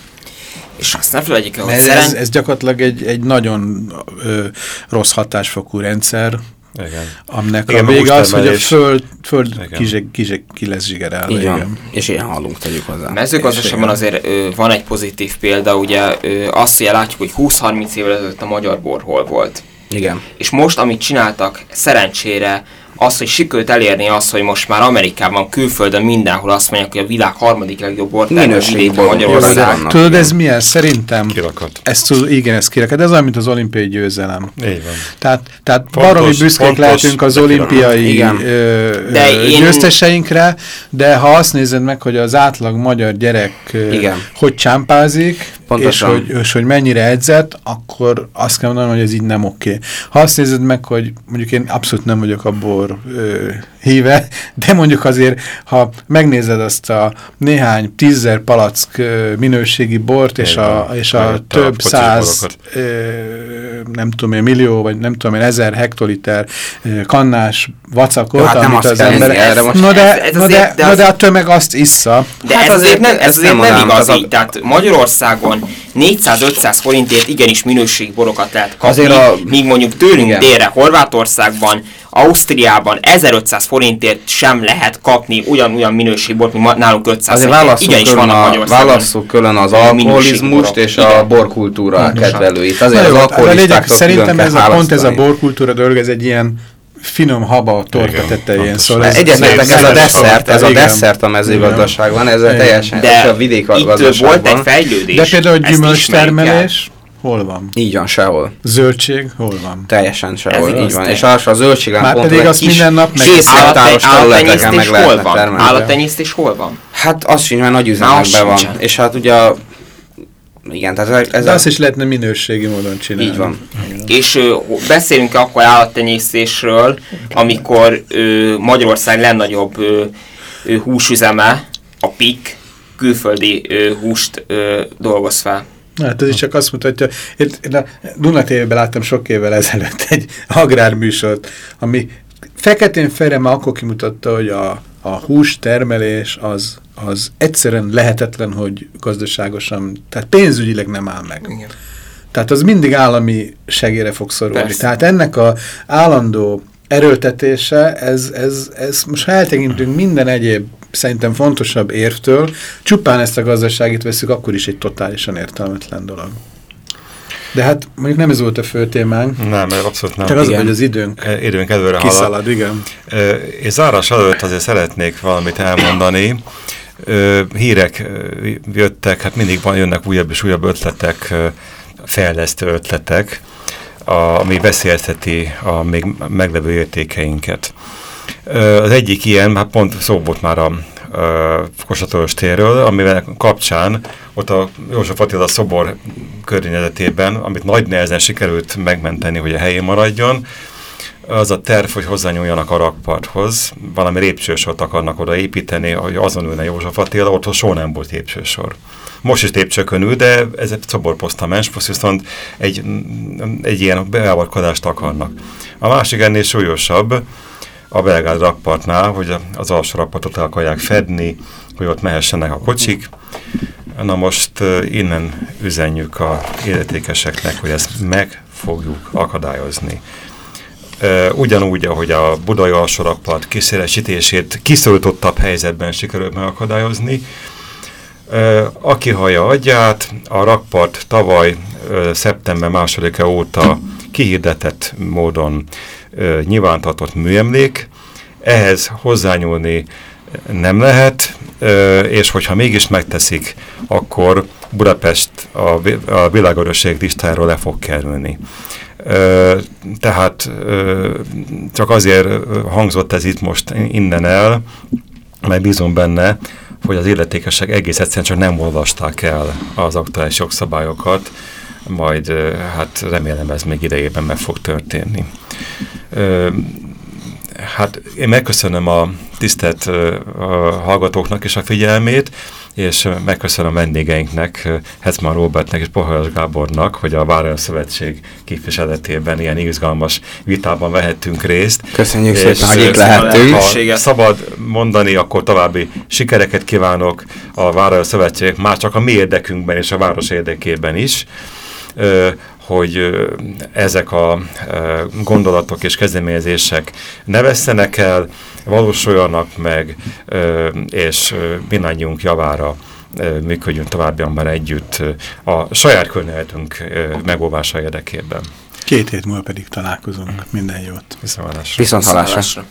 És azt ne felejtjük el, hogy ez, ez, ez gyakorlatilag egy, egy nagyon ö, rossz hatásfokú rendszer, igen. Aminek igen, a vége az, hogy a föld, föld ki, ki, ki lesz zsigerel. Igen. És ilyen hallunk tegyük hozzá. Mezőgazdaságban azért ö, van egy pozitív példa, ugye ö, azt, hogy látjuk, hogy 20-30 évvel ezelőtt a magyar borhol volt. Igen. És most, amit csináltak, szerencsére az, hogy sikerült elérni azt, hogy most már Amerikában, külföldön mindenhol azt mondják, hogy a világ harmadik legjobb bortermelő Magyarország. Tudod, ez milyen? Szerintem kirakat. Ezt, igen, ez kirakat. Ez olyan, mint az olimpiai győzelem. Így van. Tehát, tehát baromi büszkék fontos, lehetünk az olimpiai ö, de ö, én... győzteseinkre, de ha azt nézed meg, hogy az átlag magyar gyerek igen. hogy csámpázik, Pontosan. És, hogy, és hogy mennyire edzett, akkor azt kell mondanom, hogy ez így nem oké. Okay. Ha azt nézed meg, hogy mondjuk én abszolút nem vagyok abból ö, híve, de mondjuk azért, ha megnézed azt a néhány tízzer palack minőségi bort, és a, és a több száz, nem tudom én, millió, vagy nem tudom én, ezer hektoliter kannás vacakot, hát amit az emberek... Erre most no, de, ez, ez no, de, de, no, de a tömeg azt issza. De hát ez azért nem, ez azért nem, nem igaz így. Tehát Magyarországon 400-500 forintért igenis minőségborokat lehet kapni, azért a... míg mondjuk tőlünk délre Horvátországban Ausztriában 1500 forintért sem lehet kapni ugyanolyan minőségbort, mint nálunk 500 Azért válasszuk külön, a, válasszuk külön az alkoholizmust és igen. a borkultúra kedvelőit. Azért az alkoholistáktól Szerintem ez a, pont ez a borkultúra dolog, ez egy ilyen finom haba a torta tetején. Szóval ez, Egyetértek, ez a desszert, ez a desszert a mezőgazdaságban, ez a teljesen de a vidék itt volt egy fejlődés. De például gyümölcstermelés, Hol van? Így van, sehol. Zöldség, hol van? Teljesen sehol, Ez így van. És az a zöldség Már pedig azt minden nap meg... Készhatáros területeken meg hol van? Állattenyésztés hol van? Hát az sincs, mert nagy üzemekben van. És hát ugye igen, tehát ez... De a... azt is lehetne minőségi módon csinálni. Így van. Igen. És ö, beszélünk akkor állattenyésztésről, amikor ö, Magyarország legnagyobb ö, ö, húsüzeme, a PIK, külföldi ö, húst ö, dolgoz fel. Hát ez is csak azt mutatja, én, én a Duna láttam sok évvel ezelőtt egy agrárműsort, ami feketén fere már akkor kimutatta, hogy a, a hús termelés az, az egyszerűen lehetetlen, hogy gazdaságosan, tehát pénzügyileg nem áll meg. Igen. Tehát az mindig állami segére fog szorulni. Persze. Tehát ennek a állandó erőltetése, ez, ez, ez most ha eltekintünk minden egyéb szerintem fontosabb érvtől, csupán ezt a gazdaságit veszük, akkor is egy totálisan értelmetlen dolog. De hát mondjuk nem ez volt a fő témánk. Nem, abszolút nem. Csak az, igen. hogy az időnk, e, időnk előre kiszalad, halad. igen. E, és zárás előtt azért szeretnék valamit elmondani. Hírek jöttek, hát mindig van, jönnek újabb és újabb ötletek, fejlesztő ötletek, ami veszélyezteti a még meglevő értékeinket. Az egyik ilyen, hát pont szó volt már a Kosatoros térről, amivel kapcsán ott a József Attila szobor környezetében, amit nagy nehezen sikerült megmenteni, hogy a helyén maradjon, az a terv, hogy hozzányúljanak a rakparthoz, valami lépcsősort akarnak oda építeni, hogy azon ülne József Attila, ott soha nem volt lépcsősor. Most is lépcsőkön ül, de ez egy szoborposztamens, most viszont egy, egy ilyen beavatkozást akarnak. A másik ennél súlyosabb, a belgád rakpartnál, hogy az alsó rakpartot el akarják fedni, hogy ott mehessenek a kocsik. Na most innen üzenjük a életékeseknek, hogy ezt meg fogjuk akadályozni. Ugyanúgy, ahogy a budai alsó rakpart kiszélesítését kiszorítottabb helyzetben sikerült megakadályozni, aki haja adját, a rakpart tavaly szeptember másodika óta kihirdetett módon nyilvántartott műemlék, ehhez hozzányúlni nem lehet, és hogyha mégis megteszik, akkor Budapest a világörösség listájáról le fog kerülni. Tehát csak azért hangzott ez itt most innen el, mert bízom benne, hogy az illetékesek egész egyszerűen csak nem olvasták el az aktuális jogszabályokat, majd hát remélem ez még idejében meg fog történni. Hát én megköszönöm a tisztelt hallgatóknak is a figyelmét, és megköszönöm vendégeinknek, Hetman Robertnek és Pohajos Gábornak, hogy a Várajon Szövetség képviseletében ilyen izgalmas vitában vehettünk részt. Köszönjük szépen, hogy itt lehettünk. Ha szabad mondani, akkor további sikereket kívánok a Várajon Szövetség, már csak a mi érdekünkben és a város érdekében is hogy ezek a gondolatok és kezdeményezések ne vesztenek el, valósuljanak meg, és mindannyiunk javára működjünk továbbiakban együtt a saját környezetünk megóvása érdekében. Két hét múlva pedig találkozunk. Minden jót. Viszont Viszont halásra.